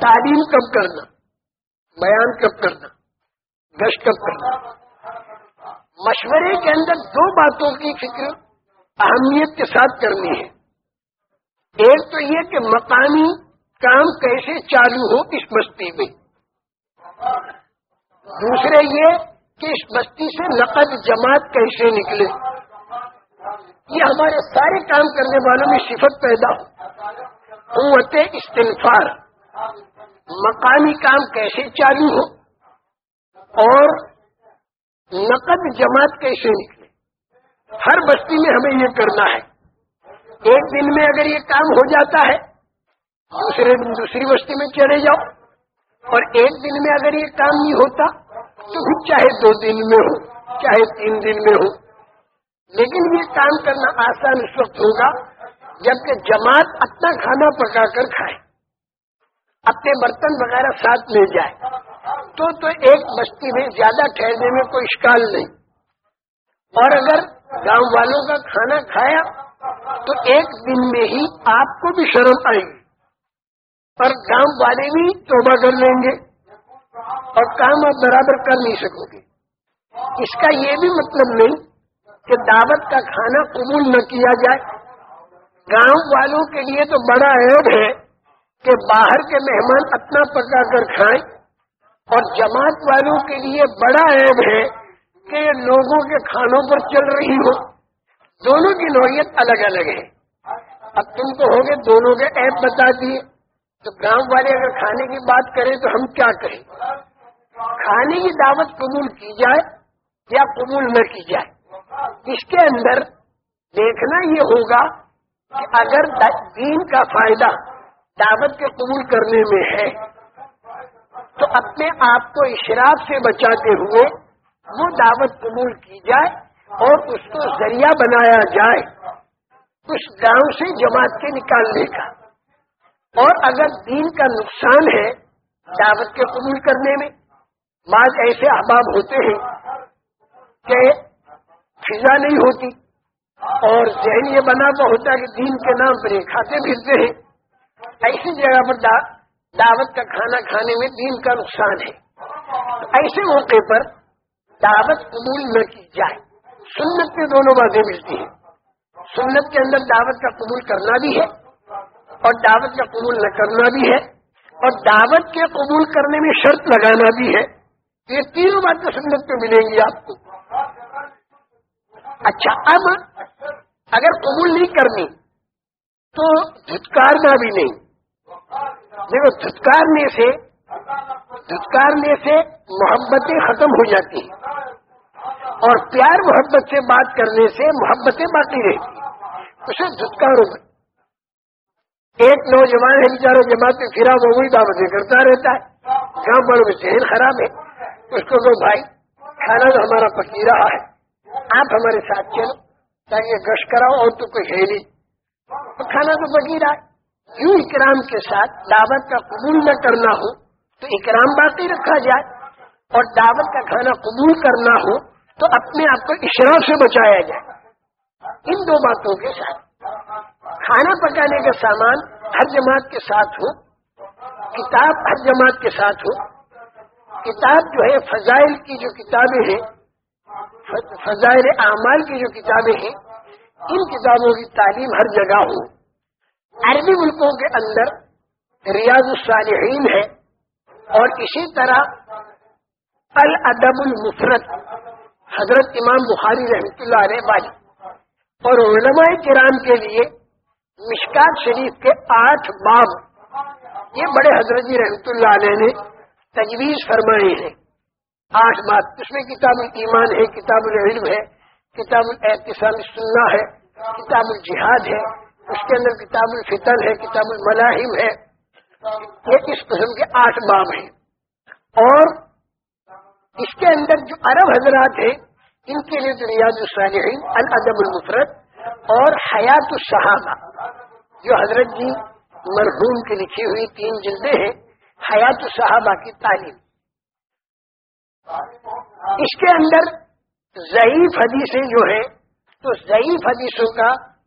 تعلیم کب کرنا؟ بیان کب کرنا؟ گشت کب کرنا؟ مشورے کے اندر دو باتوں کی فکر اہمیت کے ساتھ کرنی ہے۔ ایک تو یہ کہ مقامی کام کیسے چالو ہو اس بستی میں۔ دوسرے یہ کہ اس بستی سے نقد جماعت کیسے نکلے۔ یہ ہمارے سارے کام کرنے والوں میں صفت پیدا ہو۔ قوت استنفار۔ مقامی کام کیسے چالو ہو اور نقد جماعت کیسے نکلے۔ ہر بستی میں ہمیں یہ کرنا ہے۔ ایک دن میں اگر یہ کام ہو جاتا ہے، دوسرے دن دوسری بستی میں چلے جاؤ۔ اور ایک دن میں اگر یہ کام نہیں ہوتا، تو پھر چاہے دو دن میں ہو، چاہے تین دن میں ہو۔ لیکن یہ کام کرنا آسان اس وقت ہوگا جبکہ جماعت اپنا کھانا پکا کر کھائے، اپنے برتن وغیرہ ساتھ لے جائے۔ تو تو ایک بستی میں زیادہ ٹھہرنے میں کوئی اشکال نہیں۔ اور اگر گاؤں والوں کا کھانا کھایا تو ایک دن میں ہی آپ کو بھی شرم آئے گی۔ اور گاؤں والے بھی توبہ کر لیں گے اور کام آپ برابر کر نہیں سکو گے۔ اس کا یہ بھی مطلب نہیں کہ دعوت کا کھانا قبول نہ کیا جائے۔ گاؤں والوں کے لیے تو بڑا عیب ہے کہ باہر کے مہمان اپنا پکا کر کھائیں۔ اور جماعت والوں کے لیے بڑا عیب ہے کہ لوگوں کے کھانوں پر چل رہی ہو دونوں کی نوعیت الگ الگ ہے۔ اب تم کو ہوگے دونوں کے عیب بتا دیے تو گاؤں والے اگر کھانے کی بات کریں تو ہم کیا کہیں کھانے کی دعوت قبول کی جائے یا قبول نہ کی جائے؟ اس کے اندر دیکھنا یہ ہوگا کہ اگر دین کا فائدہ دعوت کے قبول کرنے میں ہے، تو اپنے آپ کو اشراف سے بچاتے ہوئے وہ دعوت قبول کی جائے اور اس کو ذریعہ بنایا جائے اس گاؤں سے جماعت کے نکالنے کا۔ اور اگر دین کا نقصان ہے دعوت کے قبول کرنے میں، بعض ایسے احباب ہوتے ہیں کہ فضا نہیں ہوتی اور ذہن یہ بنا ہوا ہوتا ہے کہ دین کے نام پر کھاتے پھرتے ہیں۔ ایسی جگہ پر دعوت کا کھانا کھانے میں دین کا نقصان ہے۔ ایسے موقع پر دعوت قبول نہ کی جائے۔ سنت میں دونوں باتیں ملتی ہیں۔ سنت کے اندر دعوت کا قبول کرنا بھی ہے اور دعوت کا قبول نہ کرنا بھی ہے۔ اور دعوت کے قبول کرنے میں شرط لگانا بھی ہے۔ یہ تینوں باتیں سنت میں ملیں گی آپ کو۔ اچھا اب اگر قبول نہیں کرنی تو دھتکارنا بھی نہیں۔ دیکھو، دھتکارنے سے دھتکارنے سے محبتیں ختم ہو جاتی ہیں۔ اور پیار محبت سے بات کرنے سے محبتیں باقی رہتی اسے دھتکارو ایک نوجوان ہے بیچاروں جماعت میں پھرا وہ وہی دعوتیں کرتا رہتا ہے۔ گاؤں والوں میں ذہن خراب ہے۔ اس کو کہ بھائی کھانا تو ہمارا پکی رہا ہے۔ آپ ہمارے ساتھ چلو۔ تاکہ گش کراؤ اور تو کوئی ہے نہیں۔ کھانا تو بگی رہا ہے۔ یوں اکرام کے ساتھ دعوت کا قبول نہ کرنا ہو تو اکرام باقی رکھا جائے۔ اور دعوت کا کھانا قبول کرنا ہو تو اپنے آپ کو اشراف سے بچایا جائے۔ ان دو باتوں کے ساتھ۔ کھانا پکانے کا سامان ہر جماعت کے ساتھ ہو۔ کتاب ہر جماعت کے ساتھ ہو۔ کتاب جو ہے فضائل کی جو کتابیں ہیں، فضائل اعمال کی جو کتابیں ہیں، ان کتابوں کی تعلیم ہر جگہ ہو۔ عربی ملکوں کے اندر ریاض الصالحین ہے اور اسی طرح الادب المفرت حضرت امام بخاری رحمۃ اللہ علیہ والی۔ اور علماء کرام کے لیے مشکات شریف کے آٹھ باب۔ یہ بڑے حضرت جی رحمۃ اللہ علیہ نے تجویز فرمائے ہیں آٹھ بات اس میں کتاب الایمان ہے، کتاب العلم ہے، کتاب الاحتسام سننا ہے، کتاب الجہاد ہے، اس کے اندر کتاب الفطر ہے، کتاب الملاحم ہے۔ یہ اس قسم کے آٹھ باب ہیں۔ اور اس کے اندر جو عرب حضرات ہیں، ان کے لیے تو ریاض الصالحین، الادب المفرد اور حیات الصحابہ۔ جو حضرت جی مرحوم کی لکھی ہوئی تین جلدیں ہیں، حیات الصحابہ کی تعلیم۔ اس کے اندر ضعیف حدیثیں جو ہے تو ضعیف حدیثوں کا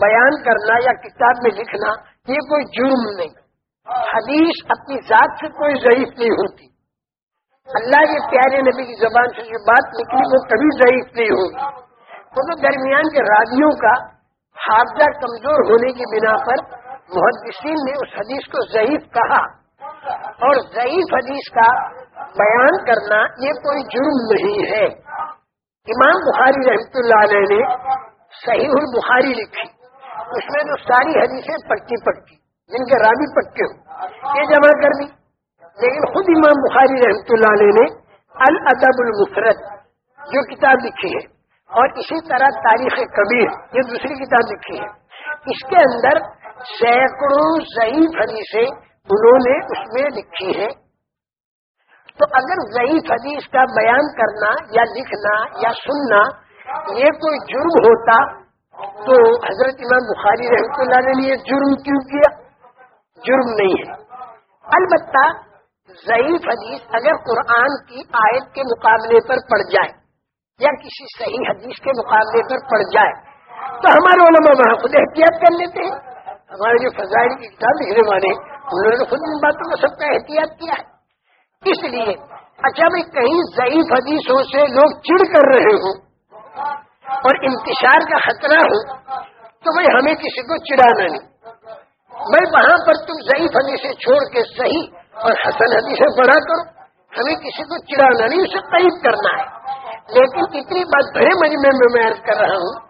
بیان کرنا یا کتاب میں لکھنا، یہ کوئی جرم نہیں۔ حدیث اپنی ذات سے کوئی ضعیف نہیں ہوتی۔ اللہ کے پیارے نبی کی زبان سے جو بات نکلی، وہ کبھی ضعیف نہیں ہوگی۔ تو درمیان کے راضیوں کا حافظہ کمزور ہونے کی بنا پر محدثین نے اس حدیث کو ضعیف کہا۔ اور ضعیف حدیث کا بیان کرنا یہ کوئی جرم نہیں ہے۔ امام بخاری رحمت اللہ علیہ نے صحیح البخاری لکھی۔ اس میں تو ساری حدیثیں پکی پکی جن کے رابی پکے ہو یہ جمع کر دی۔ لیکن خود امام بخاری رحمۃ اللہ علیہ نے الادب المفرد جو کتاب لکھی ہے اور اسی طرح تاریخ کبیر یہ دوسری کتاب لکھی ہے، اس کے اندر سینکڑوں ضعیف حدیثیں انہوں نے اس میں لکھی ہے تو اگر ضعیف حدیث کا بیان کرنا یا لکھنا یا سننا یہ کوئی جرم ہوتا تو حضرت امام بخاری رحمۃ اللہ نے یہ جرم کیوں کیا؟ جرم نہیں ہے۔ البتہ ضعیف حدیث اگر قرآن کی آیت کے مقابلے پر پڑ جائے یا کسی صحیح حدیث کے مقابلے پر پڑ جائے، تو ہمارے علماء وہاں خود احتیاط کر لیتے ہیں۔ ہمارے جو فضائل کی کتاب لکھنے والے انہوں نے خود ان باتوں کا سب کا احتیاط کیا ہے۔ اس لیے اچھا بھائی، کہیں ضعیف حدیثوں سے لوگ چڑ کر رہے ہوں اور انتشار کا خطرہ ہو، تو بھائی، ہمیں کسی کو چڑانا نہیں۔ بھائی، وہاں پر تم ضعیف حدیثیں چھوڑ کے صحیح اور حسن حدیثیں پڑھا کرو۔ ہمیں کسی کو چڑانا نہیں، اسے قید کرنا ہے۔ لیکن اتنی بات بڑے مجمے میں میں عرض کر رہا ہوں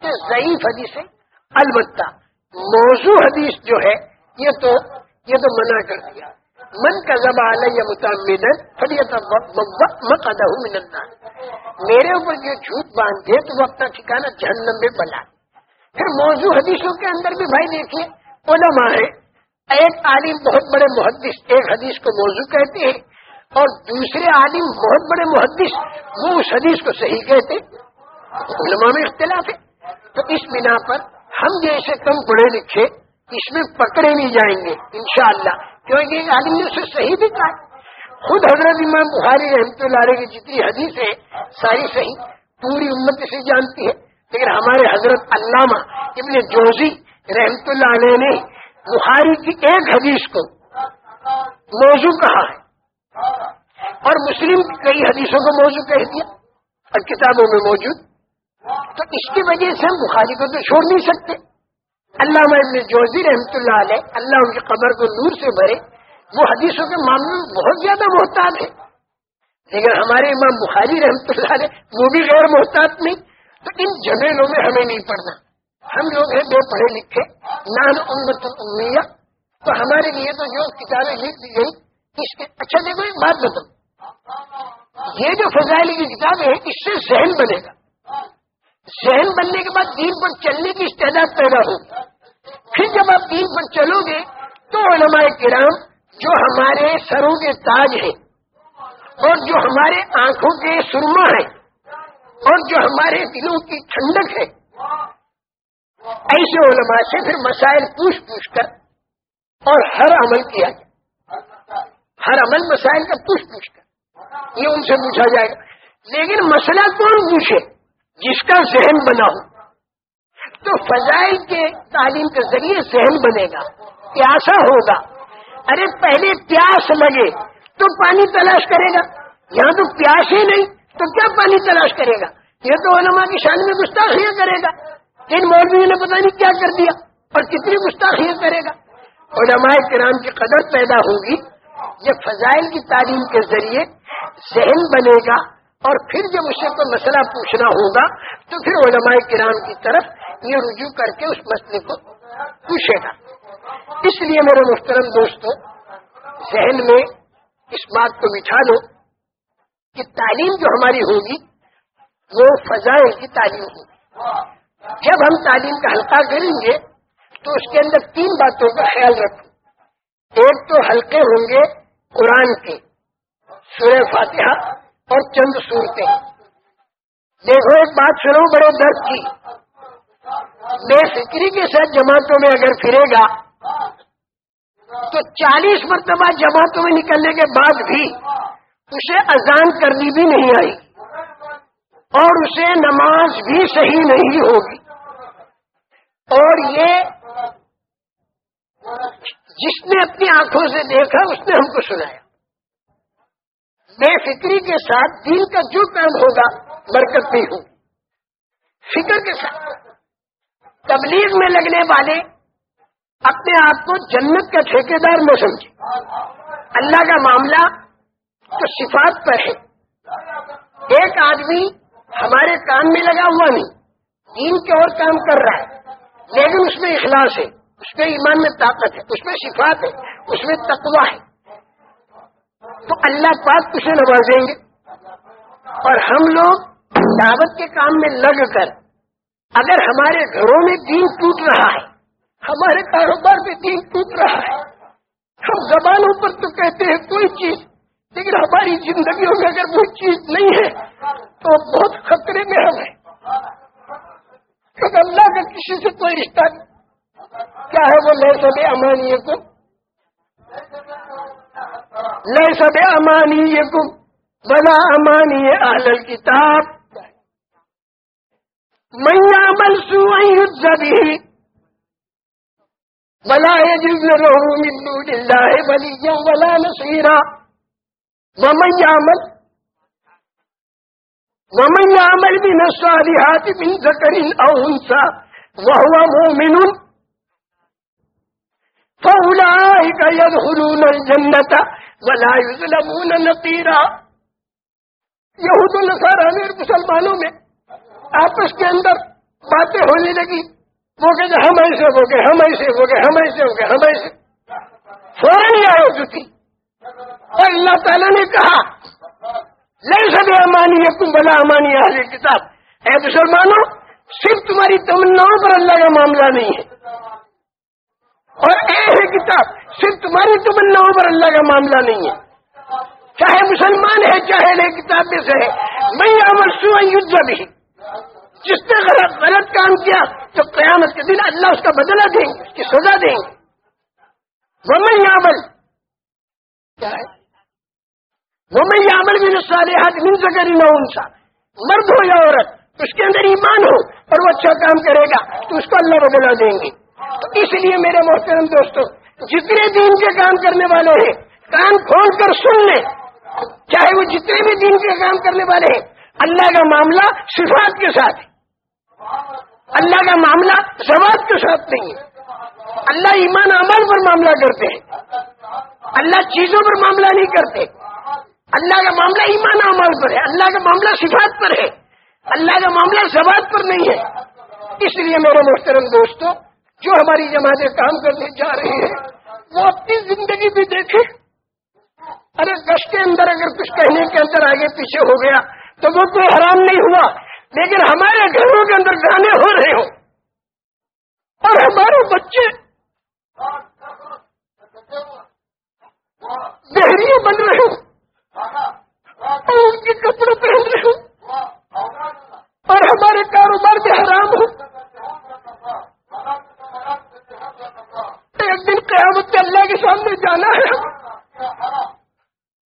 کہ ضعیف حدیثیں البتہ موضوع حدیث جو ہے، یہ تو یہ تو منع کر دیا۔ من کا زبا علیہ متعمدن فلیت مقدہ منتا میرے اوپر جو جھوٹ باندھے تو وہ اپنا ٹھکانا جہنم میں بلا۔ پھر موضوع حدیثوں کے اندر بھی بھائی دیکھیے، علماء ہے ایک عالم بہت بڑے محدث، ایک حدیث کو موضوع کہتے ہیں اور دوسرے عالم بہت بڑے محدث وہ اس حدیث کو صحیح کہتے علماء میں اختلاف ہے۔ تو اس بنا پر ہم جیسے کم پڑھے لکھے اس میں پکڑے نہیں جائیں گے، انشاءاللہ۔ کیونکہ ایک عالم نے اسے صحیح بھی کہا۔ خود حضرت امام بخاری رحمت اللہ علیہ کی جتنی حدیث ہے ساری صحیح پوری امت سے جانتی ہے۔ لیکن ہمارے حضرت علامہ ابن جوزی رحمت اللہ علیہ نے بخاری کی ایک حدیث کو موضوع کہا ہے اور مسلم کی کئی حدیثوں کو موضوع کہہ دیا اور کتابوں میں موجود تو اس کی وجہ سے ہم بخاری کو تو چھوڑ نہیں سکتے۔ اللہ ابن جوزی رحمۃ اللہ علیہ اللہ ان کی قبر کو نور سے بھرے، وہ حدیثوں کے معاملے میں بہت زیادہ محتاط ہے لیکن ہمارے امام بخاری رحمۃ اللہ علیہ وہ بھی غیر محتاط نہیں، تو ان جمیلوں میں ہمیں نہیں پڑھنا۔ ہم لوگ ہیں دو پڑھے لکھے نان امت امیہ تو ہمارے لیے تو جو کتابیں لکھ دی گئی اس کے اچھا دیکھو ایک بات بتاؤ یہ جو فضائل کی کتابیں ہیں اس سے ذہن بنے گا۔ ذہن بننے کے بعد دین پر چلنے کی استعداد پیدا ہوگی۔ پھر جب آپ دین پر چلو گے، تو علماء کرام جو ہمارے سروں کے تاج ہیں، اور جو ہمارے آنکھوں کے سرما ہیں، اور جو ہمارے دلوں کی ٹھنڈک ہے ایسے علماء سے پھر مسائل پوچھ پوچھ کر اور ہر عمل کیا جائے۔ ہر عمل مسائل کا پوچھ پوچھ کر۔ یہ ان سے پوچھا جائے گا۔ لیکن مسئلہ کون پوچھے؟ جس کا ذہن بنا ہو۔ تو فضائل کے تعلیم کے ذریعے ذہن بنے گا۔ پیاسا ہوگا۔ ارے پہلے پیاس لگے تو پانی تلاش کرے گا۔ یہاں تو پیاس ہی نہیں تو کیا پانی تلاش کرے گا؟ یہ تو علماء کی شان میں گستاخیاں کرے گا۔ ان مولویوں نے پتا نہیں کیا کر دیا اور کتنی گستاخیاں کرے گا۔ علماء کرام کی قدر پیدا ہوگی جب فضائل کی تعلیم کے ذریعے ذہن بنے گا اور پھر جب اسے کوئی مسئلہ پوچھنا ہوگا تو پھر علماء کرام کی طرف یہ رجوع کر کے اس مسئلے کو پوچھے گا۔ اس لیے میرے محترم دوستوں ذہن میں اس بات کو بٹھا لو کہ تعلیم جو ہماری ہوگی وہ فضائل کی تعلیم ہوگی۔ جب ہم تعلیم کا حلقہ کریں گے تو اس کے اندر تین باتوں کا خیال رکھو۔ ایک تو حلقے ہوں گے قرآن کے، سورہ فاتحہ اور چند صورتیں دیکھو، ایک بات سنو بڑے درد کی۔ بے فکری کے ساتھ جماعتوں میں اگر پھرے گا، تو چالیس مرتبہ جماعتوں میں نکلنے کے بعد بھی اسے اذان کرنی بھی نہیں آئی۔ اور اسے نماز بھی صحیح نہیں ہوگی۔ اور یہ جس نے اپنی آنکھوں سے دیکھا، اس نے ہم کو سنایا۔ بے فکری کے ساتھ دین کا جو کام ہوگا، برکت نہیں ہوگی فکر کے ساتھ۔ تبلیغ میں لگنے والے اپنے آپ کو جنت کا ٹھیکیدار نہ سمجھے اللہ کا معاملہ تو صفات پر ہے۔ ایک آدمی ہمارے کام میں لگا ہوا نہیں۔ دین کے اور کام کر رہا ہے۔ لیکن اس میں اخلاص ہے۔ اس میں ایمان میں طاقت ہے۔ اس میں صفات ہے۔ اس میں تقوا ہے۔ تو اللہ پاک اسے نوازیں گے۔ اور ہم لوگ دعوت کے کام میں لگ کر اگر ہمارے گھروں میں دین ٹوٹ رہا ہے، ہمارے کاروبار میں دین ٹوٹ رہا ہے، ہم زبانوں پر تو کہتے ہیں کوئی چیز لیکن ہماری زندگیوں میں اگر وہ چیز نہیں ہے تو بہت خطرے میں ہم ہیں۔ کیونکہ اللہ کا کسی سے کوئی رشتہ نہیں۔ کیا ہے وہ لیے سب امانی کو لیے سب امانی کو بلا امانی اہل کتاب میاں منسو بھی بلا جز رہو مندو دلہ بلی ولا نصیرہ ومن يعمل ومن يعمل من الصالحات من ذكر أو أنثى وهو مؤمن. فأولئك يدخلون الجنة ولا يظلمون نقيرا. یہود النصارہ میں مسلمانوں میں آپس کے اندر باتیں ہونے لگی. وہ کہ ہم ایسے ہو گئے ہم ایسے ہو گئے ہم ایسے ہو گئے ہم ایسے۔ فوراً ہی آئے چکی اور اللہ تعالیٰ نے کہا نہیں سب امانی ہے تم بلا امانی اہل کتاب اے مسلمانوں، صرف تمہاری تمناؤں پر اللہ کا معاملہ نہیں ہے۔ اور اے ہے کتاب صرف تمہاری تمناؤں پر اللہ کا معاملہ نہیں ہے۔ چاہے مسلمان ہے، چاہے لے کتاب میں سے ہے میں امر سو یوز بھی جس نے غلط غلط کام کیا، تو قیامت کے دن اللہ اس کا بدلہ دیں گے، اس کی سزا دیں گے۔ وہ میں عمل کیا ہے؟ وہ میں عمل بھی صالحات من ذکر نہ انسا مرد ہو یا عورت اس کے اندر ایمان ہو اور وہ اچھا کام کرے گا، تو اس کو اللہ بدلا دیں گے۔ تو اس لیے میرے محترم دوستوں جتنے دین کے کام کرنے والے ہیں کام کھول کر سن لیں۔ چاہے وہ جتنے بھی دین کے کام کرنے والے ہیں، اللہ کا معاملہ صفات کے ساتھ ہے۔ اللہ کا معاملہ زوات کے ساتھ نہیں ہے۔ اللہ ایمان عمل پر معاملہ کرتے ہیں۔ اللہ چیزوں پر معاملہ نہیں کرتے۔ اللہ کا معاملہ ایمان عمل پر ہے، اللہ کا معاملہ صفات پر ہے۔ اللہ کا معاملہ زبات پر نہیں ہے۔ اس لیے میرے محترم دوستوں جو ہماری جماعتیں کام کرنے جا رہی ہیں، وہ اپنی زندگی بھی دیکھے ارے گش کے اندر اگر کچھ کہنے کے اندر آگے پیچھے ہو گیا، تو وہ کوئی حرام نہیں ہوا، لیکن ہمارے گھروں کے اندر گانے ہو رہے ہو اور ہمارے بچے دہریے بن رہے ہوں۔ اور ان کے کپڑے پہن رہے ہوں۔ اور ہمارے کاروبار میں حرام ہو ایک دن قیامت کے اللہ کے سامنے جانا ہے۔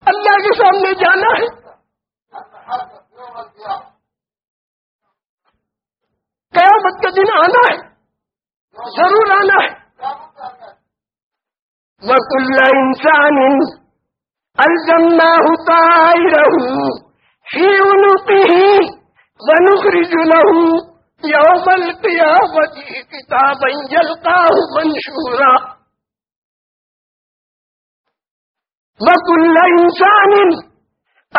اللہ کے سامنے جانا ہے۔ قیامت کا دن آنا ہے۔ ضرور آنا ہے۔ وکل انسان الزمناه طائره في عنقه ونخرج له يوم القيامة كتابا يلقاه منشورا. وكل إنسان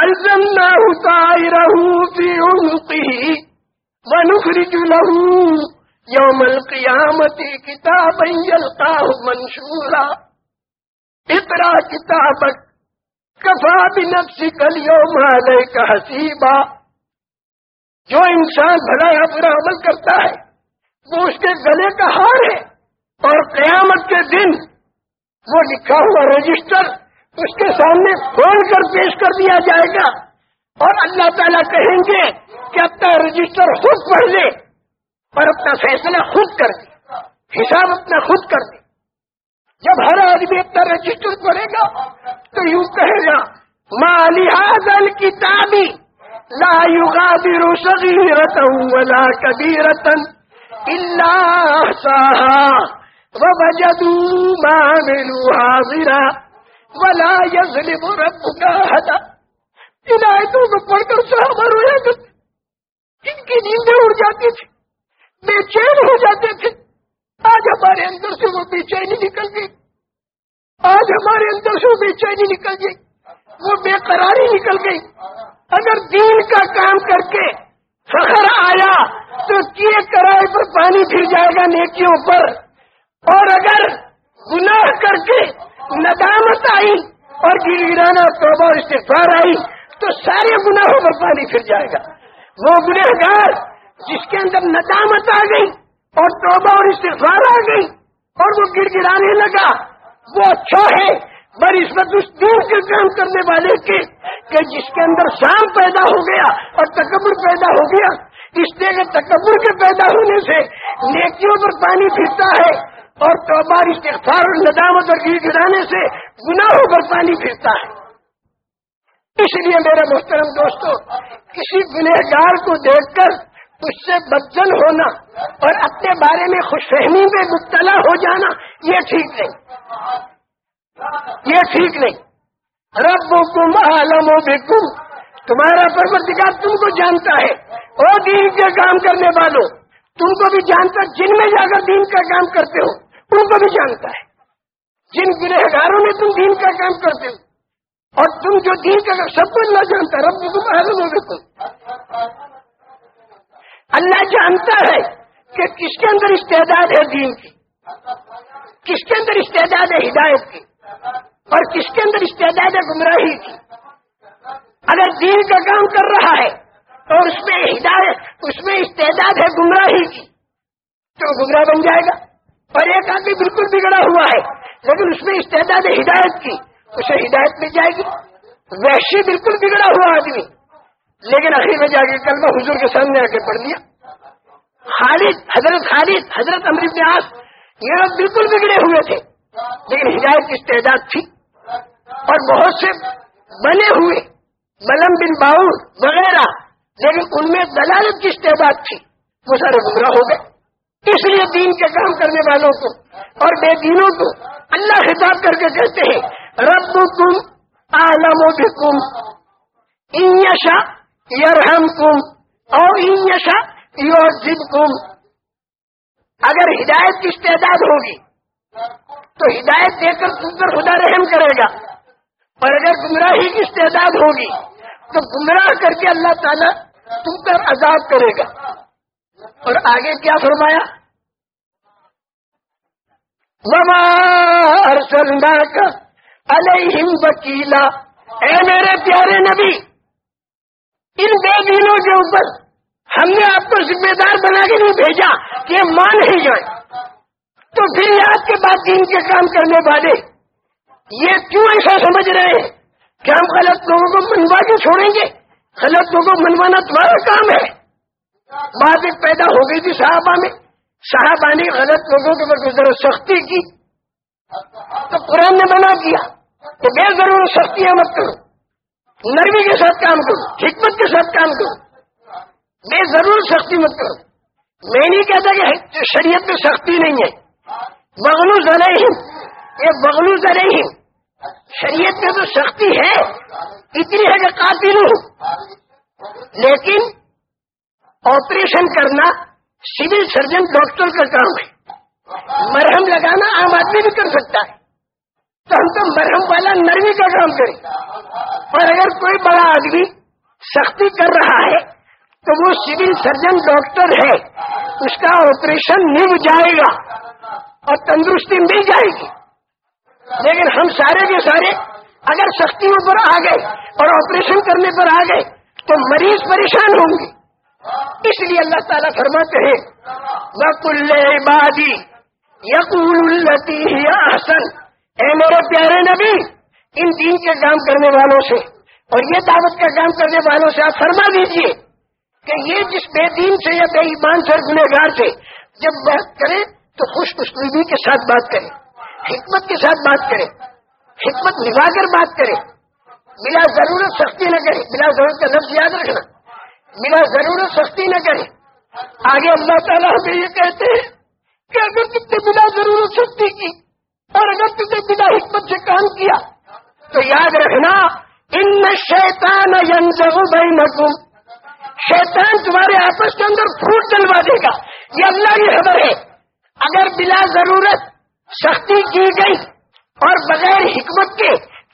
ألزمناه طائره في عنقه ونخرج له يوم القيامة كتابا يلقاه منشورا. اقرأ كتابك کفا بھی نفسی کلیوں مالے کا حسیبہ جو انسان بھلا یا برا عمل کرتا ہے، وہ اس کے گلے کا ہار ہے اور قیامت کے دن وہ لکھا ہوا رجسٹر اس کے سامنے کھول کر پیش کر دیا جائے گا اور اللہ تعالیٰ کہیں گے کہ اپنا رجسٹر خود پڑھ لے اور اپنا فیصلہ خود کر دے، حساب اپنا خود کر دے۔ جب ہر آدمی اپنا رجسٹر پڑھے گا، تو یوں کہے گا، مالی حاضل کتابی لا يغادر صغيرة ولا كبيرة إلا أحصاها ووجدوا ما عملوا حاضرا ولا يظلم ربك أحدا. ان آیتوں کو پڑھ کر صحابہ رویا کرتے ان کی نیندیں اڑ جاتی تھی بے چین ہو جاتے تھے۔ آج ہمارے اندر سے وہ بے چینی نکل گئی۔ آج ہمارے اندر سے بے چینی نکل گئی۔ وہ بے قراری نکل گئی۔ اگر دین کا کام کر کے فخر آیا تو کیے کرائے پر پانی پھر جائے گا نیکیوں پر۔ اور اگر گناہ کر کے ندامت آئی اور گر گرانا توبہ اور استغفار آئی تو سارے گناہوں پر پانی پھر جائے گا۔ وہ گنہ گار جس کے اندر ندامت آ گئی اور توبہ اور استغفار آ گئی اور وہ گر گرانے لگا۔ وہ اچھا ہے بر اس وقت اس دین کے کام کرنے والے کے، کہ جس کے اندر شام پیدا ہو گیا اور تکبر پیدا ہو گیا۔ اس لیے کہ تکبر کے پیدا ہونے سے نیکیوں پر پانی پھرتا ہے اور توبار استغفار اور ندامت اور گیت گرانے سے گناہوں پر پانی پھرتا ہے۔ اس لیے میرا محترم دوستو، کسی گنہگار کو دیکھ کر اس سے بدزن ہونا اور اپنے بارے میں خوش فہمی میں مبتلا ہو جانا، یہ ٹھیک نہیں۔ یہ ٹھیک نہیں۔ رب کم عالم و بکم۔ تمہارا پرورتگار تم کو جانتا ہے۔ اور دین کے کام کرنے والوں تم کو بھی جانتا جن میں جا کر دین کا کام کرتے ہو، ان کو بھی جانتا ہے۔ جن گنہگاروں میں تم دین کا کام کرتے ہو، اور تم جو دین کا سب کو اللہ جانتا رب کم عالم و بکم۔ اللہ جانتا ہے کہ کس کے اندر استعداد ہے دین کی، کس کے اندر استعداد ہے ہدایت کی اور کس کے اندر استعداد ہے گمراہی کی۔ اگر دین کا کام کر رہا ہے اور اس میں ہدایت، اس میں استعداد ہے گمراہی کی، تو گمراہ بن جائے گا۔ اور ایک آدمی بالکل بگڑا ہوا ہے، لیکن اس میں استعداد ہے ہدایت کی، اسے ہدایت مل جائے گی۔ ویشی بالکل بگڑا ہوا آدمی۔ لیکن آخر میں جا کے کل میں حضور کے سامنے آ کے پڑھ دیا خالد، حضرت خالد، حضرت امرت نیاز یہ لوگ بالکل بگڑے ہوئے تھے۔ لیکن ہدایت کی استعداد تھی۔ اور بہت سے بنے ہوئے ملم بن باؤ وغیرہ، لیکن ان میں دلالت کی استعداد تھی۔ وہ سارے گمراہ ہو گئے۔ اس لیے دین کے کام کرنے والوں کو اور بے دینوں کو اللہ خطاب کر کے کہتے ہیں رب تم عالم و بکم انشا یرحم کم اور انشا یور کم اگر ہدایت کی استعداد ہوگی، تو ہدایت دے کر تم پر خدا رحم کرے گا۔ اور اگر گمراہی کی استعداد ہوگی، تو گمراہ کر کے اللہ تعالیٰ تم پر عذاب کرے گا۔ اور آگے کیا فرمایا؟ وما ارسلنا کا علیہم وکیلا اے میرے پیارے نبی ان بے دینوں کے اوپر ہم نے آپ کو ذمہ دار بنا کے نہیں بھیجا کہ مان ہی جائے۔ تو پھر آج کے بعد دین کے کام کرنے والے یہ کیوں ایسا سمجھ رہے ہیں کہ ہم غلط لوگوں کو منوا کے چھوڑیں گے؟ غلط لوگوں کو منوانا تمہارا کام ہے۔ بات ایک پیدا ہو گئی تھی صحابہ میں۔ صحابہ نے غلط لوگوں کے اوپر ذرا سختی کی۔ تو قرآن نے منع کیا تو بے ضرور سختیاں مت کرو۔ نرمی کے ساتھ کام کرو، حکمت کے ساتھ کام کرو۔ بے ضرور سختی مت کرو۔ میں نہیں کہتا کہ شریعت میں سختی نہیں ہے۔ بغلو علیہم یہ بغلو علیہم، شریعت میں تو سختی ہے۔ اتنی ہے کہ قاتل ہوں لیکن آپریشن کرنا سول سرجن ڈاکٹر کا کام ہے۔ مرہم لگانا عام آدمی بھی کر سکتا ہے۔ تو ہم تو مرہم والا نرمی کا کام کریں۔ اور اگر کوئی بڑا آدمی سختی کر رہا ہے تو وہ سول سرجن ڈاکٹر ہے، اس کا آپریشن نب جائے گا اور تندرستی مل جائے گی۔ لیکن ہم سارے کے سارے اگر سختیوں پر آ گئے اور آپریشن کرنے پر آ گئے تو مریض پریشان ہوں گے۔ اس لیے اللہ تعالیٰ فرماتے ہیں وکل عبادی یقول التی احسن اے میرے پیارے نبی ان دین کے کام کرنے والوں سے اور یہ دعوت کا کام کرنے والوں سے آپ فرما دیجیے کہ یہ جس بے دین سے یا بے ایمان سے گنہگار سے جب بات کرے تو خوش اسلوبی کے ساتھ بات کرے حکمت کے ساتھ بات کرے حکمت نبھا کر بات کرے بلا ضرورت سختی نہ کرے بلا ضرورت کا لفظ یاد رکھنا۔ بلا ضرورت سختی نہ کرے آگے اللہ تعالیٰ ہمیں یہ کہتے ہیں کہ اگر تم نے بلا ضرورت سختی کی اور اگر تم نے بلا حکمت سے کام کیا تو یاد رکھنا ان شیطان ینزغ بینکم شیطان تمہارے آپس کے اندر پھوٹ ڈلوا دے گا۔ یہ اللہ کی خبر ہے۔ اگر بلا ضرورت سختی کی گئی اور بغیر حکمت کے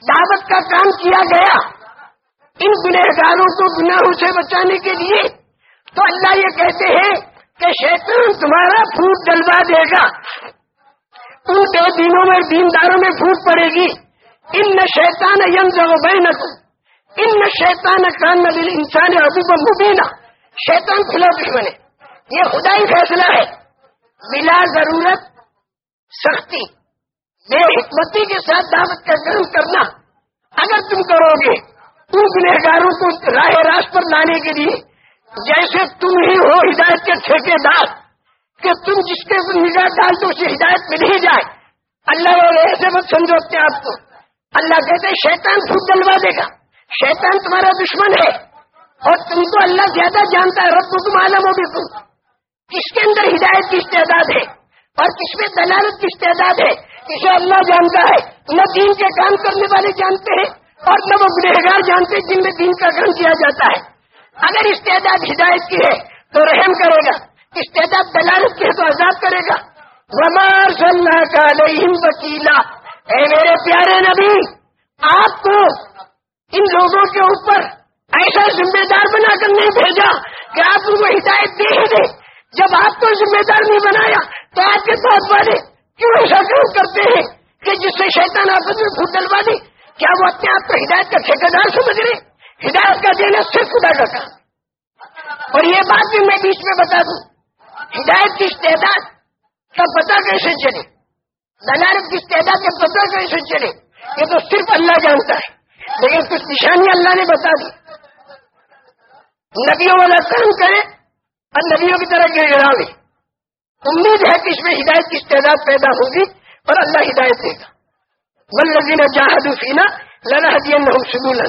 دعوت کا کام کیا گیا ان گنہگاروں کو گناہوں سے بچانے کے لیے، تو اللہ یہ کہتے ہیں کہ شیطان تمہارا پھوٹ ڈلوا دے گا۔ ان دو دنوں میں، دینداروں میں پھوٹ پڑے گی۔ ان شیطان یم جب ان شیطان کان دل انسان ابو مبینہ شیطان کھلا دشمن ہے یہ خدا ہی فیصلہ ہے. بلا ضرورت، سختی. بے حکمتی کے ساتھ دعوت کا کام کرنا. اگر تم کرو گے تم گنہگاروں کو راہ راست پر لانے کے لیے، جیسے تم ہی ہو ہدایت کے ٹھیکے دار کہ تم جس کے نگاہ ڈال تو اسے ہدایت مل ہی جائے. اللہ والے ایسے مت سمجھو اپنے آپ کو. اللہ کہتے شیطان خود ڈلوا دے گا. شیطان تمہارا دشمن ہے اور تم کو اللہ زیادہ جانتا ہے، رب تم عالم ہوگی تم کس کے اندر ہدایت کی استعداد ہے اور کس میں دلالت کی استعداد ہے؟ اسے اللہ جانتا ہے۔ نہ دین کے کام کرنے والے جانتے ہیں اور نہ وہ گنہگار جانتے جن میں دین کا کام کیا جاتا ہے۔ اگر استعداد ہدایت کی ہے تو رحم کرے گا۔ استعداد دلالت کی ہے تو آزاد کرے گا۔ رمار صلی کا وکیلا اے میرے پیارے نبی، آپ کو ان لوگوں کے اوپر ایسا ذمہ دار بنا کر نہیں بھیجا کہ آپ ان کو ہدایت دے ہی دیں جب آپ کو ذمہ دار نہیں بنایا تو آپ کے بعد والے کیوں ایسا کام کرتے ہیں کہ جس سے شیطان آپس میں پھوٹ ڈلوا دی کیا وہ اپنے آپ کو ہدایت کا ٹھیکیدار سمجھ رہے؟ ہدایت کا دینا صرف خدا کا کام۔ اور یہ بات بھی میں بیچ میں بتا دوں۔ ہدایت کی تعداد کا پتا کیسے چلے؟ دلالت کی تعداد کا پتا کیسے چلے۔ یہ تو صرف اللہ جانتا ہے، لیکن کچھ نشانی اللہ نے بتا دی۔ نبیوں والا کام کرے اور نبیوں کی طرح گر گراوے امید ہے کہ اس میں ہدایت کی تعداد پیدا ہوگی اور اللہ ہدایت دے گا۔ ولزین جاہد فینا لنا دین شدول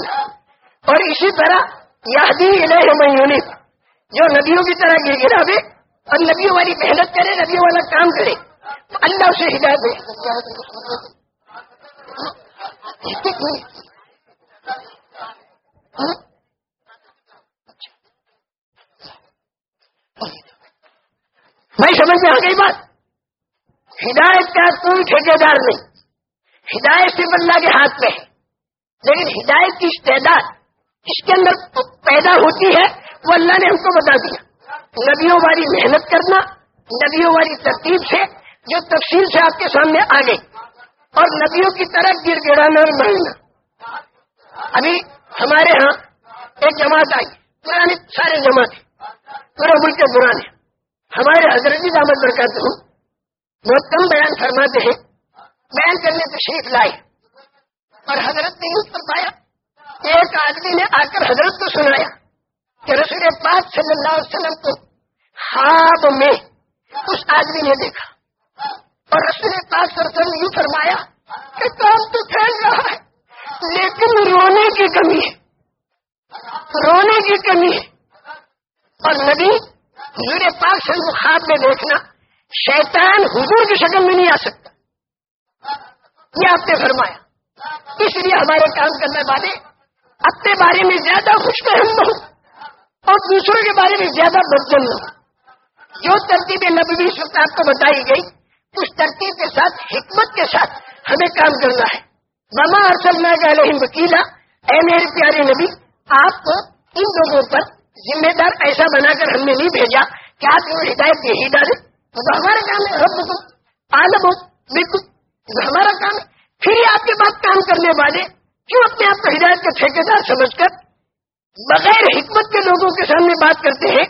اور اسی طرح یادی الہ میونی جو نبیوں کی طرح گر گرا اور نبیوں والی محنت کرے، نبیوں والا کام کرے۔ اللہ سے ہدایت دے میں سمجھ میں آ گئی بات؟ ہدایت کا کوئی ٹھیکیدار نہیں۔ ہدایت صرف اللہ کے ہاتھ میں ہے۔ لیکن ہدایت کی استعداد اس کے اندر پیدا ہوتی ہے، وہ اللہ نے ہم کو بتا دیا۔ نبیوں والی محنت کرنا، نبیوں والی ترتیب سے جو تفصیل سے آپ کے سامنے آ گئی اور نبیوں کی طرف گر گرانا اور مانگنا ابھی ہمارے ہاں ایک جماعت آئی۔ پرانے سارے جماعت۔ پورے ملک کے پرانے ہمارے حضرت دامد برکات ہوں۔ بہت کم بیان فرماتے ہیں۔ بیان کرنے تشریف لائے۔ اور حضرت نے یوں فرمایا، ایک آدمی نے آ کر حضرت کو سنایا کہ رسول پاک صلی اللہ علیہ وسلم کو خواب میں اس آدمی نے دیکھا۔ اور رسول پاک صلی یوں فرمایا کہ کام تو پھیل رہا ہے، لیکن رونے کی کمی ہے۔ رونے کی کمی ہے۔ اور نبی، حضور پاک سے خواب میں دیکھنا، شیطان حضور کی شکل میں نہیں آ سکتا۔ یہ آپ نے فرمایا۔ اس لیے ہمارے کام کرنے والے اپنے بارے میں زیادہ خوش فہم ہو اور دوسروں کے بارے میں زیادہ بدجن نہ ہو جو ترتیب نبوی وقت آپ کو بتائی گئی اس ترتیب کے ساتھ، حکمت کے ساتھ ہمیں کام کرنا ہے۔ بما ارسل میں علیہ وکیلا اے میرے پیارے نبی، آپ کو ان لوگوں پر ذمہ دار ایسا بنا کر ہم نے نہیں بھیجا کہ آپ کو ہدایت یہی ڈالے تو ہمارا کام ہے رب کو، عالم ہو، بالکل۔ ہمارا کام ہے۔ پھر آپ کے بعد کام کرنے والے کیوں اپنے آپ کو ہدایت کے ٹھیکیدار سمجھ کر بغیر حکمت کے لوگوں کے سامنے بات کرتے ہیں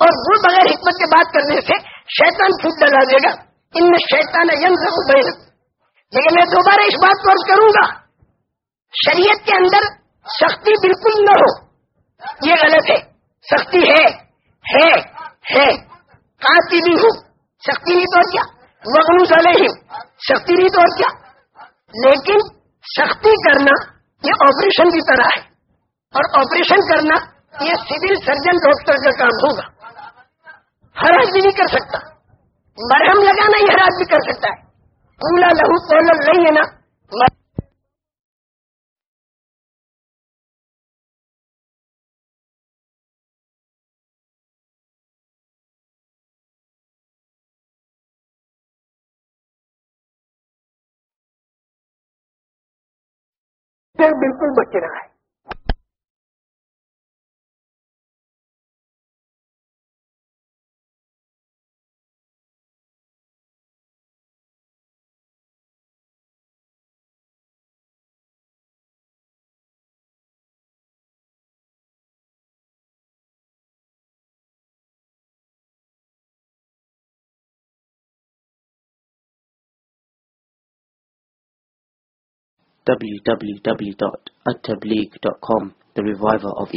اور وہ بغیر حکمت کے بات کرنے سے شیطان پھوٹ ڈلا دے گا؟ ان میں شیطان یم بہن لیکن میں دوبارہ اس بات کو عرض کروں گا، شریعت کے اندر سختی بالکل نہ ہو۔ یہ غلط ہے۔ سختی ہے ہے ہے۔ کاتی بھی ہوں، سختی نہیں تو اور کیا؟ مغلوز علیہ سختی نہیں تو کیا؟ لیکن سختی کرنا یہ آپریشن کی طرح ہے۔ اور آپریشن کرنا یہ سول سرجن ڈاکٹر کا کام ہوگا۔ ہر آدمی نہیں کر سکتا۔ مرہم لگانا یہ ہر آدمی کر سکتا ہے۔ پولا لہو پولر نہیں ہے نا بالکل بچنا ہے۔ www.attableek.com, the reviver of